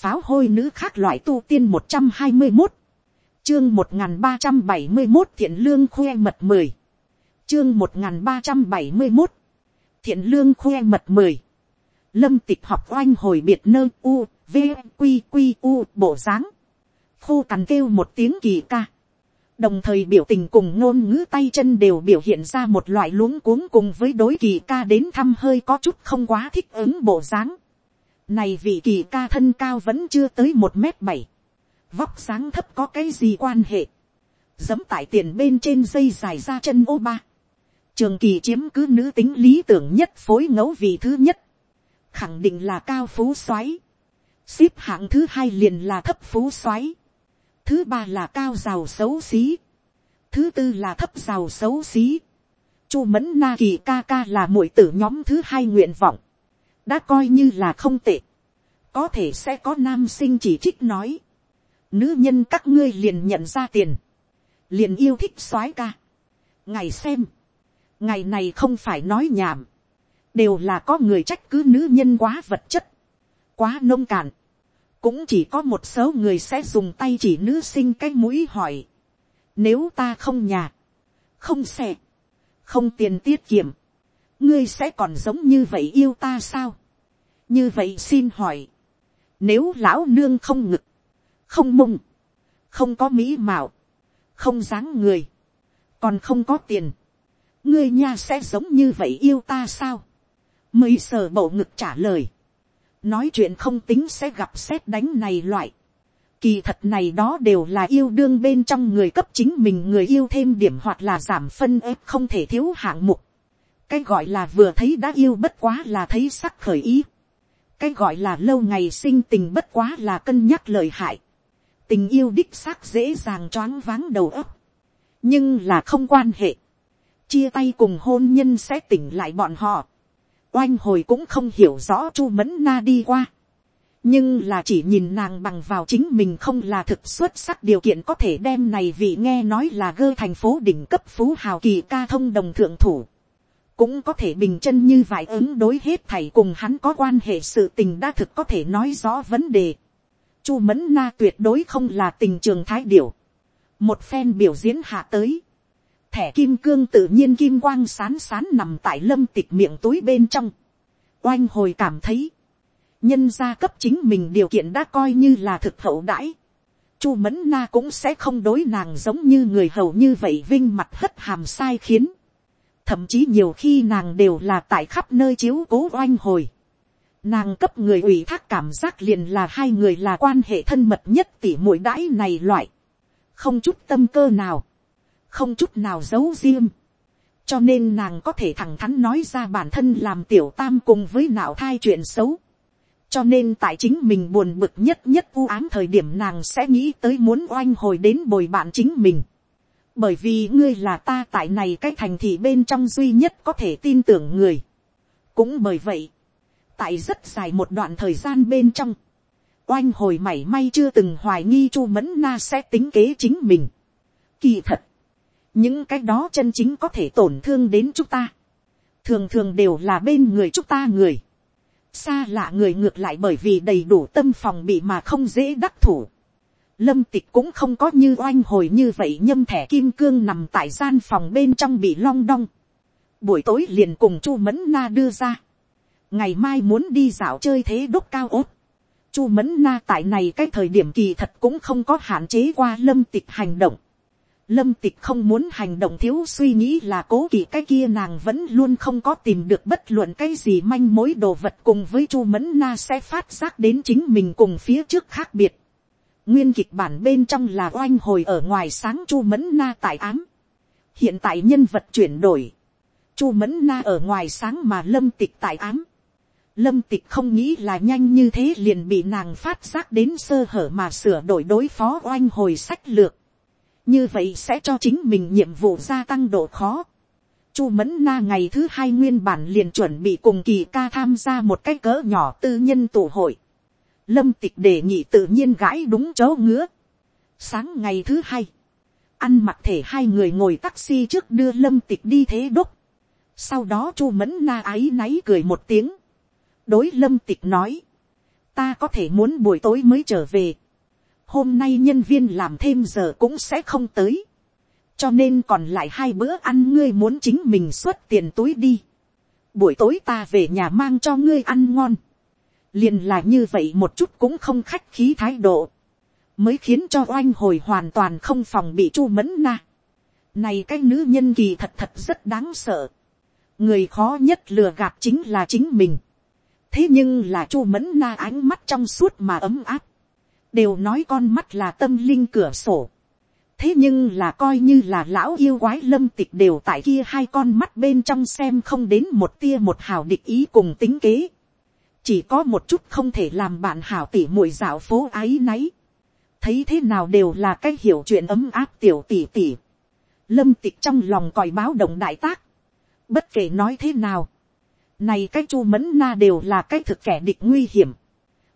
pháo hôi nữ khác loại tu tiên một trăm hai mươi một, chương một n g h n ba trăm bảy mươi một thiện lương khoe mật mười, chương một n g h n ba trăm bảy mươi một, thiện lương khoe mật mười, lâm tịch học oanh hồi biệt nơ u, v, q q u bộ dáng, khô cằn kêu một tiếng kỳ ca, đồng thời biểu tình cùng ngôn ngữ tay chân đều biểu hiện ra một loại luống cuống cùng với đối kỳ ca đến thăm hơi có chút không quá thích ứng bộ dáng. Này vị kỳ ca thân cao vẫn chưa tới một m bảy. Vóc sáng thấp có cái gì quan hệ. dẫm tại tiền bên trên dây dài ra chân ô ba. Trường kỳ chiếm cứ nữ tính lý tưởng nhất phối ngẫu vị thứ nhất. Khẳng định là cao phú xoáy, Xếp hạng thứ hai liền là thấp phú xoáy, Thứ ba là cao giàu xấu xí. Thứ tư là thấp giàu xấu xí. Chu mẫn na kỳ ca ca là muội tử nhóm thứ hai nguyện vọng đã coi như là không tệ, có thể sẽ có nam sinh chỉ trích nói, nữ nhân các ngươi liền nhận ra tiền, liền yêu thích soái ca, ngày xem, ngày này không phải nói nhảm, đều là có người trách cứ nữ nhân quá vật chất, quá nông cạn, cũng chỉ có một số người sẽ dùng tay chỉ nữ sinh cái mũi hỏi, nếu ta không nhà, không xe, không tiền tiết kiệm, ngươi sẽ còn giống như vậy yêu ta sao? Như vậy xin hỏi, nếu lão nương không ngực, không mông, không có mỹ mạo, không dáng người, còn không có tiền, ngươi nha sẽ giống như vậy yêu ta sao, mới sờ bộ ngực trả lời, nói chuyện không tính sẽ gặp xét đánh này loại, kỳ thật này đó đều là yêu đương bên trong người cấp chính mình người yêu thêm điểm hoặc là giảm phân ép không thể thiếu hạng mục, cái gọi là vừa thấy đã yêu bất quá là thấy sắc khởi ý, cái gọi là lâu ngày sinh tình bất quá là cân nhắc lời hại. tình yêu đích xác dễ dàng choáng váng đầu óc. nhưng là không quan hệ. chia tay cùng hôn nhân sẽ tỉnh lại bọn họ. oanh hồi cũng không hiểu rõ chu mẫn na đi qua. nhưng là chỉ nhìn nàng bằng vào chính mình không là thực xuất sắc điều kiện có thể đem này vì nghe nói là gơ thành phố đỉnh cấp phú hào kỳ ca thông đồng thượng thủ cũng có thể bình chân như vải ứng đối hết thảy cùng hắn có quan hệ sự tình đa thực có thể nói rõ vấn đề. Chu mẫn na tuyệt đối không là tình trường thái điểu. Một phen biểu diễn hạ tới. Thẻ kim cương tự nhiên kim quang sán sán nằm tại lâm tịch miệng túi bên trong. Oanh hồi cảm thấy. Nhân gia cấp chính mình điều kiện đã coi như là thực hậu đãi. Chu mẫn na cũng sẽ không đối nàng giống như người hầu như vậy vinh mặt hất hàm sai khiến thậm chí nhiều khi nàng đều là tại khắp nơi chiếu cố oanh hồi. Nàng cấp người ủy thác cảm giác liền là hai người là quan hệ thân mật nhất tỉ mũi đãi này loại. Không chút tâm cơ nào. Không chút nào giấu riêng. Cho nên nàng có thể thẳng thắn nói ra bản thân làm tiểu tam cùng với nạo thai chuyện xấu. Cho nên tại chính mình buồn bực nhất nhất u ám thời điểm nàng sẽ nghĩ tới muốn oanh hồi đến bồi bạn chính mình bởi vì ngươi là ta tại này cái thành thị bên trong duy nhất có thể tin tưởng người. cũng bởi vậy, tại rất dài một đoạn thời gian bên trong, oanh hồi mảy may chưa từng hoài nghi chu mẫn na sẽ tính kế chính mình. kỳ thật, những cái đó chân chính có thể tổn thương đến chúng ta, thường thường đều là bên người chúng ta người. xa lạ người ngược lại bởi vì đầy đủ tâm phòng bị mà không dễ đắc thủ lâm tịch cũng không có như oanh hồi như vậy, nhâm thẻ kim cương nằm tại gian phòng bên trong bị long đong. buổi tối liền cùng chu mẫn na đưa ra. ngày mai muốn đi dạo chơi thế đốt cao ốt. chu mẫn na tại này cái thời điểm kỳ thật cũng không có hạn chế qua lâm tịch hành động. lâm tịch không muốn hành động thiếu suy nghĩ là cố kỳ cái kia nàng vẫn luôn không có tìm được bất luận cái gì manh mối đồ vật cùng với chu mẫn na sẽ phát giác đến chính mình cùng phía trước khác biệt Nguyên kịch bản bên trong là oanh hồi ở ngoài sáng chu mẫn na tại ám. Hiện tại nhân vật chuyển đổi. chu mẫn na ở ngoài sáng mà lâm tịch tại ám. Lâm tịch không nghĩ là nhanh như thế liền bị nàng phát giác đến sơ hở mà sửa đổi đối phó oanh hồi sách lược. Như vậy sẽ cho chính mình nhiệm vụ gia tăng độ khó. Chu Mẫn Na ngày thứ hai nguyên bản liền chuẩn bị cùng kỳ ca tham gia một cái cỡ nhỏ tư nhân tụ hội lâm tịch đề nghị tự nhiên gãi đúng chỗ ngứa. sáng ngày thứ hai, ăn mặc thể hai người ngồi taxi trước đưa lâm tịch đi thế đúc. sau đó chu mẫn na áy náy cười một tiếng. đối lâm tịch nói, ta có thể muốn buổi tối mới trở về. hôm nay nhân viên làm thêm giờ cũng sẽ không tới. cho nên còn lại hai bữa ăn ngươi muốn chính mình xuất tiền túi đi. buổi tối ta về nhà mang cho ngươi ăn ngon liền là như vậy một chút cũng không khách khí thái độ. mới khiến cho oanh hồi hoàn toàn không phòng bị chu mẫn na. này cái nữ nhân kỳ thật thật rất đáng sợ. người khó nhất lừa gạt chính là chính mình thế nhưng là chu mẫn na ánh mắt trong suốt mà ấm áp, đều nói con mắt là tâm linh cửa sổ. thế nhưng là coi như là lão yêu quái lâm tịch đều tại kia hai con mắt bên trong xem không đến một tia một hào địch ý cùng tính kế chỉ có một chút không thể làm bạn hảo tỉ mùi dạo phố ái náy. thấy thế nào đều là cái hiểu chuyện ấm áp tiểu tỉ tỉ. lâm tịch trong lòng còi báo động đại tác. bất kể nói thế nào này cái chu mẫn na đều là cái thực kẻ địch nguy hiểm.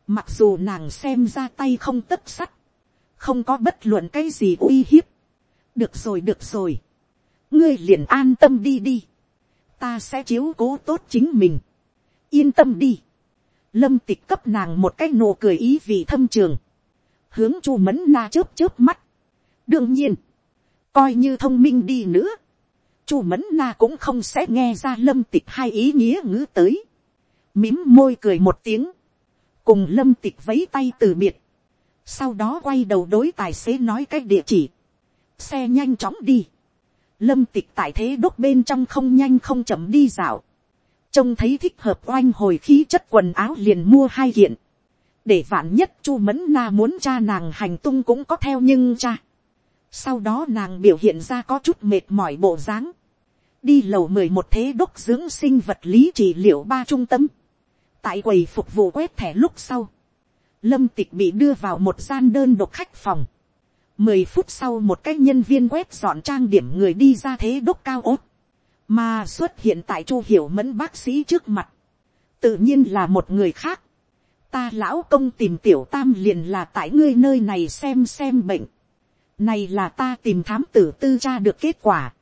Mặc dù nàng xem ra tay không tất sắt. Không có bất luận cái gì uy hiếp. Được rồi được rồi. Ngươi liền an tâm đi đi. Ta sẽ chiếu cố tốt chính mình. Yên tâm đi. Lâm tịch cấp nàng một cái nụ cười ý vị thâm trường. Hướng chu mẫn na chớp chớp mắt. Đương nhiên. Coi như thông minh đi nữa, chu mẫn na cũng không sẽ nghe ra lâm tịch hai ý nghĩa ngữ tới. mím môi cười một tiếng. cùng lâm tịch vấy tay từ biệt. sau đó quay đầu đối tài xế nói cái địa chỉ. xe nhanh chóng đi. lâm tịch tại thế đốt bên trong không nhanh không chậm đi dạo trông thấy thích hợp oanh hồi khí chất quần áo liền mua hai kiện. để vạn nhất chu mẫn na muốn cha nàng hành tung cũng có theo nhưng cha sau đó nàng biểu hiện ra có chút mệt mỏi bộ dáng. Đi lầu mười một thế đốc dưỡng sinh vật lý trị liệu ba trung tâm. Tại quầy phục vụ quét thẻ lúc sau. Lâm tịch bị đưa vào một gian đơn độc khách phòng. Mười phút sau một cái nhân viên quét dọn trang điểm người đi ra thế đốc cao ốt. Mà xuất hiện tại chu hiểu mẫn bác sĩ trước mặt. Tự nhiên là một người khác. Ta lão công tìm tiểu tam liền là tại ngươi nơi này xem xem bệnh này là ta tìm thám tử tư tra được kết quả.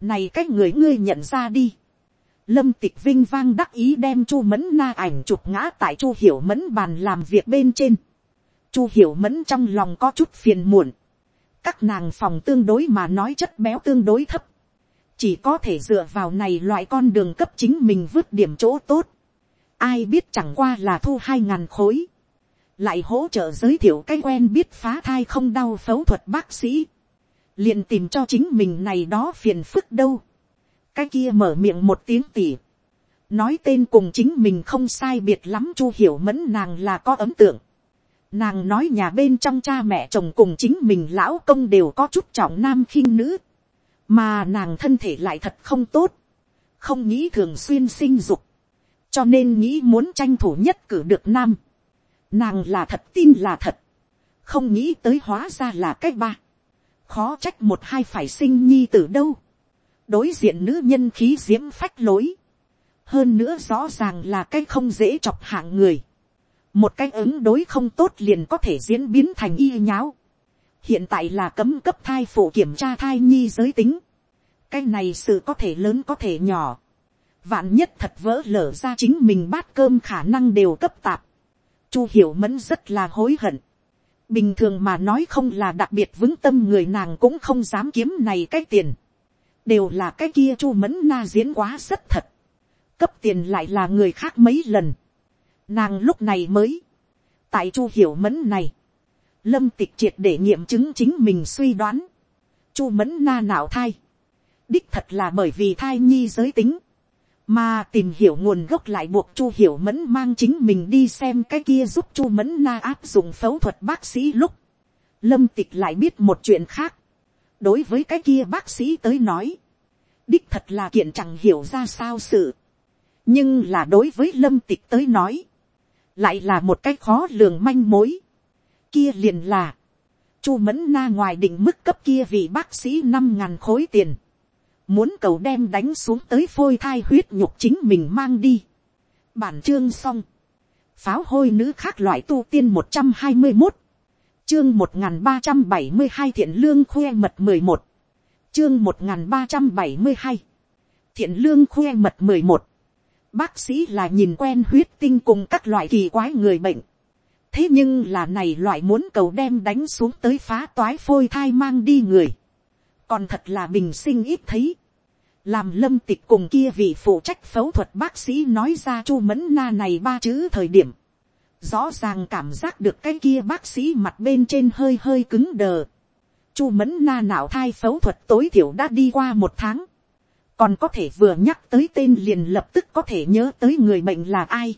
Này cách người ngươi nhận ra đi. Lâm tịch vinh vang đắc ý đem chu mẫn na ảnh chụp ngã tại chu hiểu mẫn bàn làm việc bên trên. chu hiểu mẫn trong lòng có chút phiền muộn. Các nàng phòng tương đối mà nói chất béo tương đối thấp. Chỉ có thể dựa vào này loại con đường cấp chính mình vứt điểm chỗ tốt. Ai biết chẳng qua là thu hai ngàn khối lại hỗ trợ giới thiệu cái quen biết phá thai không đau phẫu thuật bác sĩ, liền tìm cho chính mình này đó phiền phức đâu. cái kia mở miệng một tiếng tỉ, nói tên cùng chính mình không sai biệt lắm chu hiểu mẫn nàng là có ấn tượng. Nàng nói nhà bên trong cha mẹ chồng cùng chính mình lão công đều có chút trọng nam khinh nữ, mà nàng thân thể lại thật không tốt, không nghĩ thường xuyên sinh dục, cho nên nghĩ muốn tranh thủ nhất cử được nam Nàng là thật tin là thật. Không nghĩ tới hóa ra là cách ba. Khó trách một hai phải sinh nhi từ đâu. Đối diện nữ nhân khí diễm phách lối. Hơn nữa rõ ràng là cái không dễ chọc hạng người. Một cái ứng đối không tốt liền có thể diễn biến thành y nháo. Hiện tại là cấm cấp thai phụ kiểm tra thai nhi giới tính. Cái này sự có thể lớn có thể nhỏ. Vạn nhất thật vỡ lở ra chính mình bát cơm khả năng đều cấp tạp Chu hiểu mẫn rất là hối hận. Bình thường mà nói không là đặc biệt vững tâm người nàng cũng không dám kiếm này cái tiền. Đều là cái kia chu mẫn na diễn quá rất thật. Cấp tiền lại là người khác mấy lần. Nàng lúc này mới. Tại chu hiểu mẫn này. Lâm tịch triệt để nghiệm chứng chính mình suy đoán. Chu mẫn na nào thai. Đích thật là bởi vì thai nhi giới tính. Mà tìm hiểu nguồn gốc lại buộc chu hiểu mẫn mang chính mình đi xem cái kia giúp chu mẫn na áp dụng phẫu thuật bác sĩ lúc. Lâm tịch lại biết một chuyện khác. Đối với cái kia bác sĩ tới nói. Đích thật là kiện chẳng hiểu ra sao sự. Nhưng là đối với lâm tịch tới nói. Lại là một cái khó lường manh mối kia liền là chu mẫn na ngoài định mức cấp kia vì bác sĩ năm ngàn khối tiền muốn cầu đem đánh xuống tới phôi thai huyết nhục chính mình mang đi. bản chương xong, pháo hôi nữ khác loại tu tiên một trăm hai mươi một, chương một n g h n ba trăm bảy mươi hai thiện lương khoe mật mười một, chương một n g h n ba trăm bảy mươi hai, thiện lương khoe mật mười một, bác sĩ là nhìn quen huyết tinh cùng các loại kỳ quái người bệnh, thế nhưng là này loại muốn cầu đem đánh xuống tới phá toái phôi thai mang đi người, còn thật là bình sinh ít thấy, làm lâm tịch cùng kia vị phụ trách phẫu thuật bác sĩ nói ra chu mẫn na này ba chữ thời điểm, rõ ràng cảm giác được cái kia bác sĩ mặt bên trên hơi hơi cứng đờ, chu mẫn na não thai phẫu thuật tối thiểu đã đi qua một tháng, còn có thể vừa nhắc tới tên liền lập tức có thể nhớ tới người bệnh là ai,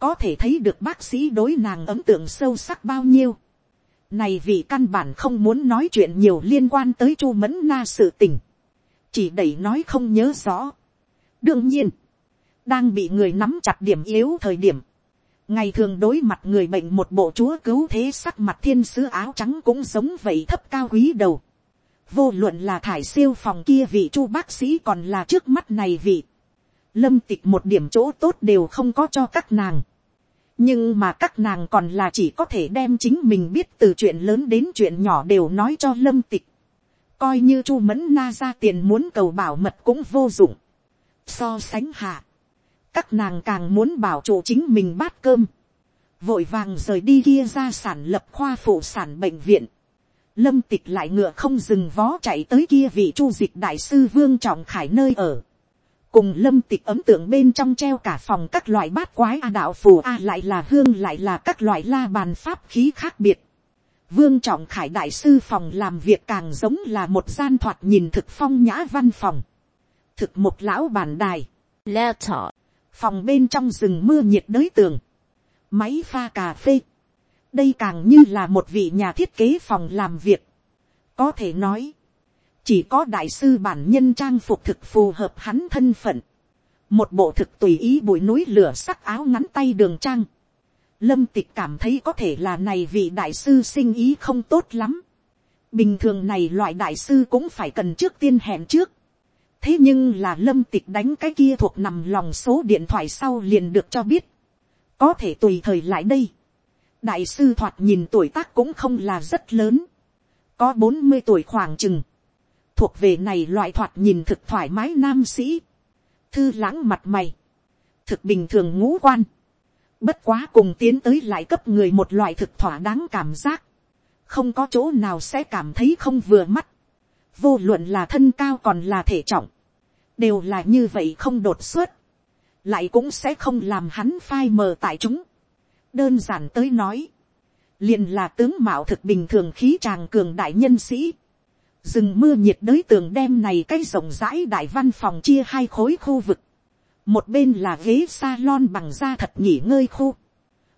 có thể thấy được bác sĩ đối nàng ấn tượng sâu sắc bao nhiêu. Này vì căn bản không muốn nói chuyện nhiều liên quan tới chu mẫn na sự tình, chỉ đẩy nói không nhớ rõ. đương nhiên, đang bị người nắm chặt điểm yếu thời điểm, ngày thường đối mặt người bệnh một bộ chúa cứu thế sắc mặt thiên sứ áo trắng cũng giống vậy thấp cao quý đầu. vô luận là thải siêu phòng kia vị chu bác sĩ còn là trước mắt này vị. lâm tịch một điểm chỗ tốt đều không có cho các nàng nhưng mà các nàng còn là chỉ có thể đem chính mình biết từ chuyện lớn đến chuyện nhỏ đều nói cho lâm tịch. coi như chu mẫn na ra tiền muốn cầu bảo mật cũng vô dụng. so sánh hạ các nàng càng muốn bảo chủ chính mình bát cơm, vội vàng rời đi kia ra sản lập khoa phụ sản bệnh viện, lâm tịch lại ngựa không dừng vó chạy tới kia vị chu dịch đại sư vương trọng khải nơi ở, cùng lâm tịch ấm tượng bên trong treo cả phòng các loại bát quái a đạo phù a lại là hương lại là các loại la bàn pháp khí khác biệt. Vương trọng khải đại sư phòng làm việc càng giống là một gian thoạt nhìn thực phong nhã văn phòng. Thực một lão bản đài. Laptop phòng bên trong rừng mưa nhiệt đới tường, máy pha cà phê, đây càng như là một vị nhà thiết kế phòng làm việc, có thể nói, chỉ có đại sư bản nhân trang phục thực phù hợp hắn thân phận, một bộ thực tùy ý bụi núi lửa sắc áo ngắn tay đường trang, lâm tịch cảm thấy có thể là này vị đại sư sinh ý không tốt lắm, bình thường này loại đại sư cũng phải cần trước tiên hẹn trước, thế nhưng là lâm tịch đánh cái kia thuộc nằm lòng số điện thoại sau liền được cho biết, có thể tùy thời lại đây. đại sư thoạt nhìn tuổi tác cũng không là rất lớn, có bốn mươi tuổi khoảng chừng, thuộc về này loại thoạt nhìn thực thoải mái nam sĩ, thư lãng mặt mày, thực bình thường ngũ quan, bất quá cùng tiến tới lại cấp người một loại thực thỏa đáng cảm giác, không có chỗ nào sẽ cảm thấy không vừa mắt, vô luận là thân cao còn là thể trọng, đều là như vậy không đột xuất, lại cũng sẽ không làm hắn phai mờ tại chúng. đơn giản tới nói, liền là tướng mạo thực bình thường khí tràng cường đại nhân sĩ, rừng mưa nhiệt đới tường đem này cái rộng rãi đại văn phòng chia hai khối khu vực, một bên là ghế salon bằng da thật nghỉ ngơi khu,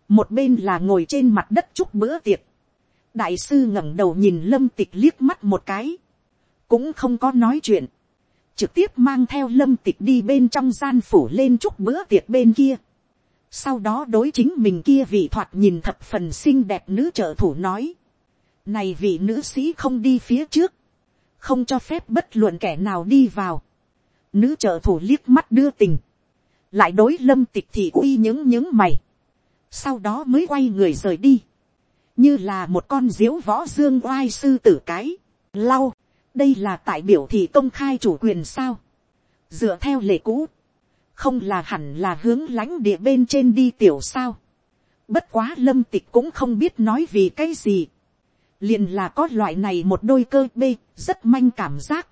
một bên là ngồi trên mặt đất chúc bữa tiệc, đại sư ngẩng đầu nhìn lâm tịch liếc mắt một cái, cũng không có nói chuyện, trực tiếp mang theo lâm tịch đi bên trong gian phủ lên chúc bữa tiệc bên kia. sau đó đối chính mình kia vị thoạt nhìn thập phần xinh đẹp nữ trợ thủ nói. này vị nữ sĩ không đi phía trước, không cho phép bất luận kẻ nào đi vào. nữ trợ thủ liếc mắt đưa tình, lại đối lâm tịch thì uy những những mày. sau đó mới quay người rời đi, như là một con diếu võ dương oai sư tử cái, lau, đây là tại biểu thị công khai chủ quyền sao, dựa theo lệ cũ, không là hẳn là hướng lãnh địa bên trên đi tiểu sao, bất quá lâm tịch cũng không biết nói vì cái gì, liền là có loại này một đôi cơ bê rất manh cảm giác,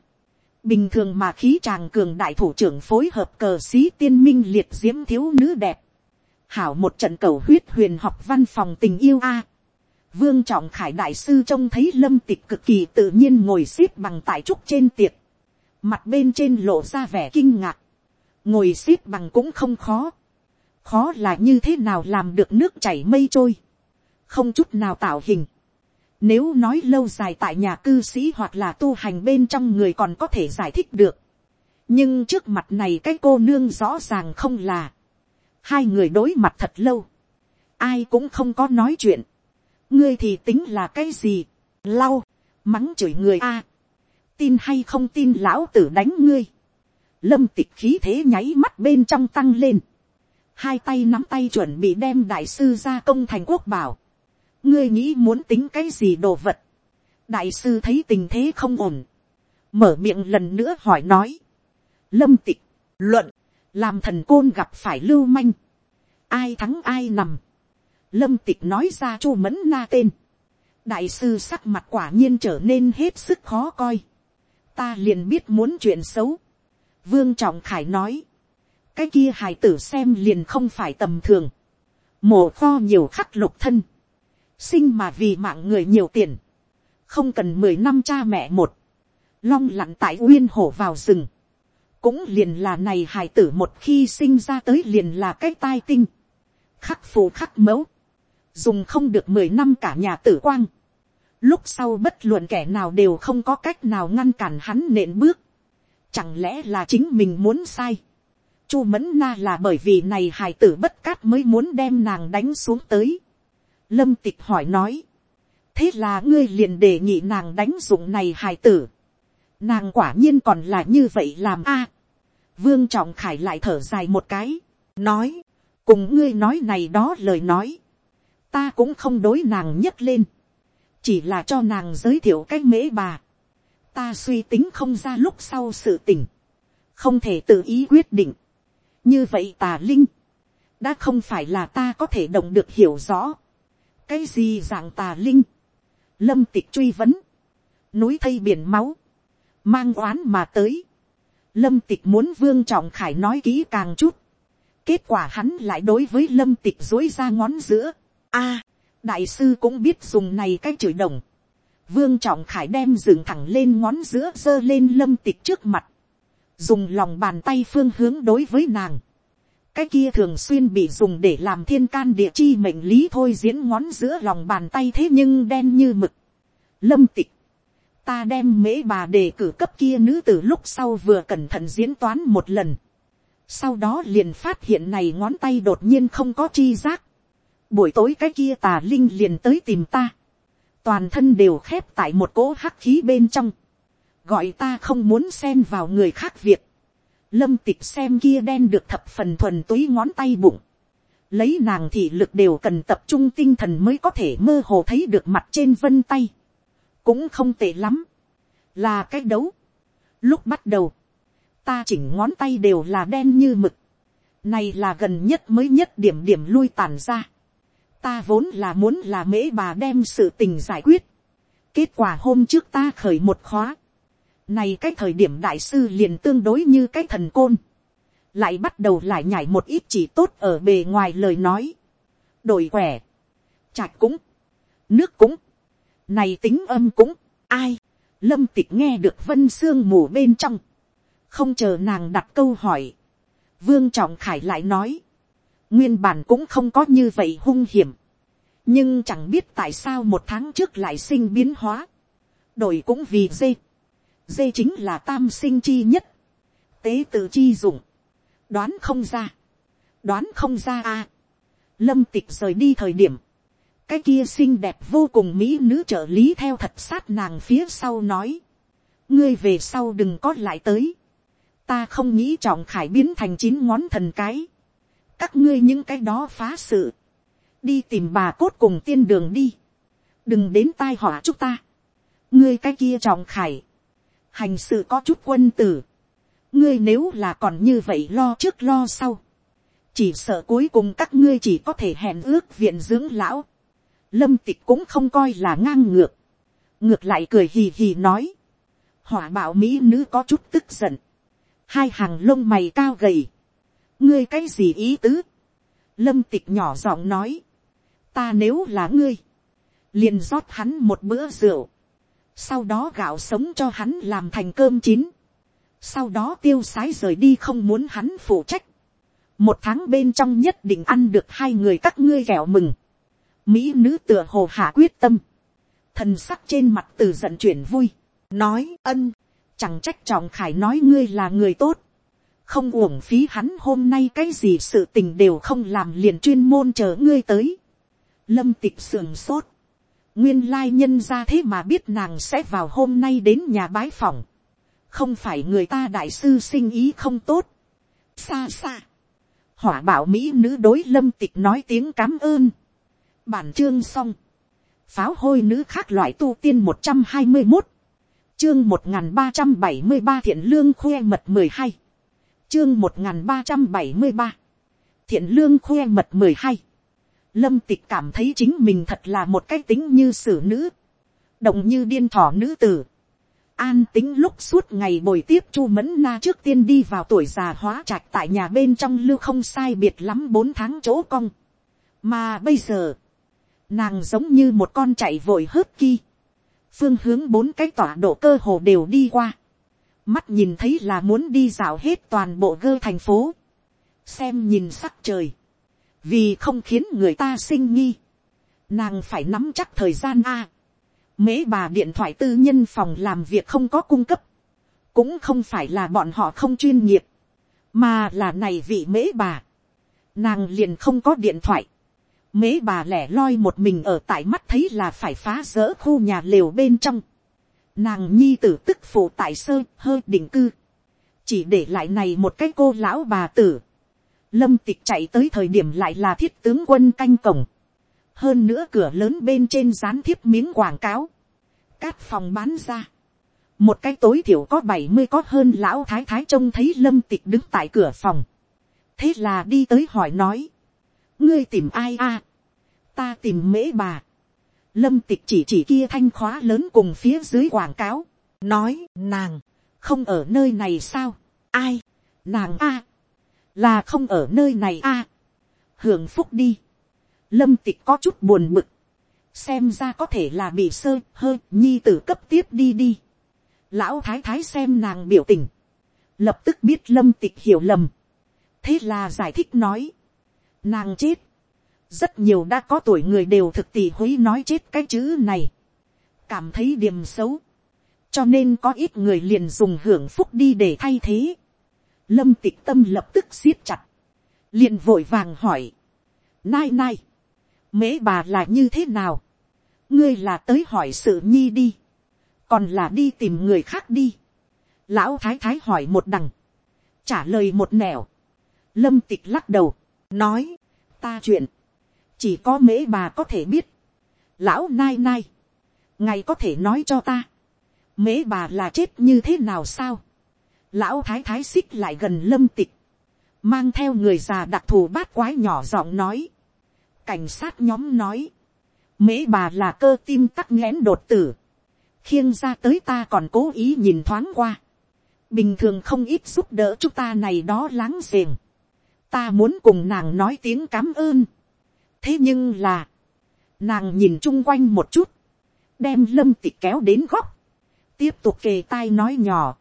bình thường mà khí tràng cường đại thủ trưởng phối hợp cờ sĩ tiên minh liệt diễm thiếu nữ đẹp, hảo một trận cầu huyết huyền học văn phòng tình yêu a, Vương trọng khải đại sư trông thấy lâm tịch cực kỳ tự nhiên ngồi xếp bằng tại trúc trên tiệc. Mặt bên trên lộ ra vẻ kinh ngạc. Ngồi xếp bằng cũng không khó. Khó là như thế nào làm được nước chảy mây trôi. Không chút nào tạo hình. Nếu nói lâu dài tại nhà cư sĩ hoặc là tu hành bên trong người còn có thể giải thích được. Nhưng trước mặt này cái cô nương rõ ràng không là. Hai người đối mặt thật lâu. Ai cũng không có nói chuyện ngươi thì tính là cái gì, lau, mắng chửi người a, tin hay không tin lão tử đánh ngươi, lâm tịch khí thế nháy mắt bên trong tăng lên, hai tay nắm tay chuẩn bị đem đại sư ra công thành quốc bảo, ngươi nghĩ muốn tính cái gì đồ vật, đại sư thấy tình thế không ổn, mở miệng lần nữa hỏi nói, lâm tịch, luận, làm thần côn gặp phải lưu manh, ai thắng ai nằm, lâm tịch nói ra chu mẫn na tên, đại sư sắc mặt quả nhiên trở nên hết sức khó coi, ta liền biết muốn chuyện xấu, vương trọng khải nói, cái kia hài tử xem liền không phải tầm thường, mổ kho nhiều khắc lục thân, sinh mà vì mạng người nhiều tiền, không cần mười năm cha mẹ một, long lặn tại uyên hổ vào rừng, cũng liền là này hài tử một khi sinh ra tới liền là cái tai tinh, khắc phù khắc mẫu, dùng không được mười năm cả nhà tử quang, lúc sau bất luận kẻ nào đều không có cách nào ngăn cản hắn nện bước, chẳng lẽ là chính mình muốn sai, chu mẫn na là bởi vì này hài tử bất cát mới muốn đem nàng đánh xuống tới, lâm tịch hỏi nói, thế là ngươi liền đề nghị nàng đánh dụng này hài tử, nàng quả nhiên còn là như vậy làm a, vương trọng khải lại thở dài một cái, nói, cùng ngươi nói này đó lời nói, ta cũng không đối nàng nhất lên, chỉ là cho nàng giới thiệu cái mễ bà, ta suy tính không ra lúc sau sự tình, không thể tự ý quyết định, như vậy tà linh, đã không phải là ta có thể động được hiểu rõ, cái gì dạng tà linh, lâm tịch truy vấn, núi thây biển máu, mang oán mà tới, lâm tịch muốn vương trọng khải nói kỹ càng chút, kết quả hắn lại đối với lâm tịch dối ra ngón giữa, a, đại sư cũng biết dùng này cái chửi đồng, vương trọng khải đem dừng thẳng lên ngón giữa giơ lên lâm tịch trước mặt, dùng lòng bàn tay phương hướng đối với nàng, cái kia thường xuyên bị dùng để làm thiên can địa chi mệnh lý thôi diễn ngón giữa lòng bàn tay thế nhưng đen như mực. Lâm tịch, ta đem mễ bà đề cử cấp kia nữ từ lúc sau vừa cẩn thận diễn toán một lần. Sau đó liền phát hiện này ngón tay đột nhiên không có chi giác. Buổi tối cái kia tà linh liền tới tìm ta. Toàn thân đều khép tại một cỗ hắc khí bên trong. Gọi ta không muốn xen vào người khác việc lâm tịch xem kia đen được thập phần thuần túy ngón tay bụng, lấy nàng thị lực đều cần tập trung tinh thần mới có thể mơ hồ thấy được mặt trên vân tay, cũng không tệ lắm, là cái đấu. Lúc bắt đầu, ta chỉnh ngón tay đều là đen như mực, này là gần nhất mới nhất điểm điểm lui tàn ra. Ta vốn là muốn là mễ bà đem sự tình giải quyết. Kết quả hôm trước ta khởi một khóa. Này cái thời điểm đại sư liền tương đối như cái thần côn. Lại bắt đầu lại nhảy một ít chỉ tốt ở bề ngoài lời nói. Đổi quẻ. Chạch cũng. Nước cũng. Này tính âm cũng. Ai. Lâm tịch nghe được vân xương mù bên trong. Không chờ nàng đặt câu hỏi. Vương Trọng Khải lại nói. Nguyên bản cũng không có như vậy hung hiểm. Nhưng chẳng biết tại sao một tháng trước lại sinh biến hóa. Đổi cũng vì dê dê chính là tam sinh chi nhất, tế tự chi dụng, đoán không ra, đoán không ra a, lâm tịch rời đi thời điểm, cái kia xinh đẹp vô cùng mỹ nữ trợ lý theo thật sát nàng phía sau nói, ngươi về sau đừng có lại tới, ta không nghĩ trọng khải biến thành chín ngón thần cái, các ngươi những cái đó phá sự, đi tìm bà cốt cùng tiên đường đi, đừng đến tai họa chúc ta, ngươi cái kia trọng khải, hành sự có chút quân tử, ngươi nếu là còn như vậy lo trước lo sau, chỉ sợ cuối cùng các ngươi chỉ có thể hẹn ước viện dưỡng lão, lâm tịch cũng không coi là ngang ngược, ngược lại cười hì hì nói, hỏa bảo mỹ nữ có chút tức giận, hai hàng lông mày cao gầy, ngươi cái gì ý tứ, lâm tịch nhỏ giọng nói, ta nếu là ngươi, liền rót hắn một bữa rượu, sau đó gạo sống cho hắn làm thành cơm chín, sau đó tiêu sái rời đi không muốn hắn phụ trách, một tháng bên trong nhất định ăn được hai người các ngươi kẹo mừng, mỹ nữ tựa hồ hạ quyết tâm, thần sắc trên mặt từ giận chuyển vui, nói ân, chẳng trách trọng khải nói ngươi là người tốt, không uổng phí hắn hôm nay cái gì sự tình đều không làm liền chuyên môn chờ ngươi tới, lâm tịch sườn sốt, nguyên lai nhân ra thế mà biết nàng sẽ vào hôm nay đến nhà bái phòng. không phải người ta đại sư sinh ý không tốt. xa xa. hỏa bảo mỹ nữ đối lâm tịch nói tiếng cám ơn. bản chương xong. pháo hôi nữ khác loại tu tiên một trăm hai mươi một. chương một n ba trăm bảy mươi ba thiện lương khoe mật mười hai. chương một n ba trăm bảy mươi ba. thiện lương khoe mật mười hai lâm tịch cảm thấy chính mình thật là một cái tính như xử nữ, động như điên thỏ nữ tử, an tính lúc suốt ngày bồi tiếp chu mẫn na trước tiên đi vào tuổi già hóa trạch tại nhà bên trong lưu không sai biệt lắm bốn tháng chỗ cong. mà bây giờ, nàng giống như một con chạy vội hớp ki, phương hướng bốn cái tọa độ cơ hồ đều đi qua, mắt nhìn thấy là muốn đi dạo hết toàn bộ gơ thành phố, xem nhìn sắc trời, vì không khiến người ta sinh nghi, nàng phải nắm chắc thời gian a, mễ bà điện thoại tư nhân phòng làm việc không có cung cấp, cũng không phải là bọn họ không chuyên nghiệp, mà là này vị mễ bà, nàng liền không có điện thoại, mễ bà lẻ loi một mình ở tại mắt thấy là phải phá rỡ khu nhà lều bên trong, nàng nhi tử tức phụ tại sơ hơi định cư, chỉ để lại này một cái cô lão bà tử, lâm tịch chạy tới thời điểm lại là thiết tướng quân canh cổng, hơn nữa cửa lớn bên trên dán thiếp miếng quảng cáo, cát phòng bán ra, một cái tối thiểu có bảy mươi có hơn lão thái thái trông thấy lâm tịch đứng tại cửa phòng, thế là đi tới hỏi nói, ngươi tìm ai a, ta tìm mễ bà, lâm tịch chỉ chỉ kia thanh khóa lớn cùng phía dưới quảng cáo, nói nàng, không ở nơi này sao, ai, nàng a, là không ở nơi này a, hưởng phúc đi, lâm tịch có chút buồn bực, xem ra có thể là bị sơ hơi nhi tử cấp tiếp đi đi. lão thái thái xem nàng biểu tình, lập tức biết lâm tịch hiểu lầm, thế là giải thích nói, nàng chết, rất nhiều đã có tuổi người đều thực tỷ huế nói chết cái chữ này, cảm thấy điểm xấu, cho nên có ít người liền dùng hưởng phúc đi để thay thế. Lâm tịch tâm lập tức siết chặt, liền vội vàng hỏi, nai nai, mễ bà là như thế nào, ngươi là tới hỏi sự nhi đi, còn là đi tìm người khác đi. lão thái thái hỏi một đằng, trả lời một nẻo, lâm tịch lắc đầu, nói, ta chuyện, chỉ có mễ bà có thể biết, lão nai nai, ngài có thể nói cho ta, mễ bà là chết như thế nào sao, lão thái thái xích lại gần lâm tịch, mang theo người già đặc thù bát quái nhỏ giọng nói, cảnh sát nhóm nói, mễ bà là cơ tim tắc nghẽn đột tử, khiêng ra tới ta còn cố ý nhìn thoáng qua, bình thường không ít giúp đỡ chúng ta này đó láng giềng, ta muốn cùng nàng nói tiếng cám ơn, thế nhưng là, nàng nhìn chung quanh một chút, đem lâm tịch kéo đến góc, tiếp tục kề tai nói nhỏ,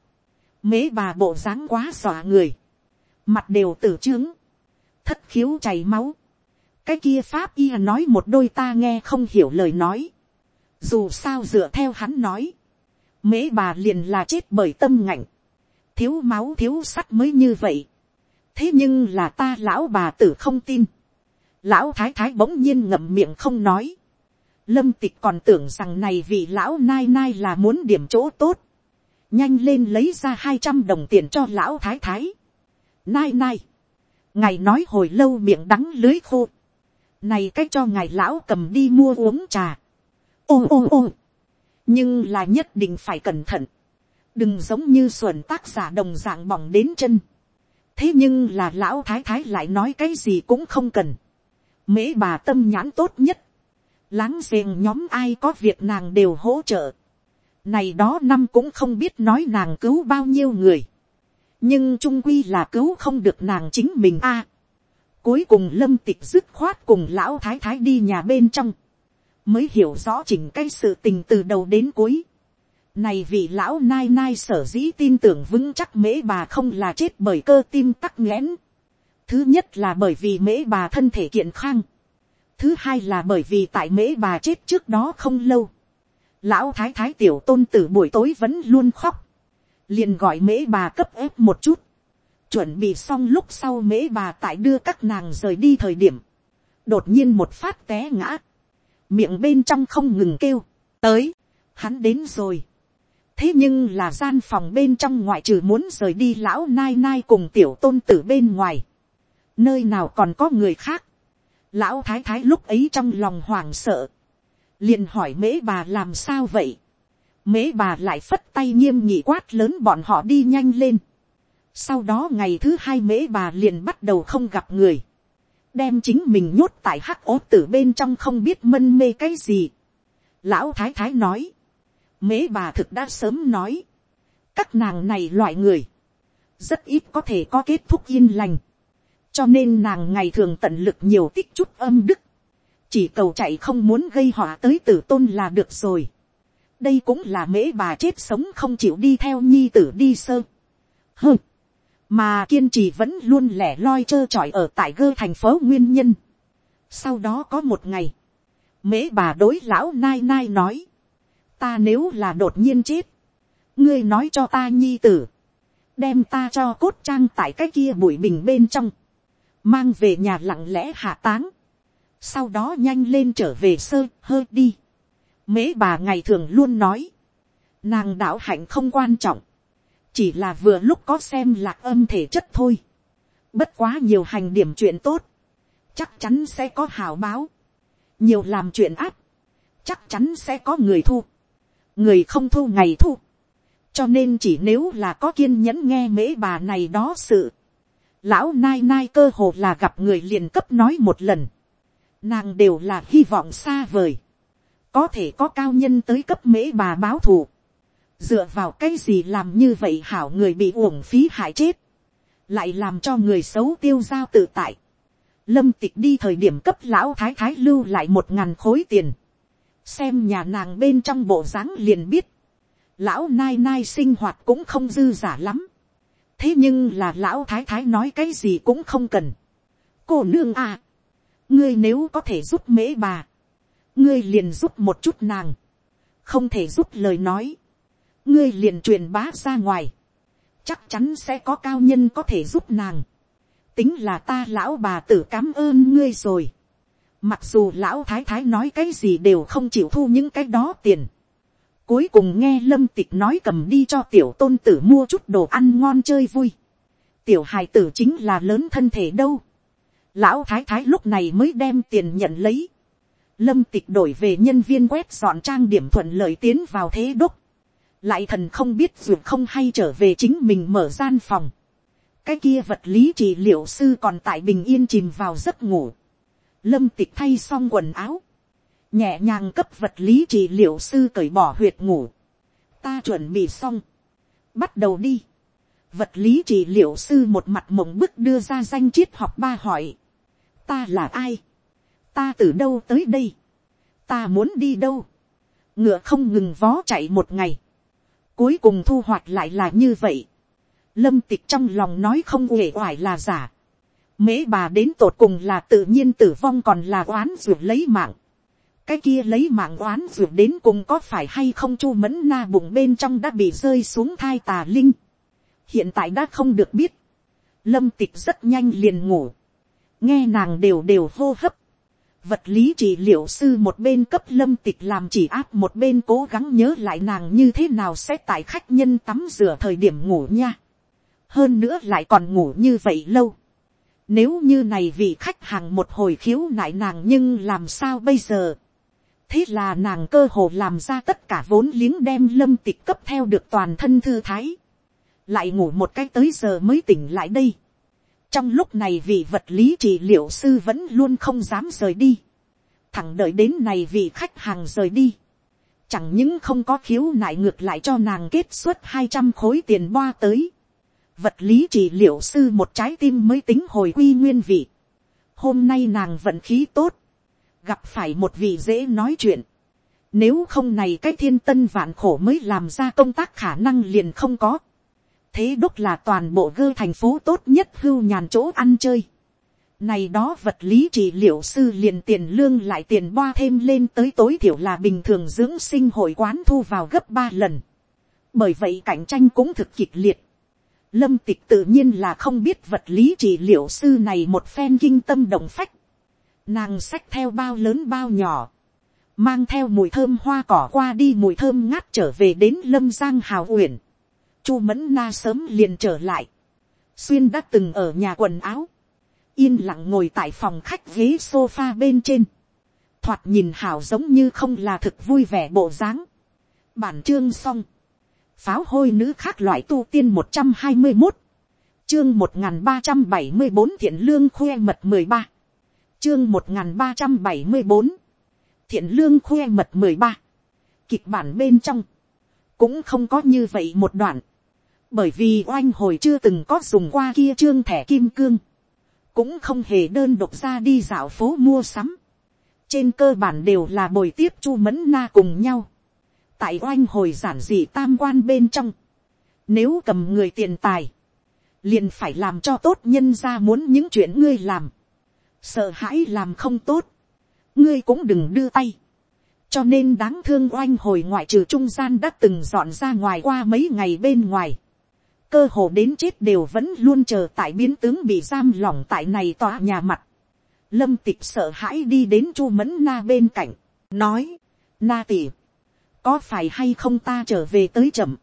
mế bà bộ dáng quá xòa người, mặt đều tử trướng, thất khiếu chảy máu, cái kia pháp y nói một đôi ta nghe không hiểu lời nói, dù sao dựa theo hắn nói, mế bà liền là chết bởi tâm ngạnh, thiếu máu thiếu sắt mới như vậy, thế nhưng là ta lão bà tử không tin, lão thái thái bỗng nhiên ngậm miệng không nói, lâm tịch còn tưởng rằng này vì lão nai nai là muốn điểm chỗ tốt, nhanh lên lấy ra hai trăm đồng tiền cho lão thái thái. Nai nai, ngài nói hồi lâu miệng đắng lưới khô, này cách cho ngài lão cầm đi mua uống trà. ô ô ô, nhưng là nhất định phải cẩn thận, đừng giống như xuẩn tác giả đồng dạng bỏng đến chân. thế nhưng là lão thái thái lại nói cái gì cũng không cần, mễ bà tâm nhãn tốt nhất, láng giềng nhóm ai có việc nàng đều hỗ trợ, này đó năm cũng không biết nói nàng cứu bao nhiêu người, nhưng trung quy là cứu không được nàng chính mình a. Cuối cùng lâm tịch dứt khoát cùng lão thái thái đi nhà bên trong. Mới hiểu rõ chỉnh cái sự tình từ đầu đến cuối. Này vị lão nai nai sở dĩ tin tưởng vững chắc mễ bà không là chết bởi cơ tim tắc nghẽn. Thứ nhất là bởi vì mễ bà thân thể kiện khang. Thứ hai là bởi vì tại mễ bà chết trước đó không lâu. Lão thái thái tiểu tôn tử buổi tối vẫn luôn khóc. Liền gọi mễ bà cấp ép một chút. Chuẩn bị xong lúc sau mễ bà tại đưa các nàng rời đi thời điểm, đột nhiên một phát té ngã, miệng bên trong không ngừng kêu, tới, hắn đến rồi. thế nhưng là gian phòng bên trong ngoại trừ muốn rời đi lão nai nai cùng tiểu tôn tử bên ngoài, nơi nào còn có người khác, lão thái thái lúc ấy trong lòng hoảng sợ, liền hỏi mễ bà làm sao vậy, mễ bà lại phất tay nghiêm nhị quát lớn bọn họ đi nhanh lên, sau đó ngày thứ hai mễ bà liền bắt đầu không gặp người. đem chính mình nhốt tại hắc ố tử bên trong không biết mân mê cái gì. lão thái thái nói, Mễ bà thực đã sớm nói, các nàng này loại người, rất ít có thể có kết thúc yên lành, cho nên nàng ngày thường tận lực nhiều tích chút âm đức, chỉ cầu chạy không muốn gây họa tới tử tôn là được rồi. đây cũng là mễ bà chết sống không chịu đi theo nhi tử đi sơ. hơ, mà kiên trì vẫn luôn lẻ loi trơ trọi ở tại gơ thành phố nguyên nhân. sau đó có một ngày, mễ bà đối lão nai nai nói, ta nếu là đột nhiên chết, ngươi nói cho ta nhi tử, đem ta cho cốt trang tại cái kia bụi bình bên trong, mang về nhà lặng lẽ hạ táng, sau đó nhanh lên trở về sơ hơi đi. Mễ bà ngày thường luôn nói, nàng đạo hạnh không quan trọng, chỉ là vừa lúc có xem lạc âm thể chất thôi. Bất quá nhiều hành điểm chuyện tốt, chắc chắn sẽ có hào báo. nhiều làm chuyện áp, chắc chắn sẽ có người thu. người không thu ngày thu. cho nên chỉ nếu là có kiên nhẫn nghe mễ bà này đó sự. lão nai nai cơ hồ là gặp người liền cấp nói một lần nàng đều là hy vọng xa vời, có thể có cao nhân tới cấp mễ bà báo thù, dựa vào cái gì làm như vậy hảo người bị uổng phí hại chết, lại làm cho người xấu tiêu giao tự tại. Lâm tịch đi thời điểm cấp lão thái thái lưu lại một ngàn khối tiền, xem nhà nàng bên trong bộ dáng liền biết, lão nai nai sinh hoạt cũng không dư giả lắm, thế nhưng là lão thái thái nói cái gì cũng không cần. cô nương à, ngươi nếu có thể giúp mễ bà, ngươi liền giúp một chút nàng, không thể giúp lời nói, ngươi liền truyền bá ra ngoài, chắc chắn sẽ có cao nhân có thể giúp nàng, tính là ta lão bà tử cảm ơn ngươi rồi, mặc dù lão thái thái nói cái gì đều không chịu thu những cái đó tiền, cuối cùng nghe lâm tịch nói cầm đi cho tiểu tôn tử mua chút đồ ăn ngon chơi vui, tiểu hài tử chính là lớn thân thể đâu, Lão thái thái lúc này mới đem tiền nhận lấy. Lâm tịch đổi về nhân viên quét dọn trang điểm thuận lợi tiến vào thế đúc. Lại thần không biết dù không hay trở về chính mình mở gian phòng. Cái kia vật lý trị liệu sư còn tại bình yên chìm vào giấc ngủ. Lâm tịch thay xong quần áo. Nhẹ nhàng cấp vật lý trị liệu sư cởi bỏ huyệt ngủ. Ta chuẩn bị xong. Bắt đầu đi vật lý trị liệu sư một mặt mộng bức đưa ra danh triết học ba hỏi ta là ai, ta từ đâu tới đây, ta muốn đi đâu, ngựa không ngừng vó chạy một ngày, cuối cùng thu hoạch lại là như vậy, lâm tịch trong lòng nói không uể oải là giả, mễ bà đến tột cùng là tự nhiên tử vong còn là oán ruột lấy mạng, cái kia lấy mạng oán ruột đến cùng có phải hay không chu mẫn na bụng bên trong đã bị rơi xuống thai tà linh, hiện tại đã không được biết, lâm tịch rất nhanh liền ngủ, nghe nàng đều đều hô hấp, vật lý trị liệu sư một bên cấp lâm tịch làm chỉ áp một bên cố gắng nhớ lại nàng như thế nào sẽ tại khách nhân tắm rửa thời điểm ngủ nha. hơn nữa lại còn ngủ như vậy lâu. nếu như này vì khách hàng một hồi khiếu nại nàng nhưng làm sao bây giờ. thế là nàng cơ hồ làm ra tất cả vốn liếng đem lâm tịch cấp theo được toàn thân thư thái. lại ngủ một cái tới giờ mới tỉnh lại đây trong lúc này vị vật lý trị liệu sư vẫn luôn không dám rời đi. thẳng đợi đến này vị khách hàng rời đi. chẳng những không có khiếu nại ngược lại cho nàng kết xuất hai trăm khối tiền boa tới. vật lý trị liệu sư một trái tim mới tính hồi quy nguyên vị. hôm nay nàng vận khí tốt. gặp phải một vị dễ nói chuyện. Nếu không này cái thiên tân vạn khổ mới làm ra công tác khả năng liền không có thế đúc là toàn bộ gơ thành phố tốt nhất hưu nhàn chỗ ăn chơi. Này đó vật lý trị liệu sư liền tiền lương lại tiền boa thêm lên tới tối thiểu là bình thường dưỡng sinh hội quán thu vào gấp ba lần. Bởi vậy cạnh tranh cũng thực kịch liệt. Lâm tịch tự nhiên là không biết vật lý trị liệu sư này một phen kinh tâm động phách. Nàng sách theo bao lớn bao nhỏ. Mang theo mùi thơm hoa cỏ qua đi mùi thơm ngát trở về đến lâm giang hào uyển chu mẫn na sớm liền trở lại, xuyên đã từng ở nhà quần áo, yên lặng ngồi tại phòng khách ghế sofa bên trên, thoạt nhìn hảo giống như không là thực vui vẻ bộ dáng. bản chương xong, pháo hôi nữ khác loại tu tiên một trăm hai mươi một, chương một n ba trăm bảy mươi bốn thiện lương khoe mật mười ba, chương một nghìn ba trăm bảy mươi bốn, thiện lương khoe mật mười ba, kịch bản bên trong, cũng không có như vậy một đoạn, bởi vì oanh hồi chưa từng có dùng qua kia trương thẻ kim cương, cũng không hề đơn độc ra đi dạo phố mua sắm, trên cơ bản đều là bồi tiếp chu mẫn na cùng nhau, tại oanh hồi giản dị tam quan bên trong, nếu cầm người tiền tài, liền phải làm cho tốt nhân ra muốn những chuyện ngươi làm, sợ hãi làm không tốt, ngươi cũng đừng đưa tay, cho nên đáng thương oanh hồi ngoại trừ trung gian đã từng dọn ra ngoài qua mấy ngày bên ngoài, cơ hồ đến chết đều vẫn luôn chờ tại biến tướng bị giam lỏng tại này tòa nhà mặt, lâm tịch sợ hãi đi đến chu mẫn na bên cạnh, nói, na tỉ, có phải hay không ta trở về tới chậm,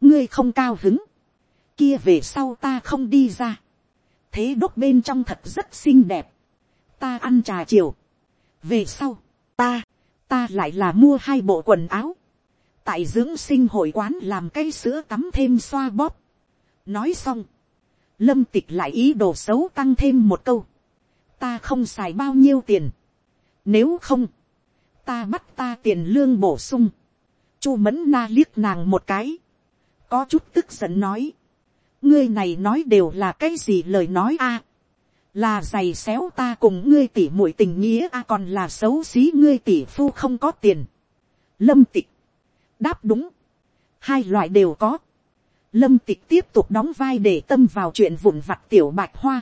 ngươi không cao hứng, kia về sau ta không đi ra, thế đốt bên trong thật rất xinh đẹp, ta ăn trà chiều, về sau, ta, ta lại là mua hai bộ quần áo, tại dưỡng sinh hội quán làm cây sữa tắm thêm xoa bóp. nói xong, lâm tịch lại ý đồ xấu tăng thêm một câu, ta không xài bao nhiêu tiền, nếu không, ta bắt ta tiền lương bổ sung, chu mẫn na liếc nàng một cái, có chút tức giận nói, ngươi này nói đều là cái gì lời nói a, là giày xéo ta cùng ngươi tỉ muội tình nghĩa a còn là xấu xí ngươi tỉ phu không có tiền. Lâm tịch, đáp đúng, hai loại đều có. Lâm tịch tiếp tục đóng vai để tâm vào chuyện vụn vặt tiểu bạch hoa.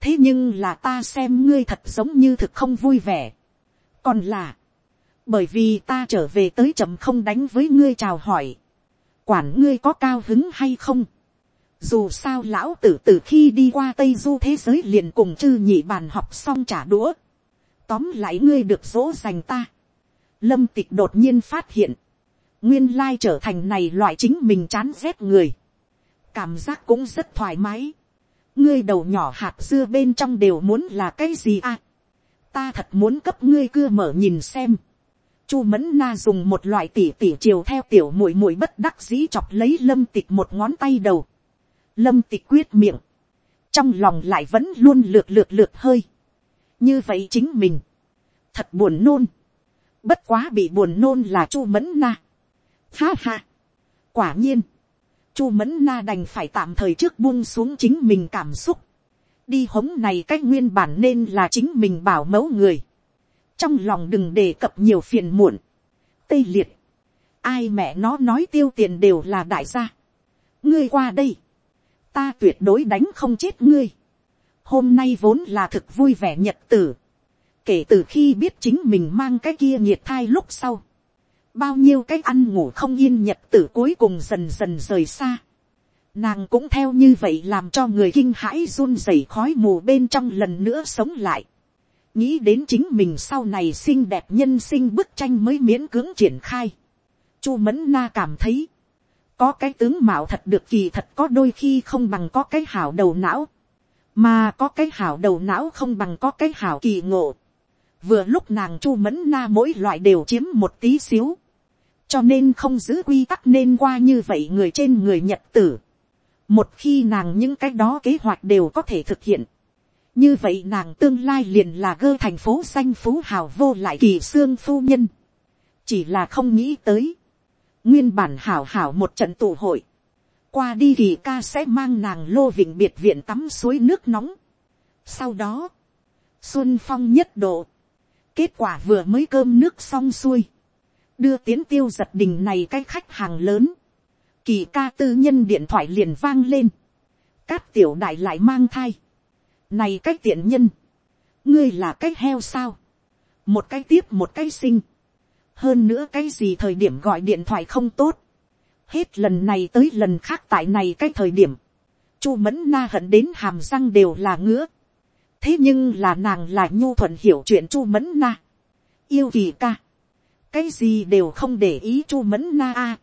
thế nhưng là ta xem ngươi thật giống như thực không vui vẻ. còn là, bởi vì ta trở về tới chậm không đánh với ngươi chào hỏi. quản ngươi có cao hứng hay không dù sao lão tử từ khi đi qua tây du thế giới liền cùng chư nhị bàn học xong trả đũa. tóm lại ngươi được dỗ dành ta. lâm tịch đột nhiên phát hiện. nguyên lai trở thành này loại chính mình chán rét người. cảm giác cũng rất thoải mái. ngươi đầu nhỏ hạt dưa bên trong đều muốn là cái gì à. ta thật muốn cấp ngươi cưa mở nhìn xem. Chu mẫn na dùng một loại tỉ tỉ chiều theo tiểu muội muội bất đắc dĩ chọc lấy lâm tịch một ngón tay đầu lâm tịch quyết miệng, trong lòng lại vẫn luôn lược lược lược hơi, như vậy chính mình, thật buồn nôn, bất quá bị buồn nôn là chu mẫn na, ha ha, quả nhiên, chu mẫn na đành phải tạm thời trước buông xuống chính mình cảm xúc, đi hống này cách nguyên bản nên là chính mình bảo mẫu người, trong lòng đừng đề cập nhiều phiền muộn, tê liệt, ai mẹ nó nói tiêu tiền đều là đại gia, ngươi qua đây, ta tuyệt đối đánh không chết ngươi. hôm nay vốn là thực vui vẻ nhật tử. kể từ khi biết chính mình mang cái kia nhiệt thai lúc sau. bao nhiêu cái ăn ngủ không yên nhật tử cuối cùng dần dần rời xa. nàng cũng theo như vậy làm cho người kinh hãi run rẩy khói mù bên trong lần nữa sống lại. nghĩ đến chính mình sau này xinh đẹp nhân sinh bức tranh mới miễn cưỡng triển khai. chu mẫn na cảm thấy có cái tướng mạo thật được kỳ thật có đôi khi không bằng có cái hảo đầu não, mà có cái hảo đầu não không bằng có cái hảo kỳ ngộ. vừa lúc nàng chu mẫn na mỗi loại đều chiếm một tí xíu, cho nên không giữ quy tắc nên qua như vậy người trên người nhật tử. một khi nàng những cái đó kế hoạch đều có thể thực hiện, như vậy nàng tương lai liền là gơ thành phố xanh phú hào vô lại kỳ xương phu nhân. chỉ là không nghĩ tới, nguyên bản hảo hảo một trận tụ hội, qua đi thì ca sẽ mang nàng lô vịnh biệt viện tắm suối nước nóng. sau đó, xuân phong nhất độ, kết quả vừa mới cơm nước xong xuôi, đưa tiến tiêu giật đình này cái khách hàng lớn, kỳ ca tư nhân điện thoại liền vang lên, cát tiểu đại lại mang thai, này cái tiện nhân, ngươi là cái heo sao, một cái tiếp một cái sinh, hơn nữa cái gì thời điểm gọi điện thoại không tốt, hết lần này tới lần khác tại này cái thời điểm, chu mẫn na hận đến hàm răng đều là ngứa, thế nhưng là nàng là nhu thuận hiểu chuyện chu mẫn na, yêu kỳ ca, cái gì đều không để ý chu mẫn na a.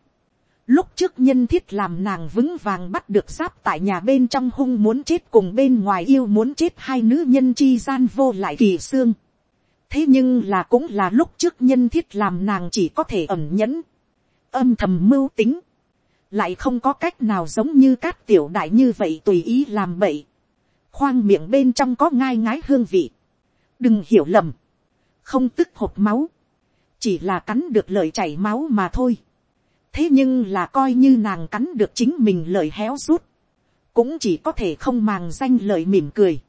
lúc trước nhân thiết làm nàng vững vàng bắt được giáp tại nhà bên trong hung muốn chết cùng bên ngoài yêu muốn chết hai nữ nhân chi gian vô lại kỳ xương thế nhưng là cũng là lúc trước nhân thiết làm nàng chỉ có thể ẩn nhẫn, âm thầm mưu tính, lại không có cách nào giống như các tiểu đại như vậy tùy ý làm bậy, khoang miệng bên trong có ngai ngái hương vị, đừng hiểu lầm, không tức hộp máu, chỉ là cắn được lời chảy máu mà thôi. thế nhưng là coi như nàng cắn được chính mình lời héo rút, cũng chỉ có thể không màng danh lời mỉm cười,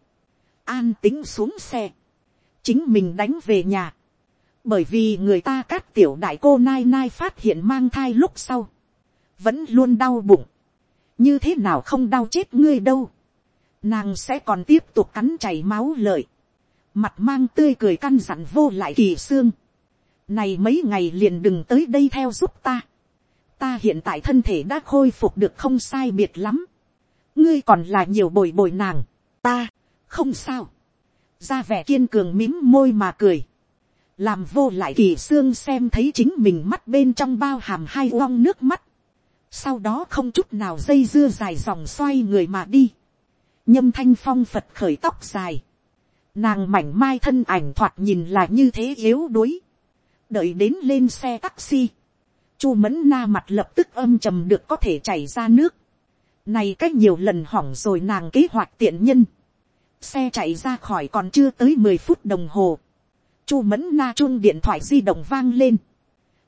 an tính xuống xe, chính mình đánh về nhà, bởi vì người ta cát tiểu đại cô nai nai phát hiện mang thai lúc sau, vẫn luôn đau bụng, như thế nào không đau chết ngươi đâu, nàng sẽ còn tiếp tục cắn chảy máu lợi, mặt mang tươi cười căn dặn vô lại kỳ xương, này mấy ngày liền đừng tới đây theo giúp ta, ta hiện tại thân thể đã khôi phục được không sai biệt lắm, ngươi còn là nhiều bồi bồi nàng, ta, không sao, ra vẻ kiên cường mím môi mà cười, làm vô lại kỳ xương xem thấy chính mình mắt bên trong bao hàm hai uong nước mắt, sau đó không chút nào dây dưa dài dòng xoay người mà đi, nhâm thanh phong phật khởi tóc dài, nàng mảnh mai thân ảnh thoạt nhìn là như thế yếu đuối, đợi đến lên xe taxi, chu mẫn na mặt lập tức âm trầm được có thể chảy ra nước, này cách nhiều lần hỏng rồi nàng kế hoạch tiện nhân, xe chạy ra khỏi còn chưa tới mười phút đồng hồ, chu mẫn na chun điện thoại di động vang lên,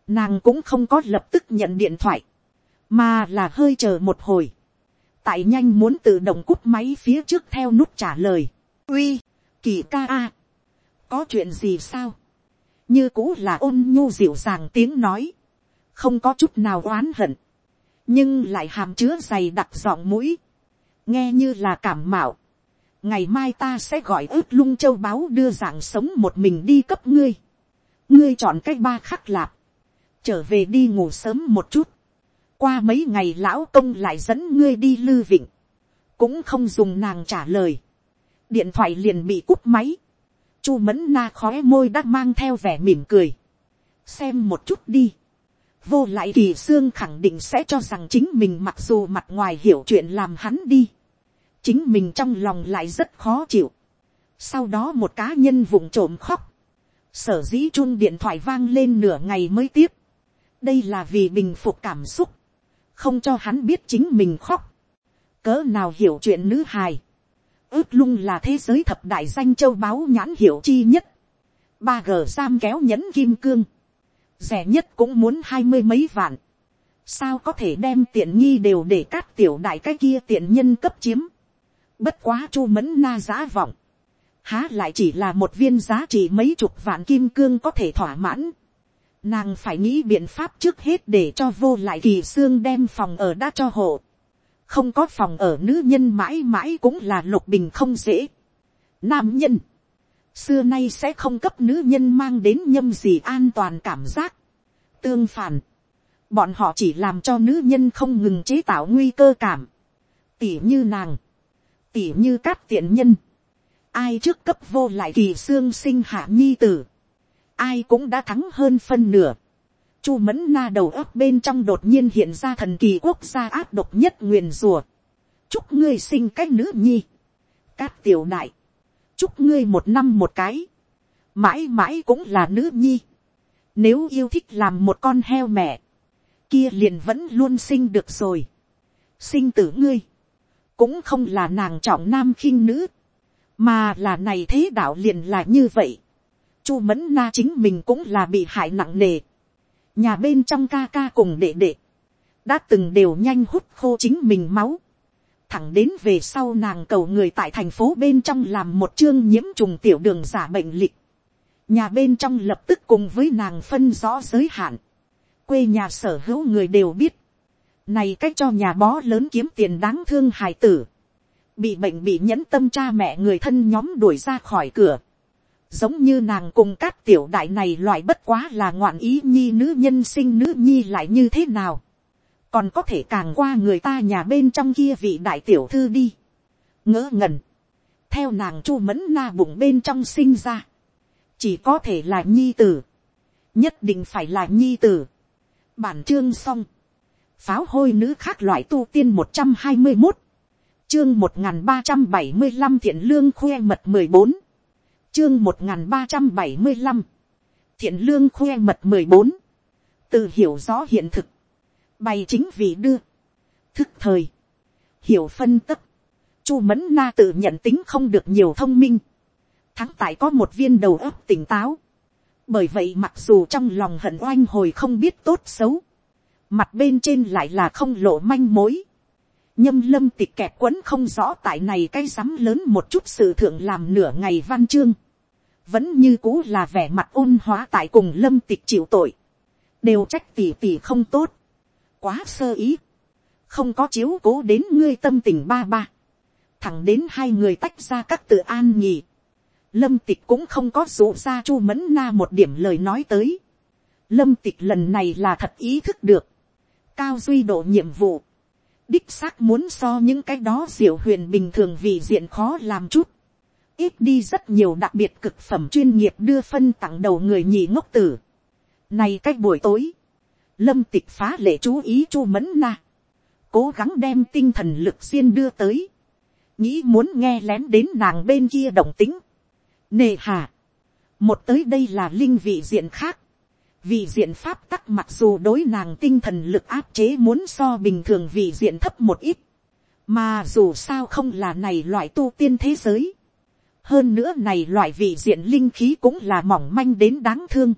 nàng cũng không có lập tức nhận điện thoại, mà là hơi chờ một hồi, tại nhanh muốn tự động cúp máy phía trước theo nút trả lời, uy, kỳ ca a, có chuyện gì sao, như cũ là ôn nhu dịu dàng tiếng nói, không có chút nào oán hận, nhưng lại hàm chứa dày đặc giọng mũi, nghe như là cảm mạo, ngày mai ta sẽ gọi ướt lung châu báo đưa dạng sống một mình đi cấp ngươi, ngươi chọn cách ba khắc lạp, trở về đi ngủ sớm một chút, qua mấy ngày lão công lại dẫn ngươi đi lư vịnh, cũng không dùng nàng trả lời, điện thoại liền bị cúp máy, chu mẫn na khó môi đã mang theo vẻ mỉm cười, xem một chút đi, vô lại kỳ xương khẳng định sẽ cho rằng chính mình mặc dù mặt ngoài hiểu chuyện làm hắn đi, chính mình trong lòng lại rất khó chịu, sau đó một cá nhân vụng trộm khóc, sở dĩ chun điện thoại vang lên nửa ngày mới tiếp, đây là vì bình phục cảm xúc, không cho hắn biết chính mình khóc, cỡ nào hiểu chuyện nữ hài, ước lung là thế giới thập đại danh châu báu nhãn hiểu chi nhất, ba g giam kéo nhẫn kim cương, rẻ nhất cũng muốn hai mươi mấy vạn, sao có thể đem tiện nghi đều để các tiểu đại cái kia tiện nhân cấp chiếm, bất quá chu mẫn na giá vọng, há lại chỉ là một viên giá trị mấy chục vạn kim cương có thể thỏa mãn, Nàng phải nghĩ biện pháp trước hết để cho vô lại kỳ xương đem phòng ở đã cho hộ. Không có phòng ở nữ nhân mãi mãi cũng là lục bình không dễ. Nam nhân. Xưa nay sẽ không cấp nữ nhân mang đến nhâm gì an toàn cảm giác. Tương phản. Bọn họ chỉ làm cho nữ nhân không ngừng chế tạo nguy cơ cảm. Tỉ như nàng. Tỉ như các tiện nhân. Ai trước cấp vô lại kỳ xương sinh hạ nhi tử ai cũng đã thắng hơn phân nửa. Chu mẫn na đầu ấp bên trong đột nhiên hiện ra thần kỳ quốc gia áp độc nhất nguyền rùa. Chúc ngươi sinh cái nữ nhi. Cát tiểu đại. Chúc ngươi một năm một cái. Mãi mãi cũng là nữ nhi. Nếu yêu thích làm một con heo mẹ. Kia liền vẫn luôn sinh được rồi. Sinh tử ngươi. Cũng không là nàng trọng nam khinh nữ. Mà là này thế đạo liền là như vậy chu mẫn na chính mình cũng là bị hại nặng nề. nhà bên trong ca ca cùng đệ đệ, đã từng đều nhanh hút khô chính mình máu. thẳng đến về sau nàng cầu người tại thành phố bên trong làm một chương nhiễm trùng tiểu đường giả bệnh lịch. nhà bên trong lập tức cùng với nàng phân rõ giới hạn. quê nhà sở hữu người đều biết này cách cho nhà bó lớn kiếm tiền đáng thương hài tử. bị bệnh bị nhẫn tâm cha mẹ người thân nhóm đuổi ra khỏi cửa. Giống như nàng cùng các tiểu đại này loại bất quá là ngoạn ý nhi nữ nhân sinh nữ nhi lại như thế nào, còn có thể càng qua người ta nhà bên trong kia vị đại tiểu thư đi, ngỡ ngẩn, theo nàng chu mẫn na bụng bên trong sinh ra, chỉ có thể là nhi tử, nhất định phải là nhi tử. bản chương xong, pháo hôi nữ khác loại tu tiên một trăm hai mươi một, chương một n g h n ba trăm bảy mươi năm thiện lương khoe mật mười bốn, chương một nghìn ba trăm bảy mươi năm, thiện lương khoe mật mười bốn, từ hiểu rõ hiện thực, bày chính vì đưa, thức thời, hiểu phân tất, chu mẫn na tự nhận tính không được nhiều thông minh, thắng tại có một viên đầu óc tỉnh táo. bởi vậy mặc dù trong lòng hận oanh hồi không biết tốt xấu, mặt bên trên lại là không lộ manh mối. nhâm lâm tịch kẹp quấn không rõ tại này cái rắm lớn một chút sự thượng làm nửa ngày văn chương. vẫn như cũ là vẻ mặt ôn hóa tại cùng lâm tịch chịu tội. đều trách tỉ tỉ không tốt. quá sơ ý. không có chiếu cố đến ngươi tâm tình ba ba. thẳng đến hai người tách ra các tự an nhì. lâm tịch cũng không có dụ ra chu mẫn na một điểm lời nói tới. lâm tịch lần này là thật ý thức được cao duy độ nhiệm vụ, đích xác muốn so những cái đó diệu huyền bình thường vì diện khó làm chút, ít đi rất nhiều đặc biệt cực phẩm chuyên nghiệp đưa phân tặng đầu người nhị ngốc tử. Này cách buổi tối, lâm tịch phá lệ chú ý chu mẫn na, cố gắng đem tinh thần lực xuyên đưa tới, nghĩ muốn nghe lén đến nàng bên kia động tính. Nề hà, một tới đây là linh vị diện khác, vì diện pháp tắc mặc dù đối nàng tinh thần lực áp chế muốn so bình thường vì diện thấp một ít, mà dù sao không là này loại tu tiên thế giới. hơn nữa này loại vị diện linh khí cũng là mỏng manh đến đáng thương.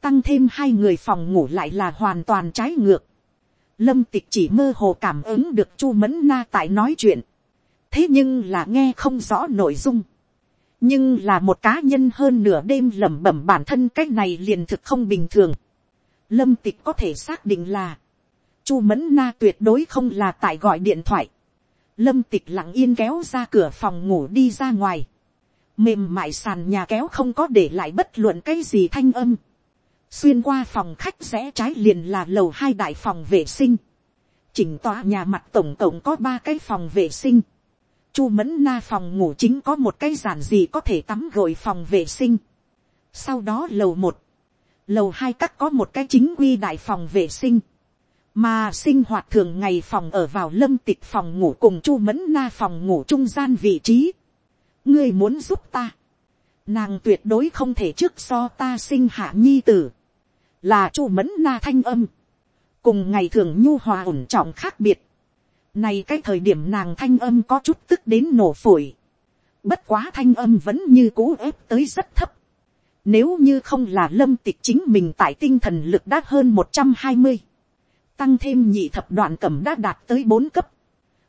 tăng thêm hai người phòng ngủ lại là hoàn toàn trái ngược. lâm tịch chỉ mơ hồ cảm ứng được chu mẫn na tại nói chuyện. thế nhưng là nghe không rõ nội dung nhưng là một cá nhân hơn nửa đêm lẩm bẩm bản thân cái này liền thực không bình thường. lâm tịch có thể xác định là, chu mẫn na tuyệt đối không là tại gọi điện thoại. lâm tịch lặng yên kéo ra cửa phòng ngủ đi ra ngoài. mềm mại sàn nhà kéo không có để lại bất luận cái gì thanh âm. xuyên qua phòng khách rẽ trái liền là lầu hai đại phòng vệ sinh. chỉnh tòa nhà mặt tổng cộng có ba cái phòng vệ sinh Chu mẫn na phòng ngủ chính có một cái giản gì có thể tắm gội phòng vệ sinh. Sau đó lầu một, lầu hai các có một cái chính quy đại phòng vệ sinh. Mà sinh hoạt thường ngày phòng ở vào lâm tịch phòng ngủ cùng chu mẫn na phòng ngủ trung gian vị trí. Ngươi muốn giúp ta. Nàng tuyệt đối không thể trước so ta sinh hạ nhi tử. Là chu mẫn na thanh âm. Cùng ngày thường nhu hòa ổn trọng khác biệt này cái thời điểm nàng thanh âm có chút tức đến nổ phổi. Bất quá thanh âm vẫn như cũ ép tới rất thấp. Nếu như không là lâm tịch chính mình tại tinh thần lực đã hơn một trăm hai mươi Tăng thêm nhị thập đoạn cẩm đã đạt tới bốn cấp.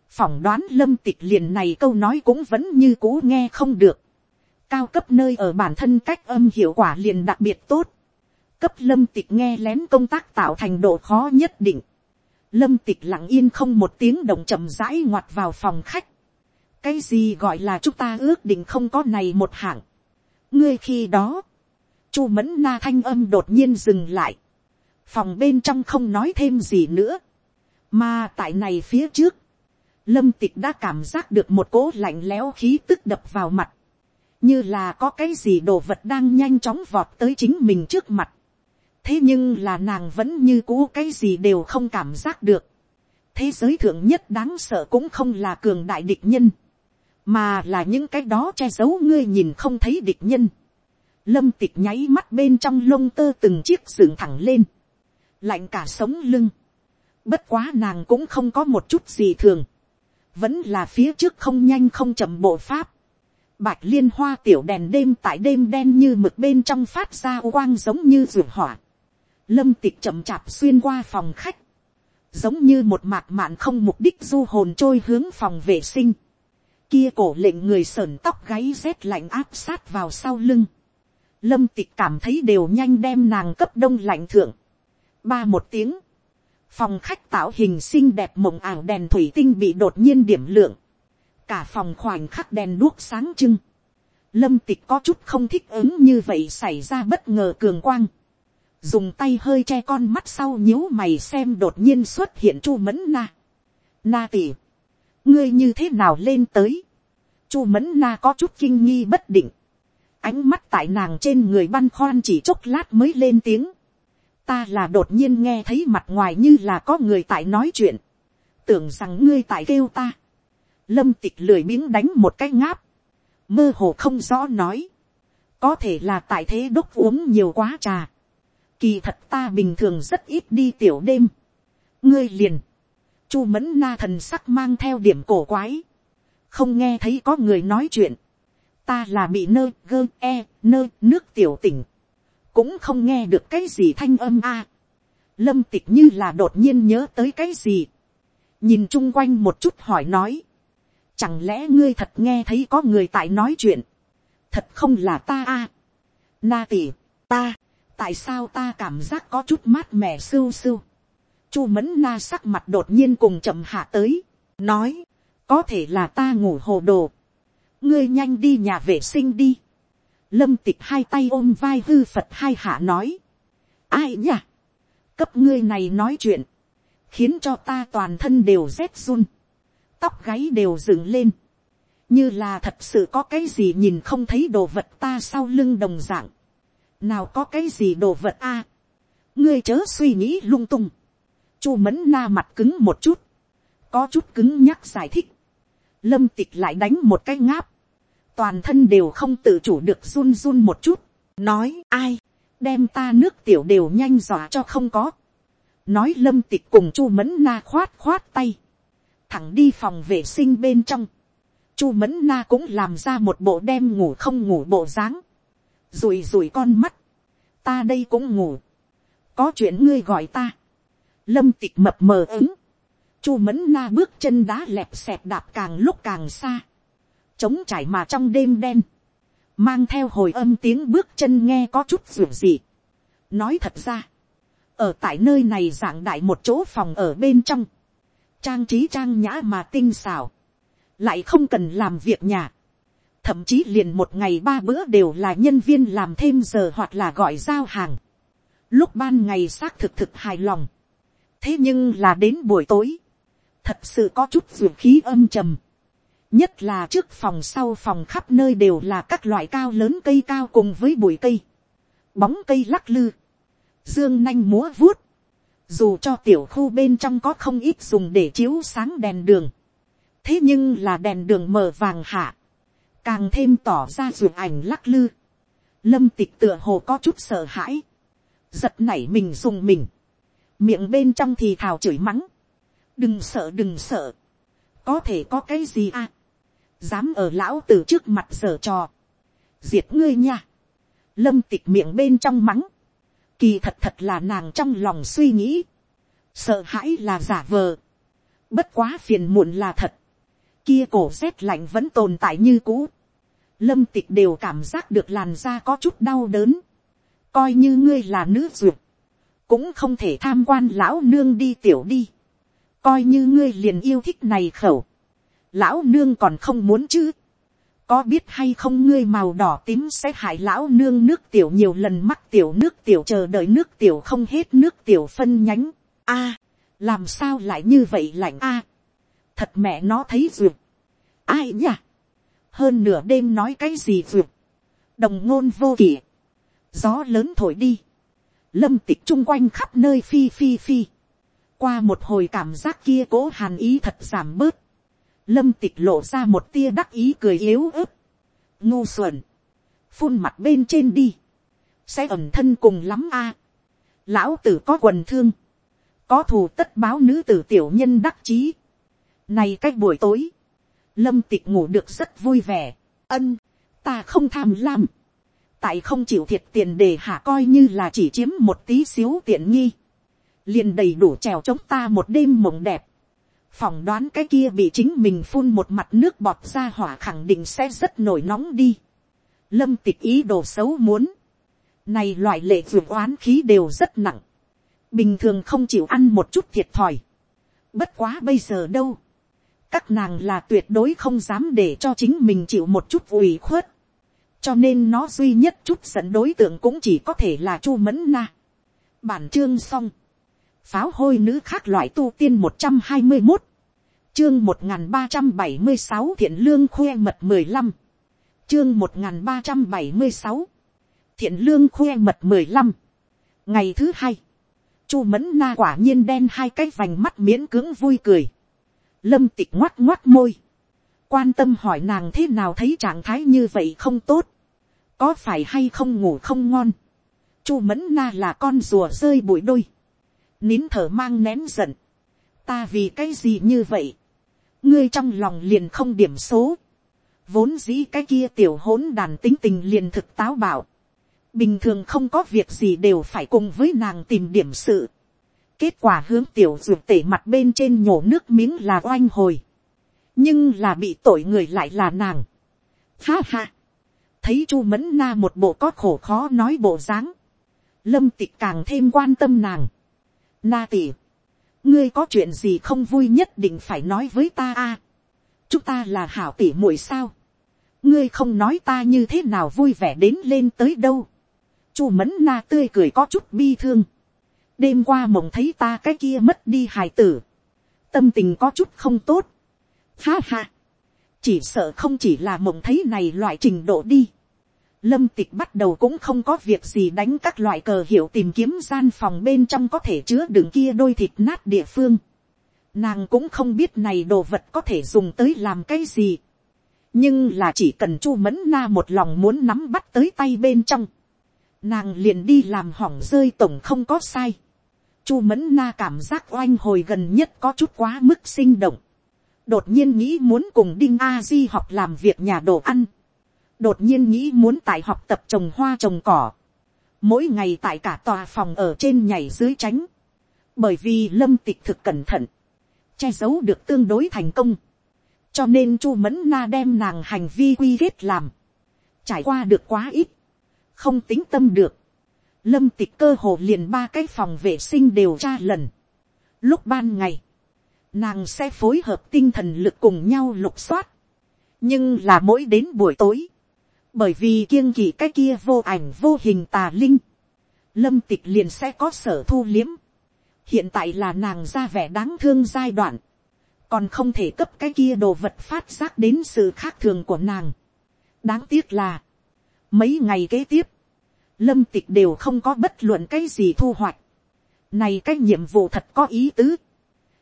Phỏng đoán lâm tịch liền này câu nói cũng vẫn như cũ nghe không được. Cao cấp nơi ở bản thân cách âm hiệu quả liền đặc biệt tốt. Cấp lâm tịch nghe lén công tác tạo thành độ khó nhất định lâm tịch lặng yên không một tiếng động chậm rãi ngoặt vào phòng khách. cái gì gọi là chúng ta ước định không có này một hạng. ngươi khi đó, chu mẫn na thanh âm đột nhiên dừng lại. phòng bên trong không nói thêm gì nữa. mà tại này phía trước, lâm tịch đã cảm giác được một cỗ lạnh lẽo khí tức đập vào mặt. như là có cái gì đồ vật đang nhanh chóng vọt tới chính mình trước mặt thế nhưng là nàng vẫn như cũ cái gì đều không cảm giác được. thế giới thượng nhất đáng sợ cũng không là cường đại địch nhân, mà là những cái đó che giấu ngươi nhìn không thấy địch nhân. lâm tịch nháy mắt bên trong lông tơ từng chiếc dựng thẳng lên, lạnh cả sống lưng. bất quá nàng cũng không có một chút gì thường, vẫn là phía trước không nhanh không chậm bộ pháp. Bạch liên hoa tiểu đèn đêm tại đêm đen như mực bên trong phát ra quang giống như ruột hỏa lâm tịch chậm chạp xuyên qua phòng khách, giống như một mạc mạn không mục đích du hồn trôi hướng phòng vệ sinh, kia cổ lệnh người sờn tóc gáy rét lạnh áp sát vào sau lưng, lâm tịch cảm thấy đều nhanh đem nàng cấp đông lạnh thượng, ba một tiếng, phòng khách tạo hình xinh đẹp mộng ảo đèn thủy tinh bị đột nhiên điểm lượng, cả phòng khoảnh khắc đèn đuốc sáng trưng, lâm tịch có chút không thích ứng như vậy xảy ra bất ngờ cường quang, dùng tay hơi che con mắt sau nhíu mày xem đột nhiên xuất hiện chu mẫn na. Na tỉ, ngươi như thế nào lên tới. chu mẫn na có chút kinh nghi bất định. ánh mắt tại nàng trên người băn khoăn chỉ chốc lát mới lên tiếng. ta là đột nhiên nghe thấy mặt ngoài như là có người tại nói chuyện. tưởng rằng ngươi tại kêu ta. lâm tịch lười biếng đánh một cái ngáp. mơ hồ không rõ nói. có thể là tại thế đốc uống nhiều quá trà Kỳ thật ta bình thường rất ít đi tiểu đêm. Ngươi liền. Chu mẫn na thần sắc mang theo điểm cổ quái. Không nghe thấy có người nói chuyện. ta là bị nơ gơ e nơ nước tiểu tỉnh, cũng không nghe được cái gì thanh âm a. lâm tịch như là đột nhiên nhớ tới cái gì, nhìn chung quanh một chút hỏi nói, chẳng lẽ ngươi thật nghe thấy có người tại nói chuyện, thật không là ta a. na tỉ, ta, tại sao ta cảm giác có chút mát mẻ sưu sưu. chu mẫn na sắc mặt đột nhiên cùng chậm hạ tới, nói, có thể là ta ngủ hồ đồ, ngươi nhanh đi nhà vệ sinh đi. lâm tịch hai tay ôm vai hư phật hai hạ nói, ai nhỉ, cấp ngươi này nói chuyện, khiến cho ta toàn thân đều rét run, tóc gáy đều dựng lên, như là thật sự có cái gì nhìn không thấy đồ vật ta sau lưng đồng dạng, nào có cái gì đồ vật a, ngươi chớ suy nghĩ lung tung, chu mẫn na mặt cứng một chút, có chút cứng nhắc giải thích, lâm tịch lại đánh một cái ngáp, toàn thân đều không tự chủ được run run một chút, nói ai, đem ta nước tiểu đều nhanh dọa cho không có, nói lâm tịch cùng chu mẫn na khoát khoát tay, thẳng đi phòng vệ sinh bên trong, chu mẫn na cũng làm ra một bộ đem ngủ không ngủ bộ dáng, rùi rùi con mắt, ta đây cũng ngủ, có chuyện ngươi gọi ta, lâm tịch mập mờ ứng, chu mẫn na bước chân đá lẹp xẹp đạp càng lúc càng xa, trống trải mà trong đêm đen, mang theo hồi âm tiếng bước chân nghe có chút ruột gì. nói thật ra, ở tại nơi này giảng đại một chỗ phòng ở bên trong, trang trí trang nhã mà tinh xảo, lại không cần làm việc nhà, thậm chí liền một ngày ba bữa đều là nhân viên làm thêm giờ hoặc là gọi giao hàng, lúc ban ngày xác thực thực hài lòng, thế nhưng là đến buổi tối, thật sự có chút ruột khí âm trầm, nhất là trước phòng sau phòng khắp nơi đều là các loại cao lớn cây cao cùng với bụi cây, bóng cây lắc lư, dương nanh múa vuốt, dù cho tiểu khu bên trong có không ít dùng để chiếu sáng đèn đường, thế nhưng là đèn đường mờ vàng hạ, càng thêm tỏ ra ruột ảnh lắc lư, lâm tịch tựa hồ có chút sợ hãi, giật nảy mình dùng mình, miệng bên trong thì thào chửi mắng, đừng sợ đừng sợ, có thể có cái gì à, dám ở lão tử trước mặt giờ trò, diệt ngươi nha, lâm tịch miệng bên trong mắng, kỳ thật thật là nàng trong lòng suy nghĩ, sợ hãi là giả vờ, bất quá phiền muộn là thật, kia cổ rét lạnh vẫn tồn tại như cũ, lâm tịch đều cảm giác được làn da có chút đau đớn, coi như ngươi là nữ duyệt, cũng không thể tham quan lão nương đi tiểu đi, coi như ngươi liền yêu thích này khẩu, lão nương còn không muốn chứ, có biết hay không ngươi màu đỏ tím sẽ hại lão nương nước tiểu nhiều lần mắc tiểu nước tiểu chờ đợi nước tiểu không hết nước tiểu phân nhánh. a, làm sao lại như vậy lạnh a, thật mẹ nó thấy duyệt. ai nhỉ, hơn nửa đêm nói cái gì vượt, đồng ngôn vô kỷ, gió lớn thổi đi, lâm tịch chung quanh khắp nơi phi phi phi, qua một hồi cảm giác kia cố hàn ý thật giảm bớt, lâm tịch lộ ra một tia đắc ý cười yếu ớt, ngu xuẩn, phun mặt bên trên đi, sẽ ẩm thân cùng lắm a. lão tử có quần thương, có thù tất báo nữ tử tiểu nhân đắc chí. Này cách buổi tối, lâm tịch ngủ được rất vui vẻ, ân, ta không tham lam, tại không chịu thiệt tiền để hạ coi như là chỉ chiếm một tí xíu tiện nghi, liền đầy đủ trèo chống ta một đêm mộng đẹp, phỏng đoán cái kia bị chính mình phun một mặt nước bọt ra hỏa khẳng định sẽ rất nổi nóng đi. Lâm tịch ý đồ xấu muốn. Này loại lệ vượt oán khí đều rất nặng. Bình thường không chịu ăn một chút thiệt thòi. Bất quá bây giờ đâu. Các nàng là tuyệt đối không dám để cho chính mình chịu một chút ủy khuất. Cho nên nó duy nhất chút dẫn đối tượng cũng chỉ có thể là chu mẫn na. Bản chương xong. pháo hôi nữ khác loại tu tiên một trăm hai mươi một, chương một n ba trăm bảy mươi sáu thiện lương khoe mật mười lăm, chương một n ba trăm bảy mươi sáu, thiện lương khoe mật mười lăm, ngày thứ hai, chu mẫn na quả nhiên đen hai cái vành mắt miễn cưỡng vui cười, lâm tịch ngoắt ngoắt môi, quan tâm hỏi nàng thế nào thấy trạng thái như vậy không tốt, có phải hay không ngủ không ngon, chu mẫn na là con rùa rơi bụi đôi, nín thở mang nén giận, ta vì cái gì như vậy, ngươi trong lòng liền không điểm số, vốn dĩ cái kia tiểu hỗn đàn tính tình liền thực táo bảo, bình thường không có việc gì đều phải cùng với nàng tìm điểm sự, kết quả hướng tiểu ruột tể mặt bên trên nhổ nước miếng là oanh hồi, nhưng là bị tội người lại là nàng. Ha ha, thấy chu mẫn na một bộ có khổ khó nói bộ dáng, lâm tịch càng thêm quan tâm nàng. Na tỷ. ngươi có chuyện gì không vui nhất định phải nói với ta a. chúng ta là hảo tỷ muội sao. ngươi không nói ta như thế nào vui vẻ đến lên tới đâu. chu mẫn na tươi cười có chút bi thương đêm qua mộng thấy ta cái kia mất đi hài tử. tâm tình có chút không tốt. ha ha. chỉ sợ không chỉ là mộng thấy này loại trình độ đi lâm tịch bắt đầu cũng không có việc gì đánh các loại cờ hiệu tìm kiếm gian phòng bên trong có thể chứa đựng kia đôi thịt nát địa phương. Nàng cũng không biết này đồ vật có thể dùng tới làm cái gì. nhưng là chỉ cần chu mẫn na một lòng muốn nắm bắt tới tay bên trong. nàng liền đi làm hỏng rơi tổng không có sai chu mẫn na cảm giác oanh hồi gần nhất có chút quá mức sinh động. đột nhiên nghĩ muốn cùng đinh a di học làm việc nhà đồ ăn. Đột nhiên nghĩ muốn tại học tập trồng hoa trồng cỏ, mỗi ngày tại cả tòa phòng ở trên nhảy dưới tránh, bởi vì lâm tịch thực cẩn thận, che giấu được tương đối thành công, cho nên chu mẫn na đem nàng hành vi quy kết làm, trải qua được quá ít, không tính tâm được, lâm tịch cơ hồ liền ba cái phòng vệ sinh đều tra lần, lúc ban ngày, nàng sẽ phối hợp tinh thần lực cùng nhau lục soát, nhưng là mỗi đến buổi tối, bởi vì kiêng kỵ cái kia vô ảnh vô hình tà linh, lâm tịch liền sẽ có sở thu liếm. hiện tại là nàng ra vẻ đáng thương giai đoạn, còn không thể cấp cái kia đồ vật phát giác đến sự khác thường của nàng. đáng tiếc là, mấy ngày kế tiếp, lâm tịch đều không có bất luận cái gì thu hoạch. này cái nhiệm vụ thật có ý tứ.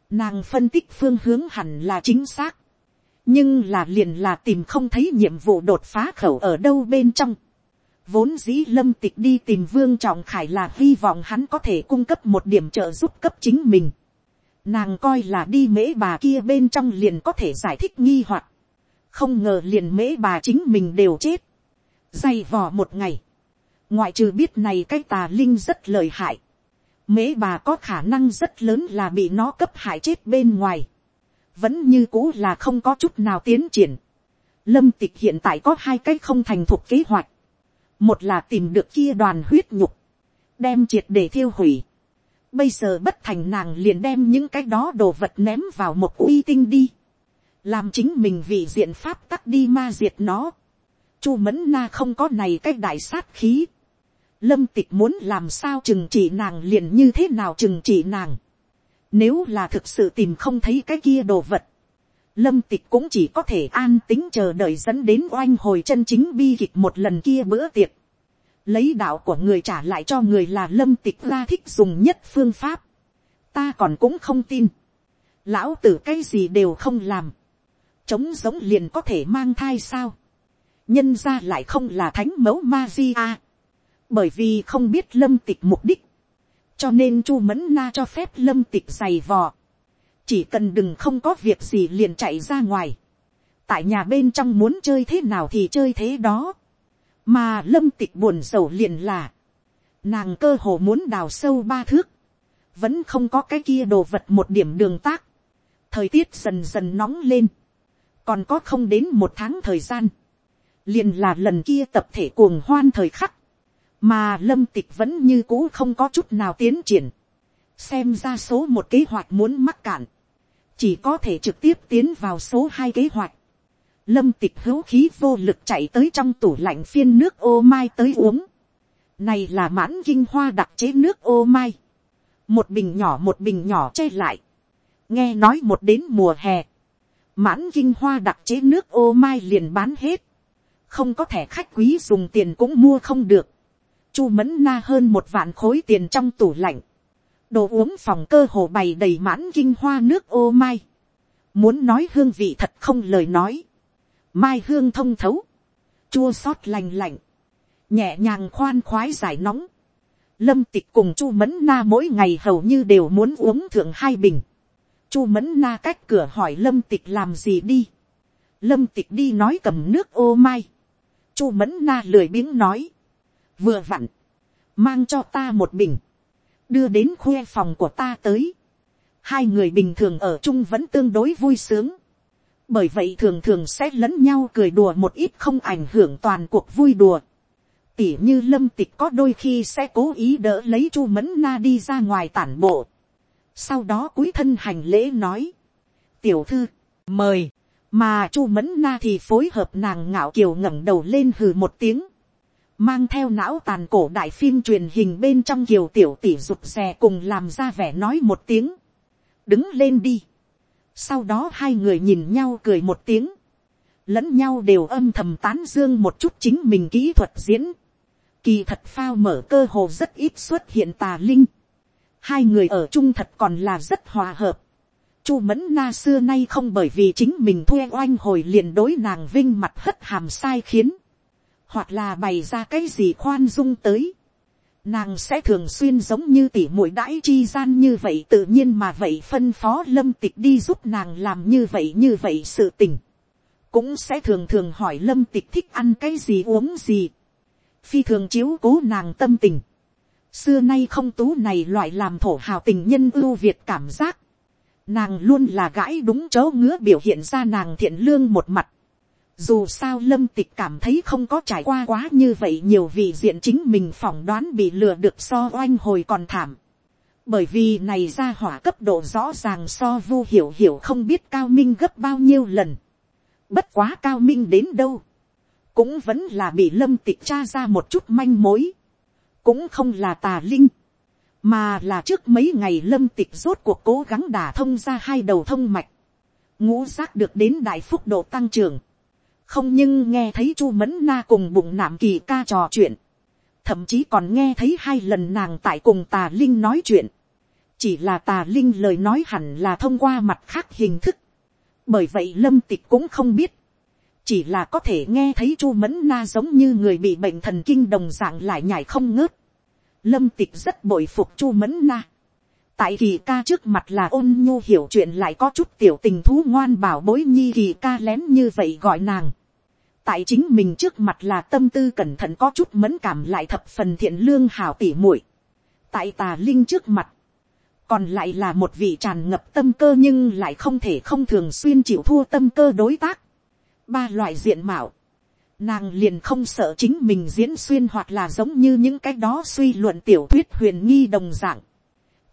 nàng phân tích phương hướng hẳn là chính xác nhưng là liền là tìm không thấy nhiệm vụ đột phá khẩu ở đâu bên trong. vốn dĩ lâm tịch đi tìm vương trọng khải là hy vọng hắn có thể cung cấp một điểm trợ giúp cấp chính mình. nàng coi là đi mễ bà kia bên trong liền có thể giải thích nghi hoặc. không ngờ liền mễ bà chính mình đều chết. dày vò một ngày ngoại trừ biết này cái tà linh rất lợi hại. mễ bà có khả năng rất lớn là bị nó cấp hại chết bên ngoài vẫn như cũ là không có chút nào tiến triển. Lâm tịch hiện tại có hai cái không thành thuộc kế hoạch. Một là tìm được kia đoàn huyết nhục. Đem triệt để thiêu hủy. Bây giờ bất thành nàng liền đem những cái đó đồ vật ném vào một uy tinh đi. Làm chính mình vì diện pháp tắc đi ma diệt nó. Chu mẫn na không có này cái đại sát khí. Lâm tịch muốn làm sao chừng trị nàng liền như thế nào chừng trị nàng nếu là thực sự tìm không thấy cái kia đồ vật. Lâm tịch cũng chỉ có thể an tính chờ đợi dẫn đến oanh hồi chân chính bi kịch một lần kia bữa tiệc. Lấy đạo của người trả lại cho người là lâm tịch ra thích dùng nhất phương pháp. Ta còn cũng không tin. Lão tử cái gì đều không làm. Chống giống liền có thể mang thai sao. Nhân ra lại không là thánh mẫu ma di a. Bởi vì không biết lâm tịch mục đích. cho nên chu mẫn na cho phép lâm tịch giày vò, chỉ cần đừng không có việc gì liền chạy ra ngoài, tại nhà bên trong muốn chơi thế nào thì chơi thế đó, mà lâm tịch buồn sầu liền là, nàng cơ hồ muốn đào sâu ba thước, vẫn không có cái kia đồ vật một điểm đường tác, thời tiết dần dần nóng lên, còn có không đến một tháng thời gian, liền là lần kia tập thể cuồng hoan thời khắc, mà lâm tịch vẫn như cũ không có chút nào tiến triển, xem ra số một kế hoạch muốn mắc cạn, chỉ có thể trực tiếp tiến vào số hai kế hoạch. Lâm tịch hữu khí vô lực chạy tới trong tủ lạnh phiên nước ô mai tới uống. Này là mãn kinh hoa đặc chế nước ô mai. Một bình nhỏ một bình nhỏ che lại. Nghe nói một đến mùa hè. Mãn kinh hoa đặc chế nước ô mai liền bán hết. Không có thẻ khách quý dùng tiền cũng mua không được chu mẫn na hơn một vạn khối tiền trong tủ lạnh, đồ uống phòng cơ hồ bày đầy mãn kinh hoa nước ô mai, muốn nói hương vị thật không lời nói, mai hương thông thấu, chua xót lành lạnh, nhẹ nhàng khoan khoái giải nóng, lâm tịch cùng chu mẫn na mỗi ngày hầu như đều muốn uống thượng hai bình, chu mẫn na cách cửa hỏi lâm tịch làm gì đi, lâm tịch đi nói cầm nước ô mai, chu mẫn na lười biếng nói, vừa vặn, mang cho ta một bình, đưa đến khoe phòng của ta tới, hai người bình thường ở chung vẫn tương đối vui sướng, bởi vậy thường thường sẽ lẫn nhau cười đùa một ít không ảnh hưởng toàn cuộc vui đùa, tỉ như lâm tịch có đôi khi sẽ cố ý đỡ lấy chu mẫn na đi ra ngoài tản bộ, sau đó cúi thân hành lễ nói, tiểu thư, mời, mà chu mẫn na thì phối hợp nàng ngạo kiều ngẩng đầu lên hừ một tiếng, mang theo não tàn cổ đại phim truyền hình bên trong kiều tiểu tỷ rụt rè cùng làm ra vẻ nói một tiếng, đứng lên đi, sau đó hai người nhìn nhau cười một tiếng, lẫn nhau đều âm thầm tán dương một chút chính mình kỹ thuật diễn, kỳ thật phao mở cơ hồ rất ít xuất hiện tà linh, hai người ở chung thật còn là rất hòa hợp, Chu mẫn na xưa nay không bởi vì chính mình thuê oanh hồi liền đối nàng vinh mặt hất hàm sai khiến. Hoặc là bày ra cái gì khoan dung tới. Nàng sẽ thường xuyên giống như tỉ mũi đãi chi gian như vậy, tự nhiên mà vậy phân phó lâm tịch đi giúp nàng làm như vậy như vậy sự tình. Cũng sẽ thường thường hỏi lâm tịch thích ăn cái gì, uống gì. Phi thường chiếu cố nàng tâm tình. Xưa nay không tú này loại làm thổ hào tình nhân ưu việt cảm giác nàng luôn là gãi đúng chỗ ngứa biểu hiện ra nàng thiện lương một mặt. Dù sao lâm tịch cảm thấy không có trải qua quá như vậy nhiều vị diện chính mình phỏng đoán bị lừa được so oanh hồi còn thảm. Bởi vì này ra hỏa cấp độ rõ ràng so vu hiểu hiểu không biết cao minh gấp bao nhiêu lần. Bất quá cao minh đến đâu. Cũng vẫn là bị lâm tịch tra ra một chút manh mối. Cũng không là tà linh mà là trước mấy ngày lâm tịch rốt cuộc cố gắng đả thông ra hai đầu thông mạch, ngũ giác được đến đại phúc độ tăng trưởng, không nhưng nghe thấy chu mẫn na cùng bụng nạm kỳ ca trò chuyện, thậm chí còn nghe thấy hai lần nàng tại cùng tà linh nói chuyện, chỉ là tà linh lời nói hẳn là thông qua mặt khác hình thức, bởi vậy lâm tịch cũng không biết, chỉ là có thể nghe thấy chu mẫn na giống như người bị bệnh thần kinh đồng dạng lại nhảy không ngớt, lâm tịch rất bội phục chu mẫn na. tại kỳ ca trước mặt là ôn nhu hiểu chuyện lại có chút tiểu tình thú ngoan bảo bối nhi kỳ ca lén như vậy gọi nàng tại chính mình trước mặt là tâm tư cẩn thận có chút mẫn cảm lại thập phần thiện lương hào tỉ muội. tại tà linh trước mặt, còn lại là một vị tràn ngập tâm cơ nhưng lại không thể không thường xuyên chịu thua tâm cơ đối tác. ba loại diện mạo, nàng liền không sợ chính mình diễn xuyên hoặc là giống như những cái đó suy luận tiểu thuyết huyền nghi đồng dạng,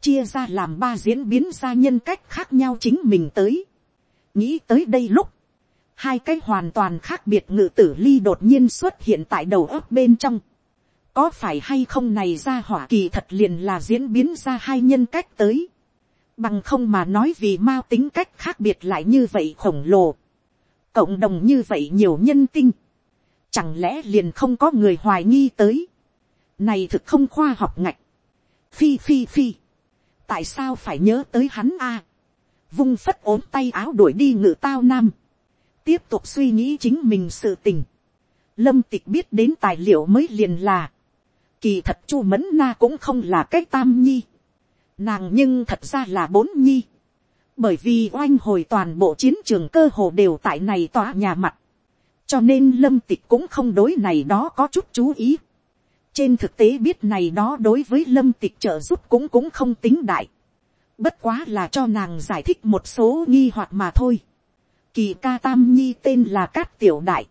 chia ra làm ba diễn biến ra nhân cách khác nhau chính mình tới. nghĩ tới đây lúc, hai cái hoàn toàn khác biệt ngự tử ly đột nhiên xuất hiện tại đầu ấp bên trong. có phải hay không này ra hỏa kỳ thật liền là diễn biến ra hai nhân cách tới. bằng không mà nói vì mao tính cách khác biệt lại như vậy khổng lồ. cộng đồng như vậy nhiều nhân tinh Chẳng lẽ liền không có người hoài nghi tới. Này thực không khoa học ngạch. Phi phi phi. Tại sao phải nhớ tới hắn a Vung phất ốm tay áo đuổi đi ngự tao nam. Tiếp tục suy nghĩ chính mình sự tình. Lâm tịch biết đến tài liệu mới liền là. Kỳ thật chu mẫn na cũng không là cái tam nhi. Nàng nhưng thật ra là bốn nhi. Bởi vì oanh hồi toàn bộ chiến trường cơ hồ đều tại này tòa nhà mặt cho nên lâm tịch cũng không đối này đó có chút chú ý. trên thực tế biết này đó đối với lâm tịch trợ giúp cũng cũng không tính đại. bất quá là cho nàng giải thích một số nghi hoặc mà thôi kỳ ca tam nhi tên là cát tiểu đại.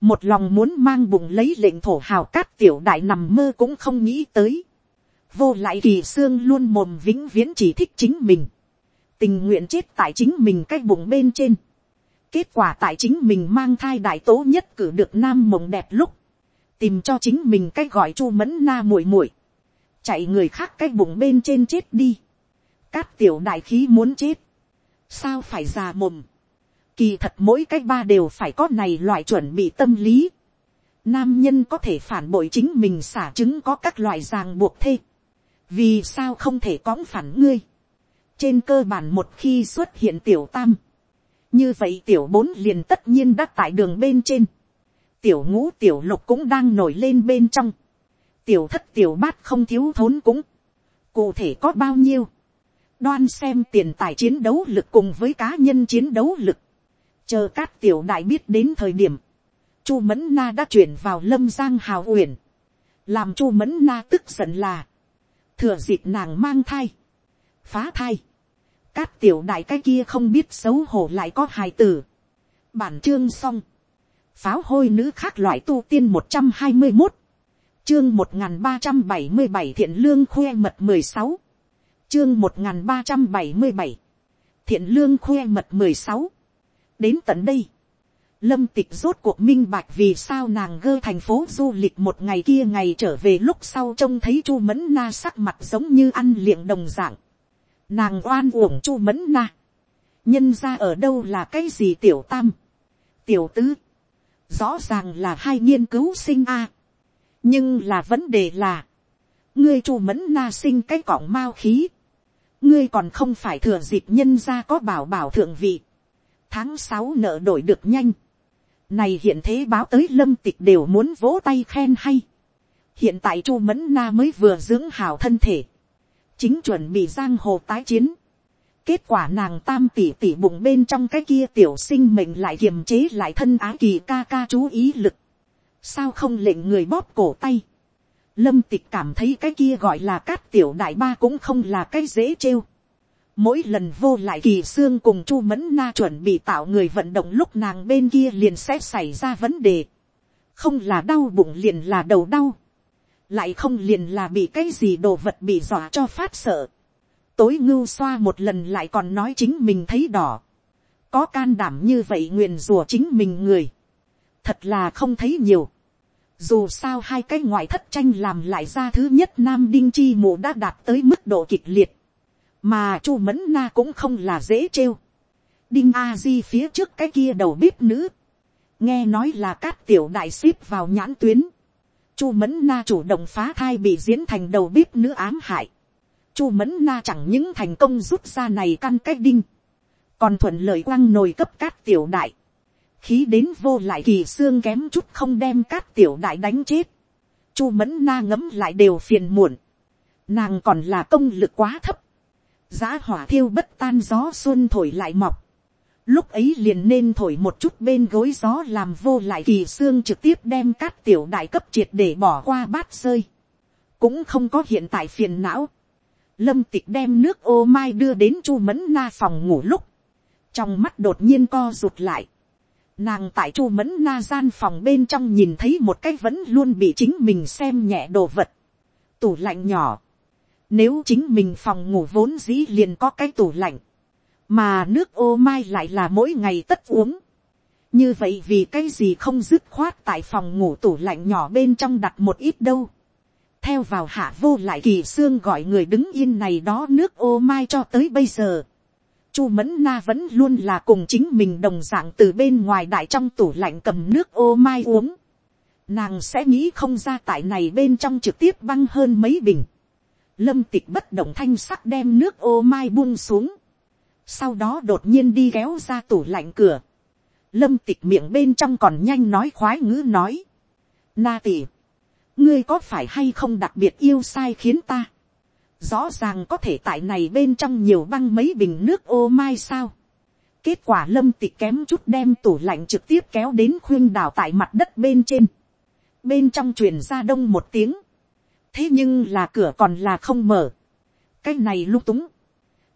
một lòng muốn mang bụng lấy lệnh thổ hào cát tiểu đại nằm mơ cũng không nghĩ tới. vô lại kỳ xương luôn mồm vĩnh viễn chỉ thích chính mình. tình nguyện chết tại chính mình cái bụng bên trên Kết quả tại chính mình mang thai đại tố nhất cử được nam mộng đẹp lúc. Tìm cho chính mình cái gọi chu mẫn na muội muội Chạy người khác cái bụng bên trên chết đi. Cát tiểu đại khí muốn chết. Sao phải già mồm. Kỳ thật mỗi cái ba đều phải có này loại chuẩn bị tâm lý. Nam nhân có thể phản bội chính mình xả chứng có các loại ràng buộc thê. Vì sao không thể cõng phản ngươi. Trên cơ bản một khi xuất hiện tiểu tam như vậy tiểu bốn liền tất nhiên đã tại đường bên trên, tiểu ngũ tiểu lục cũng đang nổi lên bên trong, tiểu thất tiểu bát không thiếu thốn cũng, cụ thể có bao nhiêu, đoan xem tiền tài chiến đấu lực cùng với cá nhân chiến đấu lực, chờ cát tiểu đại biết đến thời điểm, chu mẫn na đã chuyển vào lâm giang hào uyển, làm chu mẫn na tức giận là, thừa dịp nàng mang thai, phá thai, cát tiểu đại cái kia không biết xấu hổ lại có hài tử, bản chương xong, pháo hôi nữ khác loại tu tiên một trăm hai mươi một, chương một n g h n ba trăm bảy mươi bảy thiện lương khoe mật mười sáu, chương một n g h n ba trăm bảy mươi bảy, thiện lương khoe mật mười sáu, đến tận đây, lâm tịch rốt cuộc minh bạch vì sao nàng gơ thành phố du lịch một ngày kia ngày trở về lúc sau trông thấy chu mẫn na sắc mặt giống như ăn liệng đồng dạng, nàng oan uổng chu mẫn na, nhân ra ở đâu là cái gì tiểu tam, tiểu tứ, rõ ràng là hai nghiên cứu sinh a. nhưng là vấn đề là, ngươi chu mẫn na sinh cái cọng mao khí, ngươi còn không phải thừa dịp nhân ra có bảo bảo thượng vị, tháng sáu nợ đổi được nhanh, này hiện thế báo tới lâm tịch đều muốn vỗ tay khen hay, hiện tại chu mẫn na mới vừa dưỡng hào thân thể, chính chuẩn bị giang hồ tái chiến, Kết quả nàng tam tỷ tỷ bụng bên trong cái kia tiểu sinh mình lại kiềm chế lại thân á kỳ ca ca chú ý lực. Sao không lệnh người bóp cổ tay. Lâm tịch cảm thấy cái kia gọi là cát tiểu đại ba cũng không là cái dễ trêu. Mỗi lần vô lại kỳ xương cùng chu mẫn na chuẩn bị tạo người vận động lúc nàng bên kia liền sẽ xảy ra vấn đề. Không là đau bụng liền là đầu đau. Lại không liền là bị cái gì đồ vật bị dọa cho phát sợ tối ngưu xoa một lần lại còn nói chính mình thấy đỏ. Có can đảm như vậy nguyền rùa chính mình người. Thật là không thấy nhiều. Dù sao hai cái ngoại thất tranh làm lại ra thứ nhất nam đinh chi mù đã đạt tới mức độ kịch liệt. Mà chu mẫn na cũng không là dễ trêu. Đinh A Di phía trước cái kia đầu bếp nữ. Nghe nói là cát tiểu đại ship vào nhãn tuyến. Chu mẫn na chủ động phá thai bị diễn thành đầu bếp nữ ám hại chu mẫn na chẳng những thành công rút ra này căn cách đinh, còn thuận lợi quăng nồi cấp cát tiểu đại, khí đến vô lại kỳ xương kém chút không đem cát tiểu đại đánh chết, chu mẫn na ngấm lại đều phiền muộn, nàng còn là công lực quá thấp, giá hỏa thiêu bất tan gió xuân thổi lại mọc, lúc ấy liền nên thổi một chút bên gối gió làm vô lại kỳ xương trực tiếp đem cát tiểu đại cấp triệt để bỏ qua bát rơi, cũng không có hiện tại phiền não, lâm tịch đem nước ô mai đưa đến chu mẫn na phòng ngủ lúc, trong mắt đột nhiên co rụt lại. Nàng tại chu mẫn na gian phòng bên trong nhìn thấy một cái vẫn luôn bị chính mình xem nhẹ đồ vật. Tủ lạnh nhỏ. Nếu chính mình phòng ngủ vốn dĩ liền có cái tủ lạnh. Mà nước ô mai lại là mỗi ngày tất uống. Như vậy vì cái gì không dứt khoát tại phòng ngủ tủ lạnh nhỏ bên trong đặt một ít đâu theo vào hạ vô lại kỳ xương gọi người đứng yên này đó nước ô mai cho tới bây giờ. Chu mẫn na vẫn luôn là cùng chính mình đồng dạng từ bên ngoài đại trong tủ lạnh cầm nước ô mai uống. Nàng sẽ nghĩ không ra tại này bên trong trực tiếp băng hơn mấy bình. Lâm tịch bất động thanh sắc đem nước ô mai buông xuống. Sau đó đột nhiên đi kéo ra tủ lạnh cửa. Lâm tịch miệng bên trong còn nhanh nói khoái ngữ nói. Na tỉ ngươi có phải hay không đặc biệt yêu sai khiến ta, rõ ràng có thể tại này bên trong nhiều băng mấy bình nước ô mai sao. kết quả lâm tịch kém chút đem tủ lạnh trực tiếp kéo đến khuyên đào tại mặt đất bên trên. bên trong truyền ra đông một tiếng thế nhưng là cửa còn là không mở. cái này lung túng.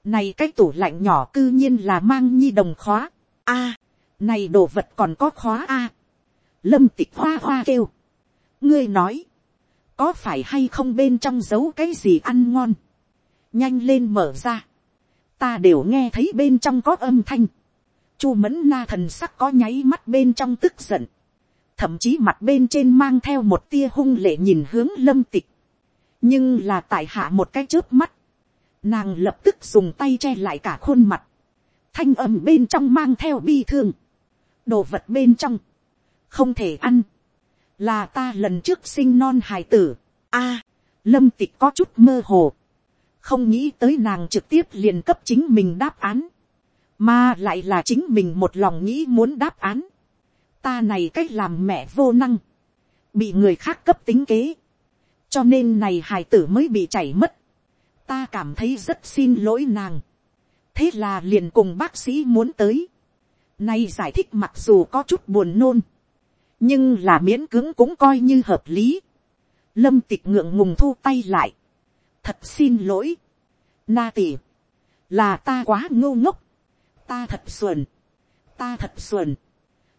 này cái tủ lạnh nhỏ cư nhiên là mang nhi đồng khóa. a, này đồ vật còn có khóa a. lâm tịch hoa hoa kêu. ngươi nói, có phải hay không bên trong giấu cái gì ăn ngon, nhanh lên mở ra, ta đều nghe thấy bên trong có âm thanh, chu mẫn na thần sắc có nháy mắt bên trong tức giận, thậm chí mặt bên trên mang theo một tia hung lệ nhìn hướng lâm tịch, nhưng là tại hạ một cái trước mắt, nàng lập tức dùng tay che lại cả khuôn mặt, thanh âm bên trong mang theo bi thương, đồ vật bên trong, không thể ăn, là ta lần trước sinh non hài tử. a, lâm tịch có chút mơ hồ, không nghĩ tới nàng trực tiếp liền cấp chính mình đáp án, mà lại là chính mình một lòng nghĩ muốn đáp án. ta này cách làm mẹ vô năng, bị người khác cấp tính kế, cho nên này hài tử mới bị chảy mất. ta cảm thấy rất xin lỗi nàng, thế là liền cùng bác sĩ muốn tới, Nay giải thích mặc dù có chút buồn nôn. Nhưng là miễn cưỡng cũng coi như hợp lý. Lâm tịch ngượng ngùng thu tay lại. Thật xin lỗi. Na tỷ. Là ta quá ngô ngốc. Ta thật xuẩn. Ta thật xuẩn.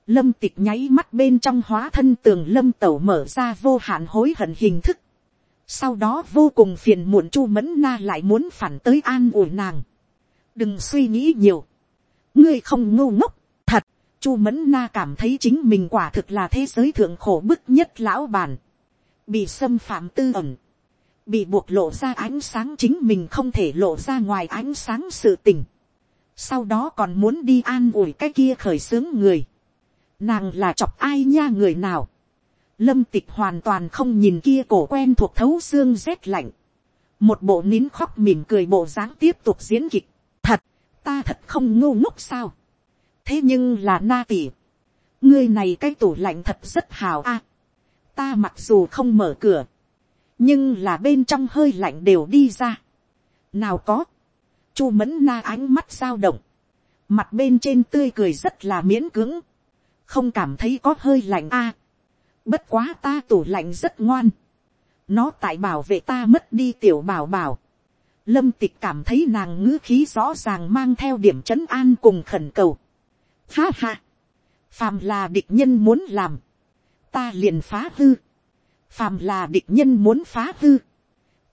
Lâm tịch nháy mắt bên trong hóa thân tường lâm tẩu mở ra vô hạn hối hận hình thức. Sau đó vô cùng phiền muộn chu mẫn na lại muốn phản tới an ủi nàng. Đừng suy nghĩ nhiều. Ngươi không ngu ngốc. Thật, chu mẫn na cảm thấy chính mình quả thực là thế giới thượng khổ bức nhất lão bản. Bị xâm phạm tư ẩn. Bị buộc lộ ra ánh sáng chính mình không thể lộ ra ngoài ánh sáng sự tình. Sau đó còn muốn đi an ủi cái kia khởi xướng người nàng là chọc ai nha người nào lâm tịch hoàn toàn không nhìn kia cổ quen thuộc thấu xương rét lạnh. một bộ nín khóc mỉm cười bộ dáng tiếp tục diễn kịch. thật, ta thật không ngu ngốc sao. thế nhưng là na tỉ. ngươi này cái tủ lạnh thật rất hào a. ta mặc dù không mở cửa, nhưng là bên trong hơi lạnh đều đi ra. nào có, chu mẫn na ánh mắt dao động, mặt bên trên tươi cười rất là miễn cưỡng không cảm thấy có hơi lạnh a bất quá ta tủ lạnh rất ngoan. nó tại bảo vệ ta mất đi tiểu bảo bảo. lâm tịch cảm thấy nàng ngữ khí rõ ràng mang theo điểm trấn an cùng khẩn cầu. ha ha. phàm là địch nhân muốn làm. ta liền phá hư. phàm là địch nhân muốn phá hư.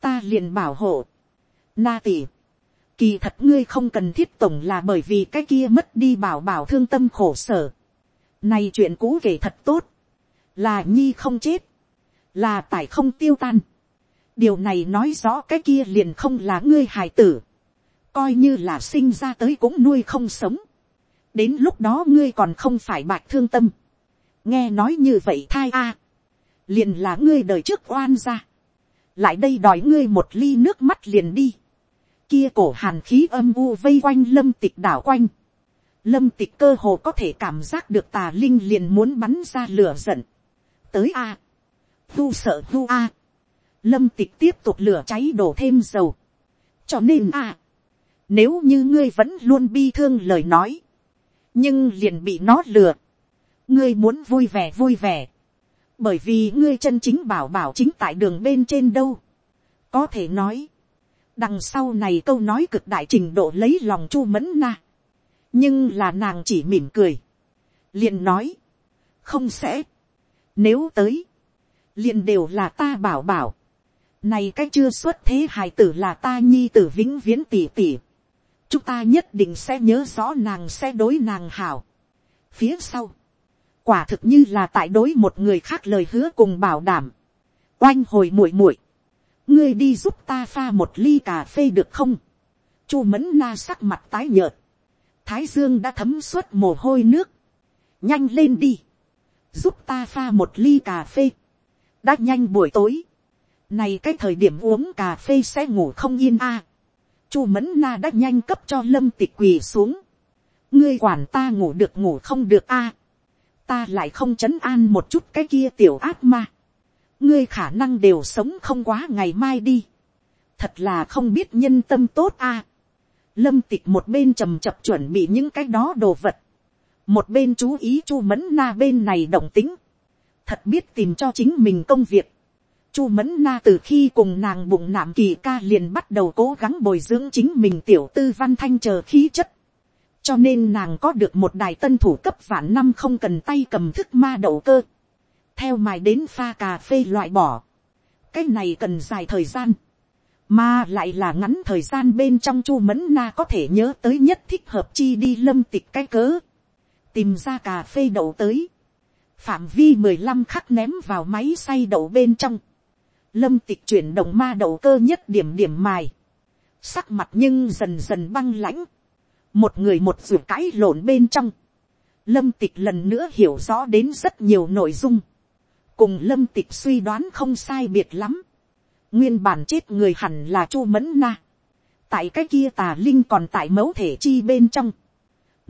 ta liền bảo hộ. na tỷ kỳ thật ngươi không cần thiết tổng là bởi vì cái kia mất đi bảo bảo thương tâm khổ sở. Này chuyện cũ kể thật tốt. Là nhi không chết. Là tài không tiêu tan. Điều này nói rõ cái kia liền không là ngươi hài tử. Coi như là sinh ra tới cũng nuôi không sống. Đến lúc đó ngươi còn không phải bạch thương tâm. Nghe nói như vậy thai a Liền là ngươi đời trước oan ra. Lại đây đòi ngươi một ly nước mắt liền đi. Kia cổ hàn khí âm u vây quanh lâm tịch đảo quanh lâm tịch cơ hồ có thể cảm giác được tà linh liền muốn bắn ra lửa giận tới a, tu sợ tu a, lâm tịch tiếp tục lửa cháy đổ thêm dầu. cho nên a, nếu như ngươi vẫn luôn bi thương lời nói, nhưng liền bị nó lừa, ngươi muốn vui vẻ vui vẻ, bởi vì ngươi chân chính bảo bảo chính tại đường bên trên đâu. có thể nói, đằng sau này câu nói cực đại trình độ lấy lòng chu mẫn na nhưng là nàng chỉ mỉm cười, liền nói, không sẽ, nếu tới, liền đều là ta bảo bảo, này cái chưa xuất thế hài tử là ta nhi tử vĩnh viễn tỷ tỷ chúng ta nhất định sẽ nhớ rõ nàng sẽ đối nàng hảo. phía sau, quả thực như là tại đối một người khác lời hứa cùng bảo đảm, oanh hồi muội muội, ngươi đi giúp ta pha một ly cà phê được không, chu mẫn na sắc mặt tái nhợt, thái dương đã thấm suốt mồ hôi nước, nhanh lên đi, giúp ta pha một ly cà phê, đã nhanh buổi tối, này cái thời điểm uống cà phê sẽ ngủ không yên a, chu mẫn na đã nhanh cấp cho lâm tịch quỳ xuống, ngươi quản ta ngủ được ngủ không được a, ta lại không chấn an một chút cái kia tiểu ác ma, ngươi khả năng đều sống không quá ngày mai đi, thật là không biết nhân tâm tốt a, lâm tịch một bên trầm chập chuẩn bị những cái đó đồ vật, một bên chú ý chu mẫn na bên này động tính, thật biết tìm cho chính mình công việc. chu mẫn na từ khi cùng nàng bụng nạm kỳ ca liền bắt đầu cố gắng bồi dưỡng chính mình tiểu tư văn thanh chờ khí chất, cho nên nàng có được một đài tân thủ cấp vạn năm không cần tay cầm thức ma đậu cơ, theo mài đến pha cà phê loại bỏ, cái này cần dài thời gian, mà lại là ngắn thời gian bên trong chu mẫn na có thể nhớ tới nhất thích hợp chi đi lâm tịch cái cớ, tìm ra cà phê đậu tới, phạm vi mười lăm khắc ném vào máy xay đậu bên trong, lâm tịch chuyển động ma đậu cơ nhất điểm điểm mài, sắc mặt nhưng dần dần băng lãnh, một người một ruột cãi lộn bên trong, lâm tịch lần nữa hiểu rõ đến rất nhiều nội dung, cùng lâm tịch suy đoán không sai biệt lắm, nguyên bản chết người hẳn là chu mẫn na, tại cái kia tà linh còn tại mẫu thể chi bên trong,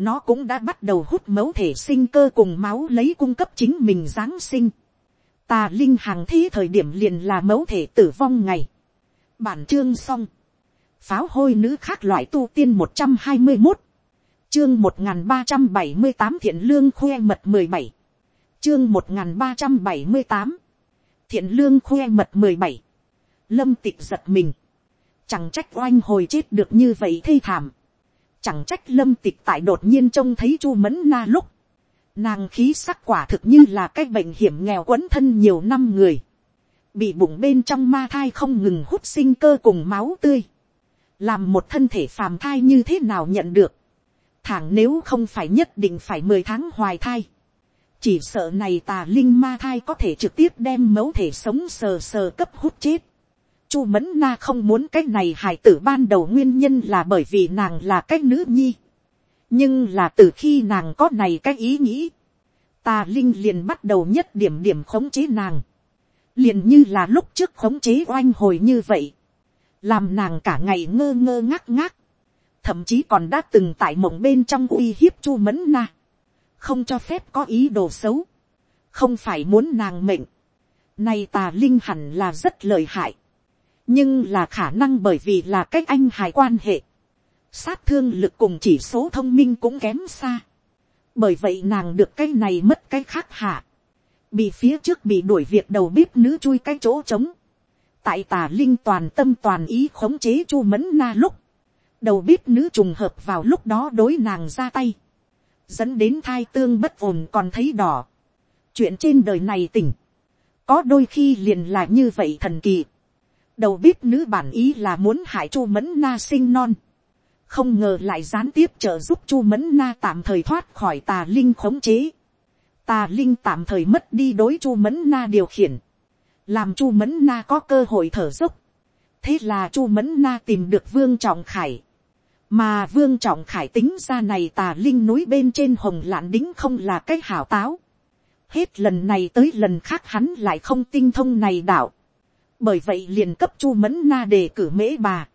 nó cũng đã bắt đầu hút mẫu thể sinh cơ cùng máu lấy cung cấp chính mình giáng sinh, tà linh hàng thế thời điểm liền là mẫu thể tử vong ngày, bản chương xong, pháo hôi nữ khác loại tu tiên một trăm hai mươi một, chương một nghìn ba trăm bảy mươi tám thiện lương khoe mật mười bảy, chương một nghìn ba trăm bảy mươi tám, thiện lương khoe mật mười bảy, lâm tịch giật mình, chẳng trách oanh hồi chết được như vậy thê thảm, chẳng trách lâm tịch tại đột nhiên trông thấy chu mẫn na lúc, nàng khí sắc quả thực như là cái bệnh hiểm nghèo quấn thân nhiều năm người, bị bụng bên trong ma thai không ngừng hút sinh cơ cùng máu tươi, làm một thân thể phàm thai như thế nào nhận được, thẳng nếu không phải nhất định phải mười tháng hoài thai, chỉ sợ này tà linh ma thai có thể trực tiếp đem mẫu thể sống sờ sờ cấp hút chết. Chu mẫn na không muốn cái này hải tử ban đầu nguyên nhân là bởi vì nàng là cái nữ nhi. nhưng là từ khi nàng có này cái ý nghĩ, tà linh liền bắt đầu nhất điểm điểm khống chế nàng. liền như là lúc trước khống chế oanh hồi như vậy. làm nàng cả ngày ngơ ngơ ngác ngác. thậm chí còn đã từng tại mộng bên trong uy hiếp chu mẫn na không cho phép có ý đồ xấu, không phải muốn nàng mệnh, nay tà linh hẳn là rất lợi hại, nhưng là khả năng bởi vì là cách anh hài quan hệ, sát thương lực cùng chỉ số thông minh cũng kém xa, bởi vậy nàng được cái này mất cái khác hạ, bị phía trước bị đuổi việc đầu bếp nữ chui cái chỗ trống, tại tà linh toàn tâm toàn ý khống chế chu mẫn na lúc, đầu bếp nữ trùng hợp vào lúc đó đối nàng ra tay, dẫn đến thai tương bất ổn còn thấy đỏ. chuyện trên đời này tỉnh, có đôi khi liền là như vậy thần kỳ đầu bếp nữ bản ý là muốn hại chu mẫn na sinh non, không ngờ lại gián tiếp trợ giúp chu mẫn na tạm thời thoát khỏi tà linh khống chế. tà linh tạm thời mất đi đối chu mẫn na điều khiển, làm chu mẫn na có cơ hội thở dốc. thế là chu mẫn na tìm được vương trọng khải, mà vương trọng khải tính ra này tà linh núi bên trên hồng lạn đính không là cái hảo táo. hết lần này tới lần khác hắn lại không tinh thông này đạo bởi vậy liền cấp chu mẫn na đề cử mễ bà.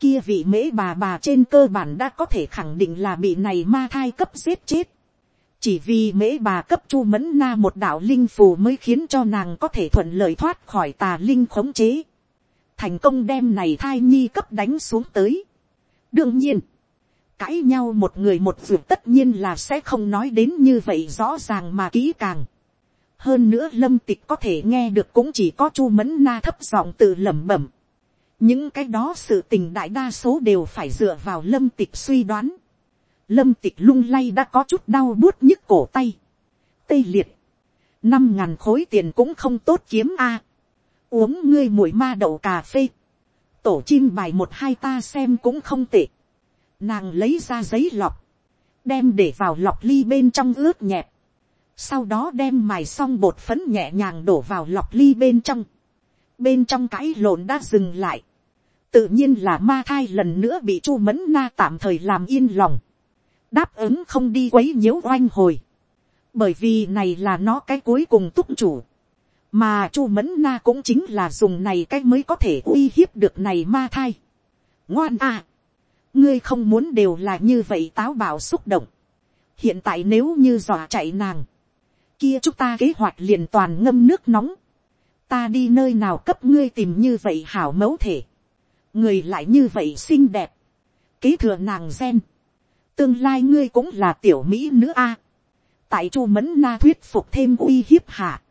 kia vị mễ bà bà trên cơ bản đã có thể khẳng định là bị này ma thai cấp giết chết. chỉ vì mễ bà cấp chu mẫn na một đạo linh phù mới khiến cho nàng có thể thuận lợi thoát khỏi tà linh khống chế. thành công đem này thai nhi cấp đánh xuống tới đương nhiên, cãi nhau một người một việc tất nhiên là sẽ không nói đến như vậy rõ ràng mà kỹ càng hơn nữa lâm tịch có thể nghe được cũng chỉ có chu mẫn na thấp giọng tự lẩm bẩm. những cái đó sự tình đại đa số đều phải dựa vào lâm tịch suy đoán. lâm tịch lung lay đã có chút đau buốt nhức cổ tay. tê liệt. năm ngàn khối tiền cũng không tốt kiếm a. uống ngươi mùi ma đậu cà phê tổ chim bài một hai ta xem cũng không tệ. Nàng lấy ra giấy lọc, đem để vào lọc ly bên trong ướt nhẹp. Sau đó đem mài xong bột phấn nhẹ nhàng đổ vào lọc ly bên trong. Bên trong cãi lộn đã dừng lại. Tự nhiên là ma thai lần nữa bị chu mẫn na tạm thời làm yên lòng. Đáp ứng không đi quấy nhiễu oanh hồi. Bởi vì này là nó cái cuối cùng túc chủ mà chu mẫn na cũng chính là dùng này cái mới có thể uy hiếp được này ma thai. ngoan à, ngươi không muốn đều là như vậy táo bạo xúc động. hiện tại nếu như dọa chạy nàng, kia chúng ta kế hoạch liền toàn ngâm nước nóng. ta đi nơi nào cấp ngươi tìm như vậy hảo mẫu thể. người lại như vậy xinh đẹp. kế thừa nàng gen. tương lai ngươi cũng là tiểu mỹ nữ a. tại chu mẫn na thuyết phục thêm uy hiếp hạ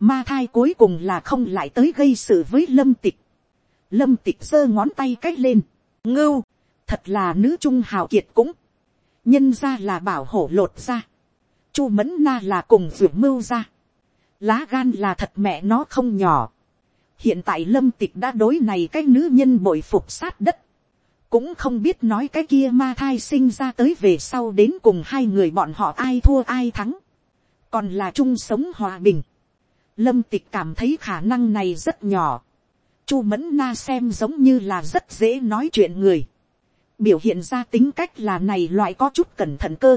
ma thai cuối cùng là không lại tới gây sự với lâm tịch. lâm tịch giơ ngón tay cách lên, ngưu, thật là nữ trung hào kiệt cũng, nhân ra là bảo hổ lột ra, chu mẫn na là cùng ruột mưu ra, lá gan là thật mẹ nó không nhỏ. hiện tại lâm tịch đã đối này cái nữ nhân bội phục sát đất, cũng không biết nói cái kia ma thai sinh ra tới về sau đến cùng hai người bọn họ ai thua ai thắng, còn là chung sống hòa bình Lâm tịch cảm thấy khả năng này rất nhỏ. Chu mẫn na xem giống như là rất dễ nói chuyện người. Biểu hiện ra tính cách là này loại có chút cẩn thận cơ.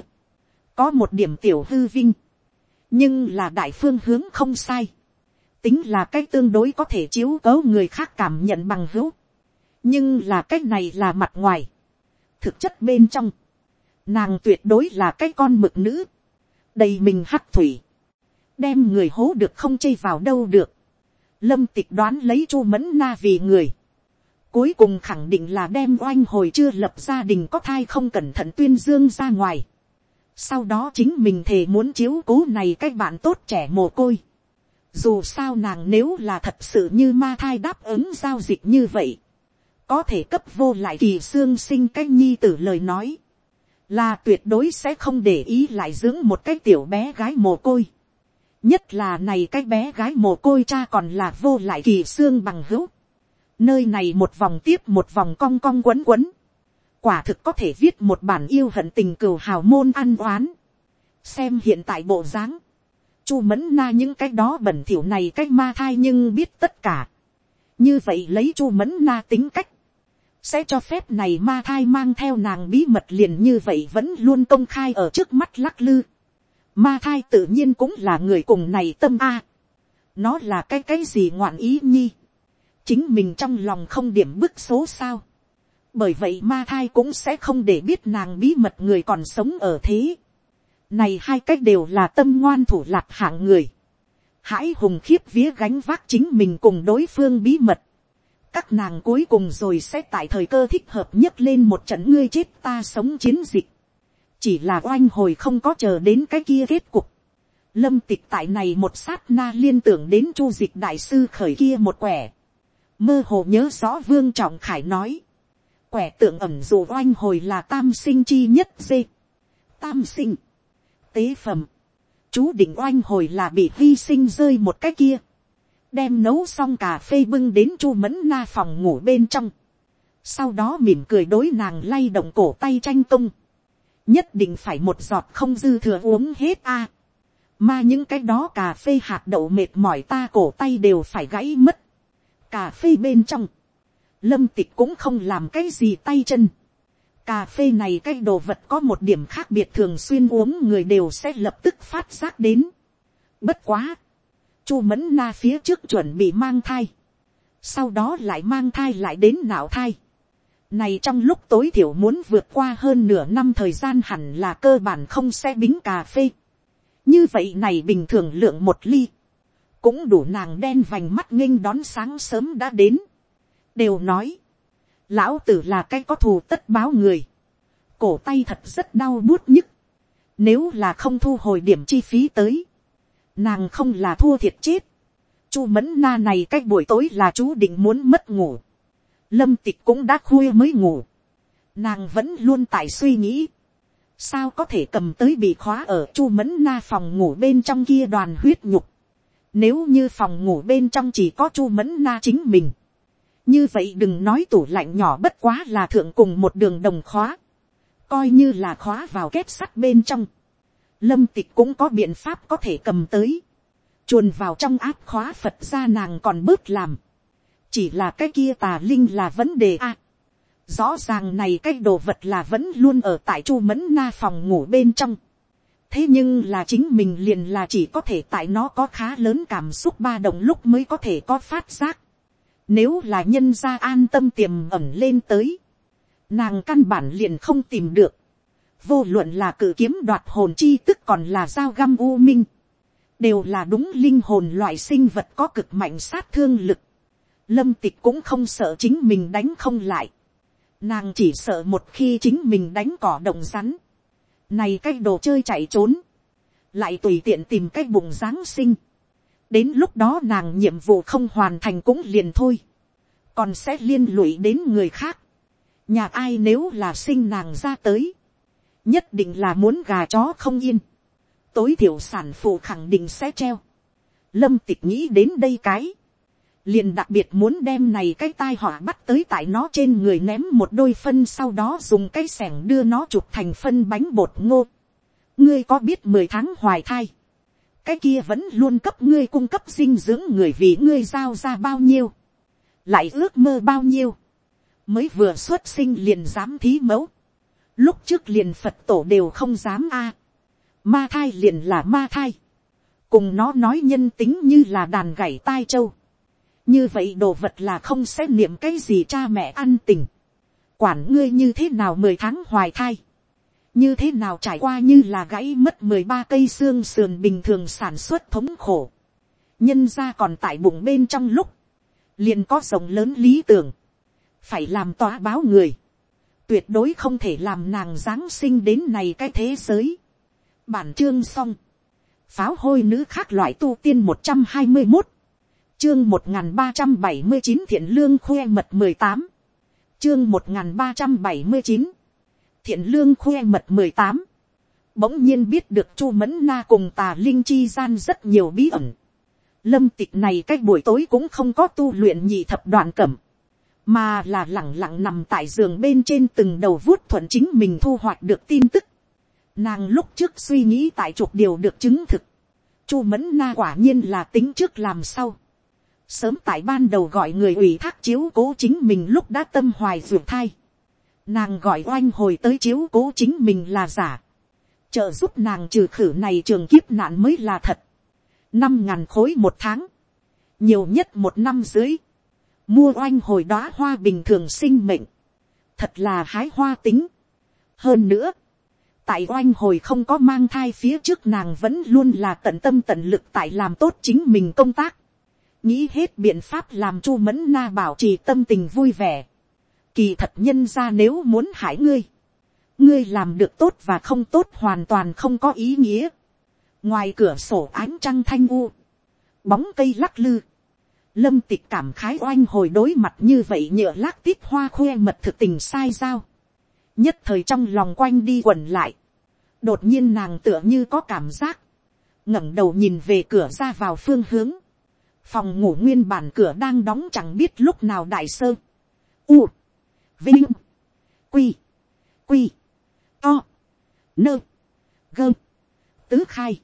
Có một điểm tiểu hư vinh. Nhưng là đại phương hướng không sai. Tính là cách tương đối có thể chiếu cấu người khác cảm nhận bằng hữu. Nhưng là cách này là mặt ngoài. Thực chất bên trong. Nàng tuyệt đối là cái con mực nữ. Đầy mình hắc thủy đem người hố được không chây vào đâu được. lâm tịch đoán lấy chu mẫn na vì người. cuối cùng khẳng định là đem oanh hồi chưa lập gia đình có thai không cẩn thận tuyên dương ra ngoài sau đó chính mình thề muốn chiếu cố này cái bạn tốt trẻ mồ côi. dù sao nàng nếu là thật sự như ma thai đáp ứng giao dịch như vậy, có thể cấp vô lại kỳ xương sinh cái nhi tử lời nói, là tuyệt đối sẽ không để ý lại dưỡng một cái tiểu bé gái mồ côi. nhất là này cái bé gái mồ côi cha còn là vô lại kỳ xương bằng hữu Nơi này một vòng tiếp một vòng cong cong quấn quấn. Quả thực có thể viết một bản yêu hận tình cừu hào môn ăn oán. Xem hiện tại bộ dáng. Chu mẫn na những cái đó bẩn thỉu này cái ma thai nhưng biết tất cả. Như vậy lấy chu mẫn na tính cách. Sẽ cho phép này ma thai mang theo nàng bí mật liền như vậy vẫn luôn công khai ở trước mắt lắc lư. Ma thai tự nhiên cũng là người cùng này tâm A. Nó là cái cái gì ngoạn ý nhi chính mình trong lòng không điểm bức số sao bởi vậy ma thai cũng sẽ không để biết nàng bí mật người còn sống ở thế. này hai cách đều là tâm ngoan thủ lạc hạng người. hãy hùng khiếp vía gánh vác chính mình cùng đối phương bí mật. các nàng cuối cùng rồi sẽ tại thời cơ thích hợp nhất lên một trận ngươi chết ta sống chiến dịch. chỉ là oanh hồi không có chờ đến cái kia kết cục. Lâm tịch tại này một sát na liên tưởng đến chu dịch đại sư khởi kia một quẻ mơ hồ nhớ rõ vương trọng khải nói, quẻ tượng ẩm dù oanh hồi là tam sinh chi nhất dê, tam sinh, tế phẩm, chú định oanh hồi là bị hy sinh rơi một cái kia, đem nấu xong cà phê bưng đến chu mẫn na phòng ngủ bên trong, sau đó mỉm cười đối nàng lay động cổ tay tranh tung, nhất định phải một giọt không dư thừa uống hết a, mà những cái đó cà phê hạt đậu mệt mỏi ta cổ tay đều phải gãy mất, cà phê bên trong, lâm tịch cũng không làm cái gì tay chân. Cà phê này cái đồ vật có một điểm khác biệt thường xuyên uống người đều sẽ lập tức phát giác đến. Bất quá. Chu mẫn na phía trước chuẩn bị mang thai. Sau đó lại mang thai lại đến não thai. Này trong lúc tối thiểu muốn vượt qua hơn nửa năm thời gian hẳn là cơ bản không sẽ bính cà phê. Như vậy này bình thường lượng một ly cũng đủ nàng đen vành mắt nghênh đón sáng sớm đã đến, đều nói, lão tử là cái có thù tất báo người, cổ tay thật rất đau buốt nhức, nếu là không thu hồi điểm chi phí tới, nàng không là thua thiệt chết, chu mẫn na này cách buổi tối là chú định muốn mất ngủ, lâm tịch cũng đã khuya mới ngủ, nàng vẫn luôn tại suy nghĩ, sao có thể cầm tới bị khóa ở chu mẫn na phòng ngủ bên trong kia đoàn huyết nhục, nếu như phòng ngủ bên trong chỉ có chu mẫn na chính mình. Như vậy đừng nói tủ lạnh nhỏ bất quá là thượng cùng một đường đồng khóa. Coi như là khóa vào kép sắt bên trong. Lâm tịch cũng có biện pháp có thể cầm tới. Chuồn vào trong áp khóa Phật ra nàng còn bớt làm. Chỉ là cái kia tà linh là vấn đề a. rõ ràng này cái đồ vật là vẫn luôn ở tại chu mẫn na phòng ngủ bên trong thế nhưng là chính mình liền là chỉ có thể tại nó có khá lớn cảm xúc ba động lúc mới có thể có phát giác. Nếu là nhân gia an tâm tiềm ẩn lên tới, nàng căn bản liền không tìm được. Vô luận là cử kiếm đoạt hồn chi tức còn là dao găm u minh. Đều là đúng linh hồn loại sinh vật có cực mạnh sát thương lực. Lâm tịch cũng không sợ chính mình đánh không lại. Nàng chỉ sợ một khi chính mình đánh cỏ động rắn này cái đồ chơi chạy trốn. Lại tùy tiện tìm cái bụng giáng sinh. Đến lúc đó nàng nhiệm vụ không hoàn thành cũng liền thôi. Còn sẽ liên lụy đến người khác. Nhà ai nếu là sinh nàng ra tới. Nhất định là muốn gà chó không yên. Tối thiểu sản phụ khẳng định sẽ treo. Lâm tịch nghĩ đến đây cái liền đặc biệt muốn đem này cái tai họa bắt tới tại nó trên người ném một đôi phân sau đó dùng cái sẻng đưa nó chụp thành phân bánh bột ngô. ngươi có biết mười tháng hoài thai, cái kia vẫn luôn cấp ngươi cung cấp dinh dưỡng người vì ngươi giao ra bao nhiêu, lại ước mơ bao nhiêu, mới vừa xuất sinh liền dám thí mẫu, lúc trước liền phật tổ đều không dám a, ma thai liền là ma thai, cùng nó nói nhân tính như là đàn gảy tai châu, như vậy đồ vật là không sẽ niệm cái gì cha mẹ ăn tình, quản ngươi như thế nào mười tháng hoài thai, như thế nào trải qua như là gãy mất mười ba cây xương sườn bình thường sản xuất thống khổ, nhân ra còn tại bụng bên trong lúc, liền có rộng lớn lý tưởng, phải làm tòa báo người, tuyệt đối không thể làm nàng giáng sinh đến này cái thế giới. bản chương xong, pháo hôi nữ khác loại tu tiên một trăm hai mươi một, chương một n g h n ba trăm bảy mươi chín thiện lương khoe mật mười tám, chương một n g h n ba trăm bảy mươi chín, thiện lương khoe mật mười tám, bỗng nhiên biết được chu mẫn na cùng tà linh chi gian rất nhiều bí ẩn. lâm tịch này c á c h buổi tối cũng không có tu luyện nhị thập đoạn cẩm, mà là lẳng lặng nằm tại giường bên trên từng đầu vuốt thuận chính mình thu hoạch được tin tức. Nàng lúc trước suy nghĩ tại chục điều được chứng thực. Chu mẫn na quả nhiên là tính trước làm sau. Sớm tại ban đầu gọi người ủy thác chiếu cố chính mình lúc đã tâm hoài ruột thai. Nàng gọi oanh hồi tới chiếu cố chính mình là giả. Trợ giúp nàng trừ khử này trường kiếp nạn mới là thật. Năm ngàn khối một tháng. Nhiều nhất một năm dưới. Mua oanh hồi đóa hoa bình thường sinh mệnh. Thật là hái hoa tính. Hơn nữa tại oanh hồi không có mang thai phía trước nàng vẫn luôn là tận tâm tận lực tại làm tốt chính mình công tác. nghĩ hết biện pháp làm chu mẫn na bảo trì tâm tình vui vẻ kỳ thật nhân ra nếu muốn hại ngươi. ngươi làm được tốt và không tốt hoàn toàn không có ý nghĩa. ngoài cửa sổ ánh trăng thanh u. bóng cây lắc lư. lâm tịch cảm khái oanh hồi đối mặt như vậy nhựa lác tít hoa khoe mật thực tình sai sao nhất thời trong lòng quanh đi quẩn lại, đột nhiên nàng tựa như có cảm giác, ngẩng đầu nhìn về cửa ra vào phương hướng, phòng ngủ nguyên bản cửa đang đóng chẳng biết lúc nào đại sơ, u, vinh, quy, quy, to, nơ, gơm tứ khai,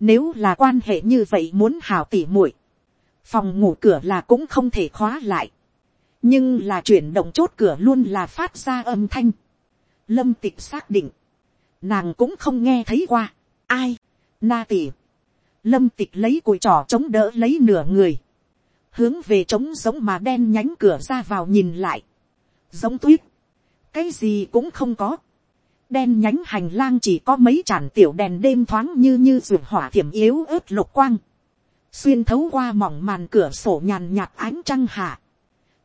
nếu là quan hệ như vậy muốn hào tỉ muội, phòng ngủ cửa là cũng không thể khóa lại, nhưng là chuyển động chốt cửa luôn là phát ra âm thanh, lâm tịch xác định, nàng cũng không nghe thấy qua, ai, na tỉ, lâm tịch lấy cùi trỏ chống đỡ lấy nửa người, hướng về trống giống mà đen nhánh cửa ra vào nhìn lại, giống tuyết, cái gì cũng không có, đen nhánh hành lang chỉ có mấy chản tiểu đèn đêm thoáng như như ruột hỏa thiểm yếu ớt lục quang, xuyên thấu qua mỏng màn cửa sổ nhàn nhạt ánh trăng hạ,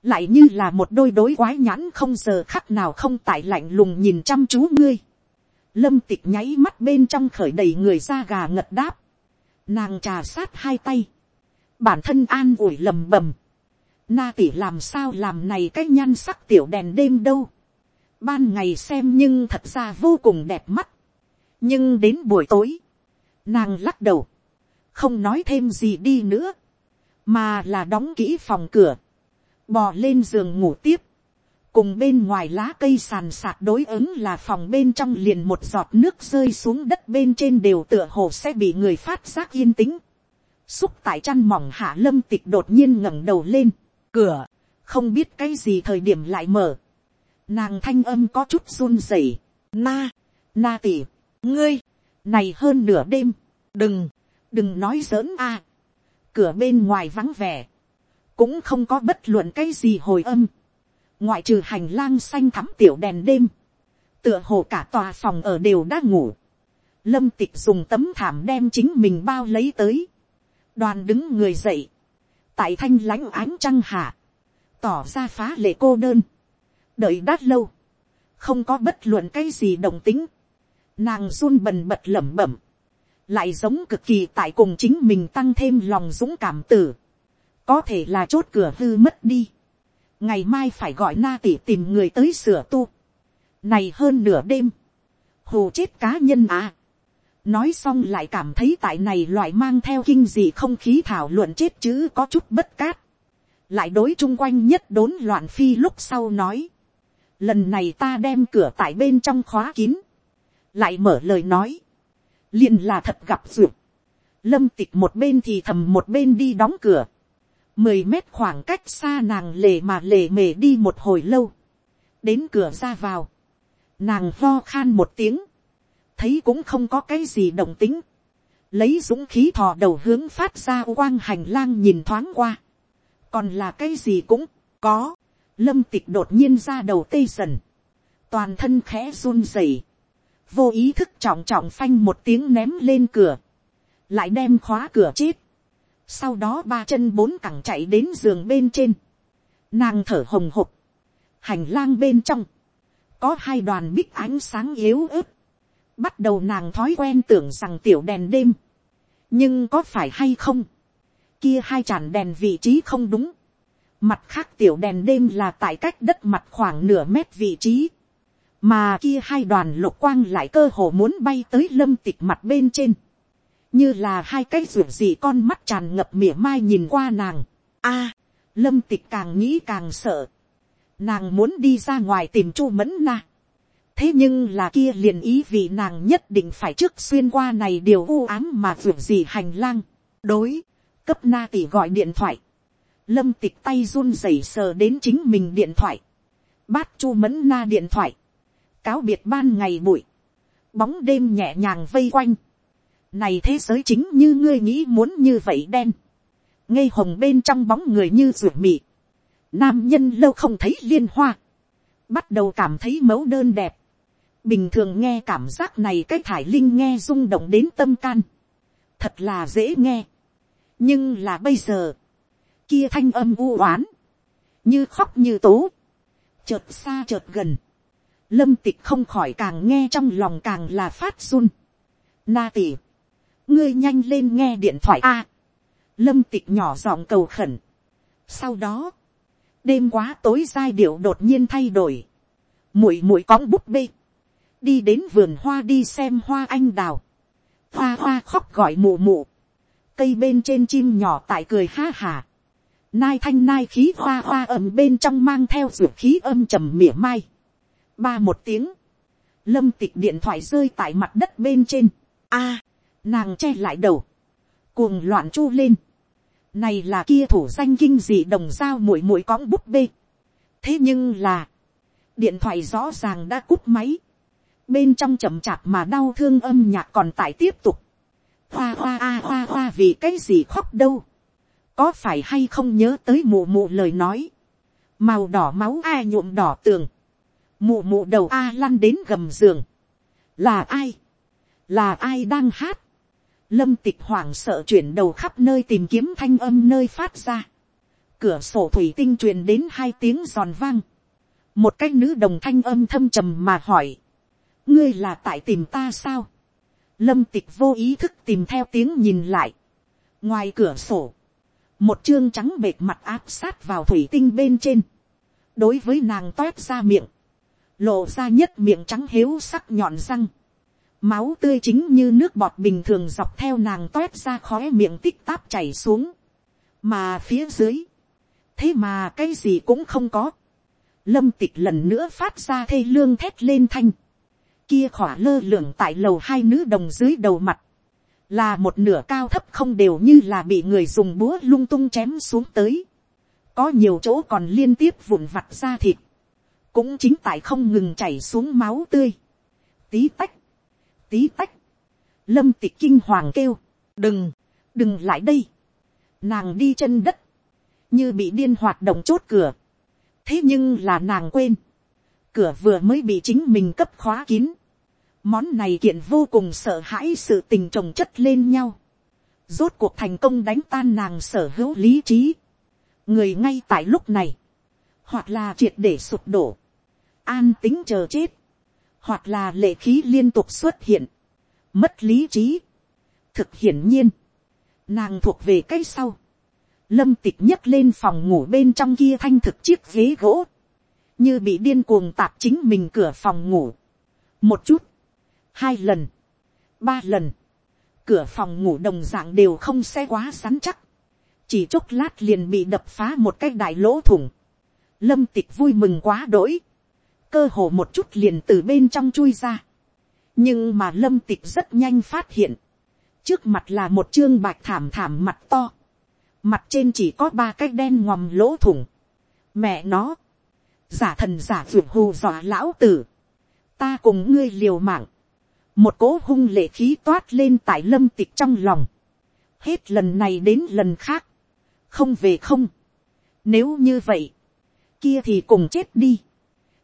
lại như là một đôi đối quái nhãn không giờ khắc nào không tại lạnh lùng nhìn chăm chú ngươi. Lâm tịch nháy mắt bên trong khởi đầy người ra gà ngật đáp. Nàng trà sát hai tay. Bản thân an ủi lầm bầm. Na tỷ làm sao làm này cái nhan sắc tiểu đèn đêm đâu. Ban ngày xem nhưng thật ra vô cùng đẹp mắt. Nhưng đến buổi tối. Nàng lắc đầu. Không nói thêm gì đi nữa. Mà là đóng kỹ phòng cửa bò lên giường ngủ tiếp, cùng bên ngoài lá cây sàn sạc đối ứng là phòng bên trong liền một giọt nước rơi xuống đất bên trên đều tựa hồ sẽ bị người phát giác yên tĩnh. xúc tại chăn mỏng hạ lâm tịch đột nhiên ngẩng đầu lên, cửa, không biết cái gì thời điểm lại mở. Nàng thanh âm có chút run rẩy, na, na tỉ, ngươi, này hơn nửa đêm, đừng, đừng nói giỡn a. À, cửa bên ngoài vắng vẻ, cũng không có bất luận cái gì hồi âm, ngoại trừ hành lang xanh thắm tiểu đèn đêm, tựa hồ cả tòa phòng ở đều đã ngủ, lâm tịch dùng tấm thảm đem chính mình bao lấy tới, đoàn đứng người dậy, tại thanh lãnh ánh trăng hạ, tỏ ra phá lệ cô đơn, đợi đát lâu, không có bất luận cái gì đồng tính, nàng run bần bật lẩm bẩm, lại giống cực kỳ tại cùng chính mình tăng thêm lòng dũng cảm tử, có thể là chốt cửa hư mất đi, ngày mai phải gọi na tỷ tìm người tới sửa tu, này hơn nửa đêm, hồ chết cá nhân à, nói xong lại cảm thấy tại này loại mang theo kinh gì không khí thảo luận chết chứ có chút bất cát, lại đối chung quanh nhất đốn loạn phi lúc sau nói, lần này ta đem cửa tại bên trong khóa kín, lại mở lời nói, liền là thật gặp ruột, lâm tịch một bên thì thầm một bên đi đóng cửa, mười mét khoảng cách xa nàng lề mà lề mề đi một hồi lâu, đến cửa ra vào, nàng lo khan một tiếng, thấy cũng không có cái gì động tính, lấy dũng khí thò đầu hướng phát ra quang hành lang nhìn thoáng qua, còn là cái gì cũng có, lâm tịch đột nhiên ra đầu tê dần, toàn thân khẽ run rẩy, vô ý thức trọng trọng phanh một tiếng ném lên cửa, lại đem khóa cửa chết, sau đó ba chân bốn cẳng chạy đến giường bên trên, nàng thở hồng hộc, hành lang bên trong, có hai đoàn bích ánh sáng yếu ớt, bắt đầu nàng thói quen tưởng rằng tiểu đèn đêm, nhưng có phải hay không, kia hai tràn đèn vị trí không đúng, mặt khác tiểu đèn đêm là tại cách đất mặt khoảng nửa mét vị trí, mà kia hai đoàn lục quang lại cơ hồ muốn bay tới lâm tịch mặt bên trên, như là hai cái ruột gì con mắt tràn ngập mỉa mai nhìn qua nàng. a, lâm tịch càng nghĩ càng sợ, nàng muốn đi ra ngoài tìm chu mẫn na, thế nhưng là kia liền ý vì nàng nhất định phải trước xuyên qua này điều u ám mà ruột gì hành lang, đối, cấp na tỷ gọi điện thoại, lâm tịch tay run rẩy sờ đến chính mình điện thoại, bát chu mẫn na điện thoại, cáo biệt ban ngày bụi, bóng đêm nhẹ nhàng vây quanh, này thế giới chính như ngươi nghĩ muốn như vậy đen, ngây hồng bên trong bóng người như ruột mị, nam nhân lâu không thấy liên hoa, bắt đầu cảm thấy mẫu đơn đẹp, bình thường nghe cảm giác này cái thải linh nghe rung động đến tâm can, thật là dễ nghe, nhưng là bây giờ, kia thanh âm u oán, như khóc như tố, chợt xa chợt gần, lâm tịch không khỏi càng nghe trong lòng càng là phát run. Na tỷ ngươi nhanh lên nghe điện thoại a. lâm tịch nhỏ giọng cầu khẩn. sau đó, đêm quá tối giai điệu đột nhiên thay đổi, muội muội cóng búp bê, đi đến vườn hoa đi xem hoa anh đào, hoa hoa khóc gọi mù mù, cây bên trên chim nhỏ tại cười ha hà, nai thanh nai khí hoa hoa ầm bên trong mang theo ruột khí âm trầm mỉa mai, ba một tiếng, lâm tịch điện thoại rơi tại mặt đất bên trên, a, nàng che lại đầu, cuồng loạn chu lên, này là kia thủ danh kinh dị đồng dao muội muội cõng búp bê, thế nhưng là, điện thoại rõ ràng đã cút máy, bên trong chậm chạp mà đau thương âm nhạc còn tại tiếp tục, hoa hoa a hoa hoa vì cái gì khóc đâu, có phải hay không nhớ tới mụ mụ lời nói, màu đỏ máu a nhuộm đỏ tường, mụ mụ đầu a lăn đến gầm giường, là ai, là ai đang hát, lâm tịch hoảng sợ chuyển đầu khắp nơi tìm kiếm thanh âm nơi phát ra, cửa sổ thủy tinh truyền đến hai tiếng giòn vang, một cái nữ đồng thanh âm thâm trầm mà hỏi, ngươi là tại tìm ta sao, lâm tịch vô ý thức tìm theo tiếng nhìn lại, ngoài cửa sổ, một chương trắng bệt mặt áp sát vào thủy tinh bên trên, đối với nàng toét ra miệng, lộ ra nhất miệng trắng hếu sắc nhọn răng, máu tươi chính như nước bọt bình thường dọc theo nàng toét ra khói miệng tích táp chảy xuống, mà phía dưới, thế mà cái gì cũng không có, lâm tịch lần nữa phát ra thê lương thét lên thanh, kia khỏa lơ lửng tại lầu hai nữ đồng dưới đầu mặt, là một nửa cao thấp không đều như là bị người dùng búa lung tung chém xuống tới, có nhiều chỗ còn liên tiếp vụn vặt ra thịt, cũng chính tại không ngừng chảy xuống máu tươi, tí tách, tí tách, lâm tịch kinh hoàng kêu, đừng, đừng lại đây, nàng đi chân đất, như bị điên hoạt động chốt cửa, thế nhưng là nàng quên, cửa vừa mới bị chính mình cấp khóa kín, món này kiện vô cùng sợ hãi sự tình trồng chất lên nhau, rốt cuộc thành công đánh tan nàng sở hữu lý trí, người ngay tại lúc này, hoặc là triệt để sụp đổ, an tính chờ chết, hoặc là lệ khí liên tục xuất hiện, mất lý trí. thực hiển nhiên, nàng thuộc về cái sau, lâm tịch nhấc lên phòng ngủ bên trong kia thanh thực chiếc ghế gỗ, như bị điên cuồng tạp chính mình cửa phòng ngủ, một chút, hai lần, ba lần, cửa phòng ngủ đồng dạng đều không xe quá sắn chắc, chỉ chốc lát liền bị đập phá một cái đại lỗ thủng, lâm tịch vui mừng quá đỗi, cơ hồ một chút liền từ bên trong chui ra. nhưng mà lâm tịch rất nhanh phát hiện, trước mặt là một chương bạch thảm thảm mặt to, mặt trên chỉ có ba cái đen ngòm lỗ thủng, mẹ nó, giả thần giả ruột hù dọa lão tử, ta cùng ngươi liều mạng, một cố hung lệ khí toát lên tại lâm tịch trong lòng, hết lần này đến lần khác, không về không, nếu như vậy, kia thì cùng chết đi,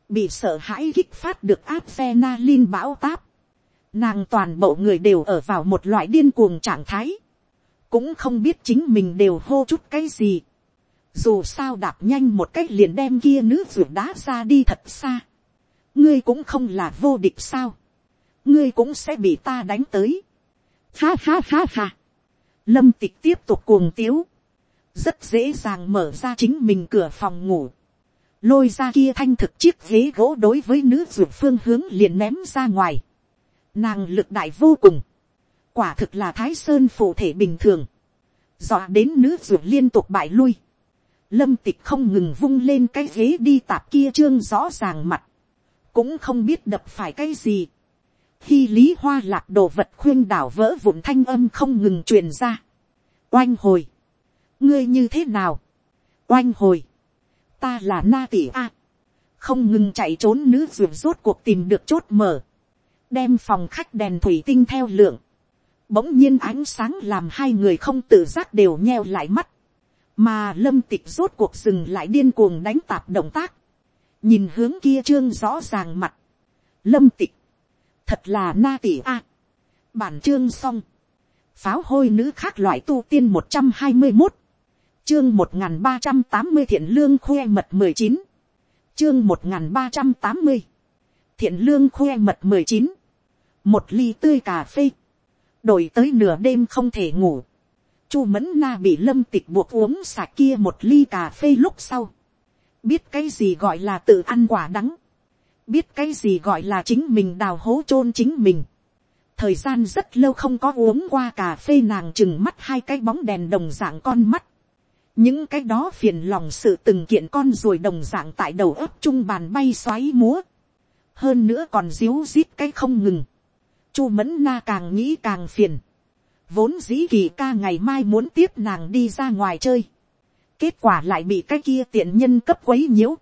bị sợ hãi kích phát được áp xe na lin bão táp, nàng toàn bộ người đều ở vào một loại điên cuồng trạng thái, cũng không biết chính mình đều hô chút cái gì, dù sao đạp nhanh một cách liền đem kia nữ ruột đá ra đi thật xa, ngươi cũng không là vô địch sao, ngươi cũng sẽ bị ta đánh tới. Ha ha ha ha. Lâm tịch tiếp tục cuồng tiếu. Rất dễ dàng mở ra chính mình cửa phòng ngủ. Lôi ra kia thanh thực chiếc ghế gỗ đối với nữ ruột phương hướng liền ném ra ngoài. Nàng lực đại vô cùng. Quả thực là thái sơn phụ thể bình thường. Dọa đến nữ ruột liên tục bại lui. Lâm tịch không ngừng vung lên cái ghế đi tạp kia trương rõ ràng mặt. Cũng không biết đập phải cái gì khi lý hoa lạc đồ vật khuyên đảo vỡ vụn thanh âm không ngừng truyền ra. oanh hồi, ngươi như thế nào, oanh hồi, ta là na tỷ a, không ngừng chạy trốn nữ ruột rốt cuộc tìm được chốt mở, đem phòng khách đèn thủy tinh theo lượng, bỗng nhiên ánh sáng làm hai người không tự giác đều nheo lại mắt, mà lâm tịch rốt cuộc dừng lại điên cuồng đánh tạp động tác, nhìn hướng kia trương rõ ràng mặt, lâm tịch, thật là na tỷ a. bản chương xong, pháo hôi nữ khác loại tu tiên một trăm hai mươi một, chương một n g h n ba trăm tám mươi thiện lương khoe mật mười chín, chương một n g h n ba trăm tám mươi, thiện lương khoe mật mười chín, một ly tươi cà phê, đổi tới nửa đêm không thể ngủ, chu mẫn na bị lâm tịch buộc uống sạc kia một ly cà phê lúc sau, biết cái gì gọi là tự ăn quả đắng, biết cái gì gọi là chính mình đào hố chôn chính mình. thời gian rất lâu không có uống qua cà phê nàng chừng mắt hai cái bóng đèn đồng dạng con mắt. những cái đó phiền lòng sự từng kiện con ruồi đồng dạng tại đầu ấp trung bàn bay xoáy múa. hơn nữa còn díu rít cái không ngừng. chu mẫn na càng nghĩ càng phiền. vốn dĩ kỳ ca ngày mai muốn tiếp nàng đi ra ngoài chơi. kết quả lại bị cái kia tiện nhân cấp quấy nhiễu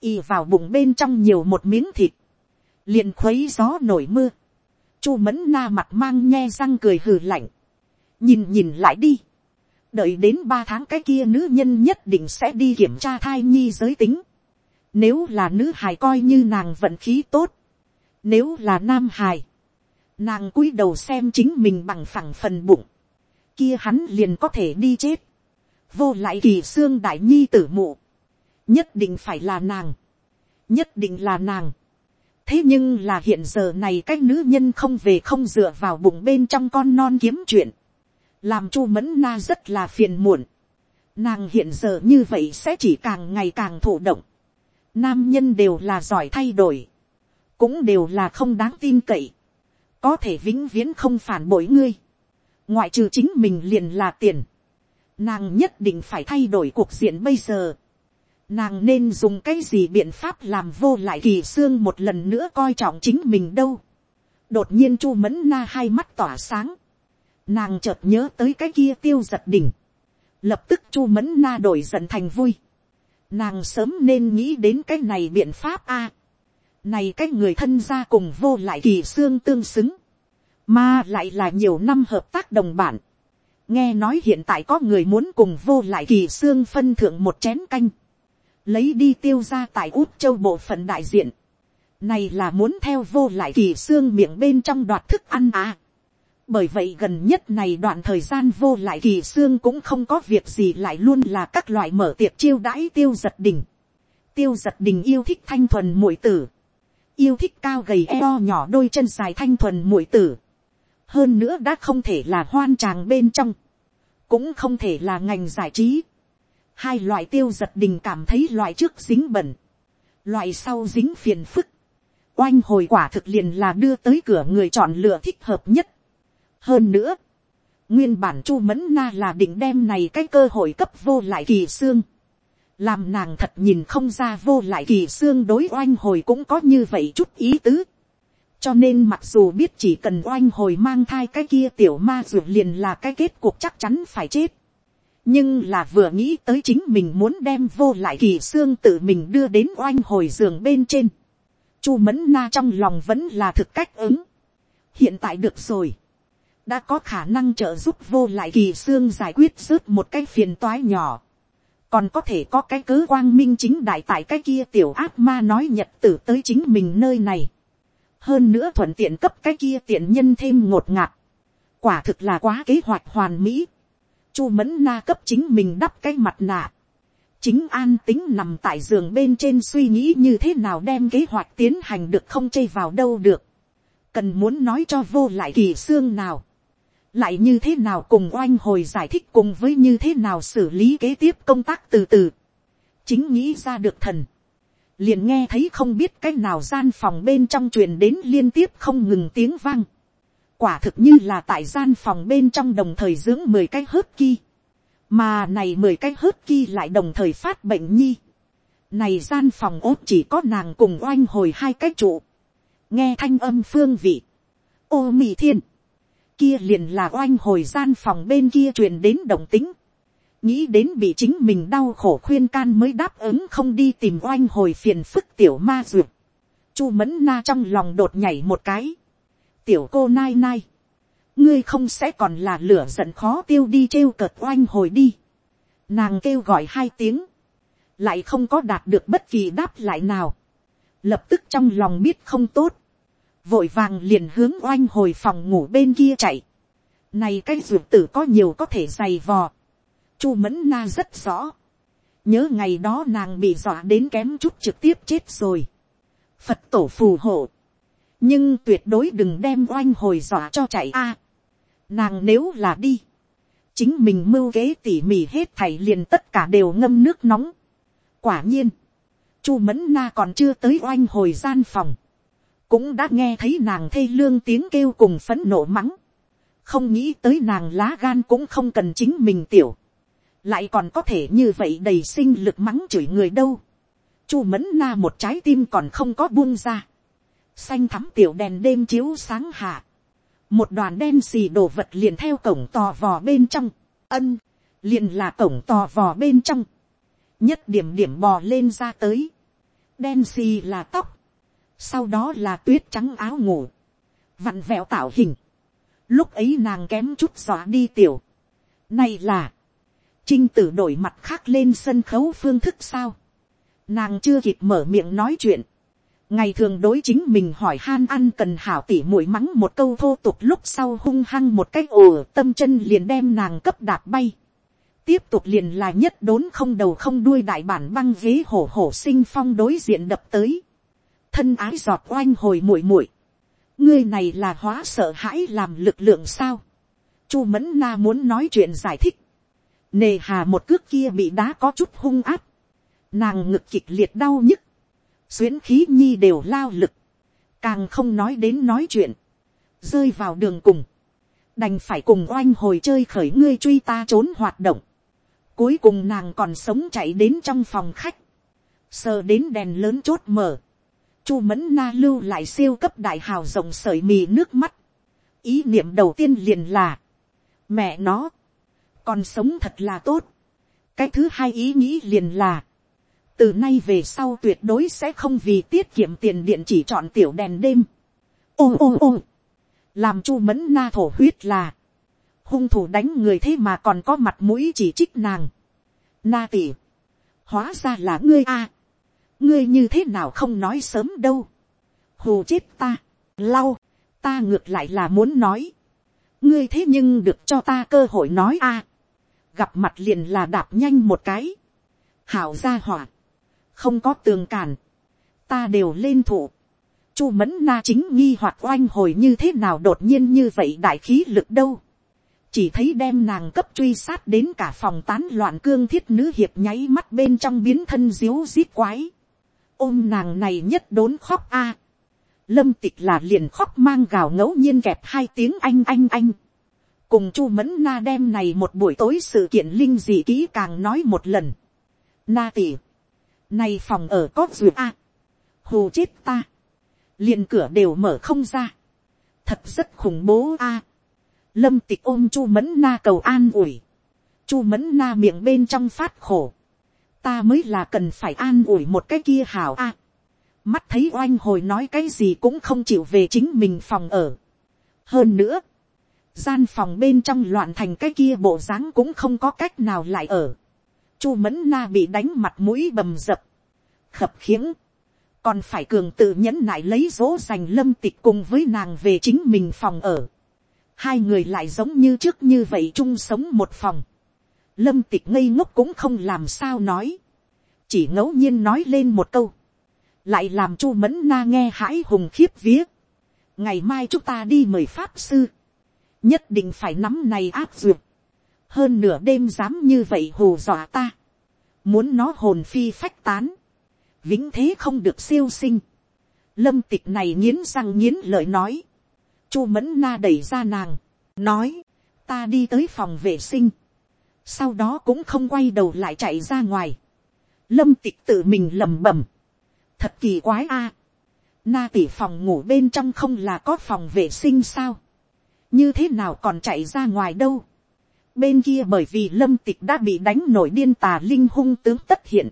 y vào bụng bên trong nhiều một miếng thịt, liền khuấy gió nổi mưa, chu mẫn na mặt mang nhe răng cười hừ lạnh, nhìn nhìn lại đi, đợi đến ba tháng cái kia nữ nhân nhất định sẽ đi kiểm tra thai nhi giới tính, nếu là nữ hài coi như nàng vận khí tốt, nếu là nam hài, nàng cúi đầu xem chính mình bằng phẳng phần bụng, kia hắn liền có thể đi chết, vô lại kỳ xương đại nhi tử mụ, nhất định phải là nàng, nhất định là nàng. thế nhưng là hiện giờ này cái nữ nhân không về không dựa vào bụng bên trong con non kiếm chuyện, làm chu mẫn na rất là phiền muộn. nàng hiện giờ như vậy sẽ chỉ càng ngày càng thụ động. nam nhân đều là giỏi thay đổi, cũng đều là không đáng tin cậy, có thể vĩnh viễn không phản bội ngươi, ngoại trừ chính mình liền là tiền, nàng nhất định phải thay đổi cuộc diện bây giờ nàng nên dùng cái gì biện pháp làm vô lại kỳ xương một lần nữa coi trọng chính mình đâu. đột nhiên chu mẫn na hai mắt tỏa sáng. nàng chợt nhớ tới cái kia tiêu giật đỉnh. lập tức chu mẫn na đổi giận thành vui. nàng sớm nên nghĩ đến cái này biện pháp a. này cái người thân gia cùng vô lại kỳ xương tương xứng. mà lại là nhiều năm hợp tác đồng bản. nghe nói hiện tại có người muốn cùng vô lại kỳ xương phân thượng một chén canh lấy đi tiêu ra tại út châu bộ phận đại diện, này là muốn theo vô lại kỳ xương miệng bên trong đoạt thức ăn à. bởi vậy gần nhất này đoạn thời gian vô lại kỳ xương cũng không có việc gì lại luôn là các loại mở tiệc chiêu đãi tiêu giật đình. tiêu giật đình yêu thích thanh thuần muội tử, yêu thích cao gầy eo nhỏ đôi chân dài thanh thuần muội tử. hơn nữa đã không thể là hoan tràng bên trong, cũng không thể là ngành giải trí hai loại tiêu giật đình cảm thấy loại trước dính bẩn, loại sau dính phiền phức, oanh hồi quả thực liền là đưa tới cửa người chọn lựa thích hợp nhất. hơn nữa, nguyên bản chu mẫn na là định đem này cái cơ hội cấp vô lại kỳ xương, làm nàng thật nhìn không ra vô lại kỳ xương đối oanh hồi cũng có như vậy chút ý tứ. cho nên mặc dù biết chỉ cần oanh hồi mang thai cái kia tiểu ma ruột liền là cái kết cuộc chắc chắn phải chết nhưng là vừa nghĩ tới chính mình muốn đem vô lại kỳ xương tự mình đưa đến oanh hồi giường bên trên. chu mẫn na trong lòng vẫn là thực cách ứng. hiện tại được rồi. đã có khả năng trợ giúp vô lại kỳ xương giải quyết rớt một cái phiền toái nhỏ. còn có thể có cái cớ quang minh chính đại tại cái kia tiểu ác ma nói nhật tử tới chính mình nơi này. hơn nữa thuận tiện cấp cái kia tiện nhân thêm ngột ngạt. quả thực là quá kế hoạch hoàn mỹ chu mẫn na cấp chính mình đắp cái mặt nạ, chính an tính nằm tại giường bên trên suy nghĩ như thế nào đem kế hoạch tiến hành được không chây vào đâu được. cần muốn nói cho vô lại kỳ xương nào. lại như thế nào cùng oanh hồi giải thích cùng với như thế nào xử lý kế tiếp công tác từ từ. chính nghĩ ra được thần. liền nghe thấy không biết c á c h nào gian phòng bên trong truyền đến liên tiếp không ngừng tiếng vang quả thực như là tại gian phòng bên trong đồng thời dưỡng mười cái hớp kia mà này mười cái hớt ki lại đồng thời phát bệnh nhi. này gian phòng ốt chỉ có nàng cùng oanh hồi hai cái trụ. nghe thanh âm phương vị. ô mì thiên. kia liền là oanh hồi gian phòng bên kia truyền đến đồng tính. nghĩ đến bị chính mình đau khổ khuyên can mới đáp ứng không đi tìm oanh hồi phiền phức tiểu ma duyệt. chu mẫn na trong lòng đột nhảy một cái tiểu cô nai nai ngươi không sẽ còn là lửa giận khó tiêu đi trêu cợt oanh hồi đi. Nàng kêu gọi hai tiếng, lại không có đạt được bất kỳ đáp lại nào. Lập tức trong lòng biết không tốt, vội vàng liền hướng oanh hồi phòng ngủ bên kia chạy. Này cái ruột tử có nhiều có thể dày vò. Chu mẫn na rất rõ. Nhớ ngày đó nàng bị dọa đến kém chút trực tiếp chết rồi. Phật tổ phù hộ nhưng tuyệt đối đừng đem oanh hồi dọa cho chạy a. nàng nếu là đi, chính mình mưu kế tỉ mỉ hết thảy liền tất cả đều ngâm nước nóng. quả nhiên, chu mẫn na còn chưa tới oanh hồi gian phòng, cũng đã nghe thấy nàng thê lương tiếng kêu cùng phấn nộ mắng, không nghĩ tới nàng lá gan cũng không cần chính mình tiểu, lại còn có thể như vậy đầy sinh lực mắng chửi người đâu. chu mẫn na một trái tim còn không có buông ra xanh thắm tiểu đèn đêm chiếu sáng hạ, một đoàn đen xì đồ vật liền theo cổng tò vò bên trong, ân, liền là cổng tò vò bên trong, nhất điểm điểm bò lên ra tới, đen xì là tóc, sau đó là tuyết trắng áo ngủ, vặn vẹo tạo hình, lúc ấy nàng kém chút xóa đi tiểu, này là, trinh tử đổi mặt khác lên sân khấu phương thức sao, nàng chưa kịp mở miệng nói chuyện, ngày thường đối chính mình hỏi han ăn cần hảo tỉ mũi mắng một câu thô tục lúc sau hung hăng một cái ồ, tâm chân liền đem nàng cấp đạp bay. tiếp tục liền là nhất đốn không đầu không đuôi đại bản băng ghế hổ hổ sinh phong đối diện đập tới. thân ái giọt oanh hồi mũi mũi. ngươi này là hóa sợ hãi làm lực lượng sao. chu mẫn na muốn nói chuyện giải thích. nề hà một cước kia bị đá có chút hung áp. nàng ngực kịch liệt đau nhức xuyến khí nhi đều lao lực, càng không nói đến nói chuyện, rơi vào đường cùng, đành phải cùng oanh hồi chơi khởi ngươi truy ta trốn hoạt động, cuối cùng nàng còn sống chạy đến trong phòng khách, sờ đến đèn lớn chốt mở, chu mẫn na lưu lại siêu cấp đại hào rộng sởi mì nước mắt, ý niệm đầu tiên liền là, mẹ nó, còn sống thật là tốt, cái thứ hai ý nghĩ liền là, từ nay về sau tuyệt đối sẽ không vì tiết kiệm tiền điện chỉ chọn tiểu đèn đêm. ô ô ô, làm chu mẫn na thổ huyết là, hung thủ đánh người thế mà còn có mặt mũi chỉ trích nàng. Na tỉ, hóa ra là ngươi a, ngươi như thế nào không nói sớm đâu, hù chết ta, lau, ta ngược lại là muốn nói, ngươi thế nhưng được cho ta cơ hội nói a, gặp mặt liền là đạp nhanh một cái, hảo ra hỏa, không có tường cản, ta đều lên thủ. Chu mẫn na chính nghi hoạt oanh hồi như thế nào đột nhiên như vậy đại khí lực đâu. chỉ thấy đem nàng cấp truy sát đến cả phòng tán loạn cương thiết nữ hiệp nháy mắt bên trong biến thân diếu diếp quái. ôm nàng này nhất đốn khóc a. lâm tịch là liền khóc mang gào ngẫu nhiên kẹp hai tiếng anh anh anh. cùng chu mẫn na đem này một buổi tối sự kiện linh dị kỹ càng nói một lần. Na tỉ này phòng ở có rượu a. Hù chết ta. liền cửa đều mở không ra. Thật rất khủng bố a. Lâm tịch ôm chu mẫn na cầu an ủi. chu mẫn na miệng bên trong phát khổ. Ta mới là cần phải an ủi một cái kia hảo a. mắt thấy oanh hồi nói cái gì cũng không chịu về chính mình phòng ở. Hơn nữa. Gian phòng bên trong loạn thành cái kia bộ dáng cũng không có cách nào lại ở chu mẫn na bị đánh mặt mũi bầm dập, khập khiễng, còn phải cường tự nhẫn nại lấy dỗ dành lâm tịch cùng với nàng về chính mình phòng ở. hai người lại giống như trước như vậy chung sống một phòng. lâm tịch ngây ngốc cũng không làm sao nói. chỉ ngẫu nhiên nói lên một câu, lại làm chu mẫn na nghe hãi hùng khiếp vía. ngày mai chúng ta đi mời pháp sư, nhất định phải nắm này áp duyệt, hơn nửa đêm dám như vậy hù dọa ta, muốn nó hồn phi phách tán, vĩnh thế không được siêu sinh, lâm tịch này nghiến răng nghiến lợi nói, chu mẫn na đẩy ra nàng, nói, ta đi tới phòng vệ sinh, sau đó cũng không quay đầu lại chạy ra ngoài, lâm tịch tự mình lẩm bẩm, thật kỳ quái a, na tỷ phòng ngủ bên trong không là có phòng vệ sinh sao, như thế nào còn chạy ra ngoài đâu, bên kia bởi vì lâm tịch đã bị đánh nổi điên tà linh hung tướng tất hiện,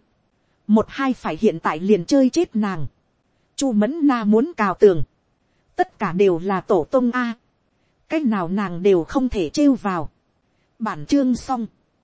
một hai phải hiện tại liền chơi chết nàng, chu mẫn na muốn cào tường, tất cả đều là tổ tông a, cách nào nàng đều không thể trêu vào, bản chương xong,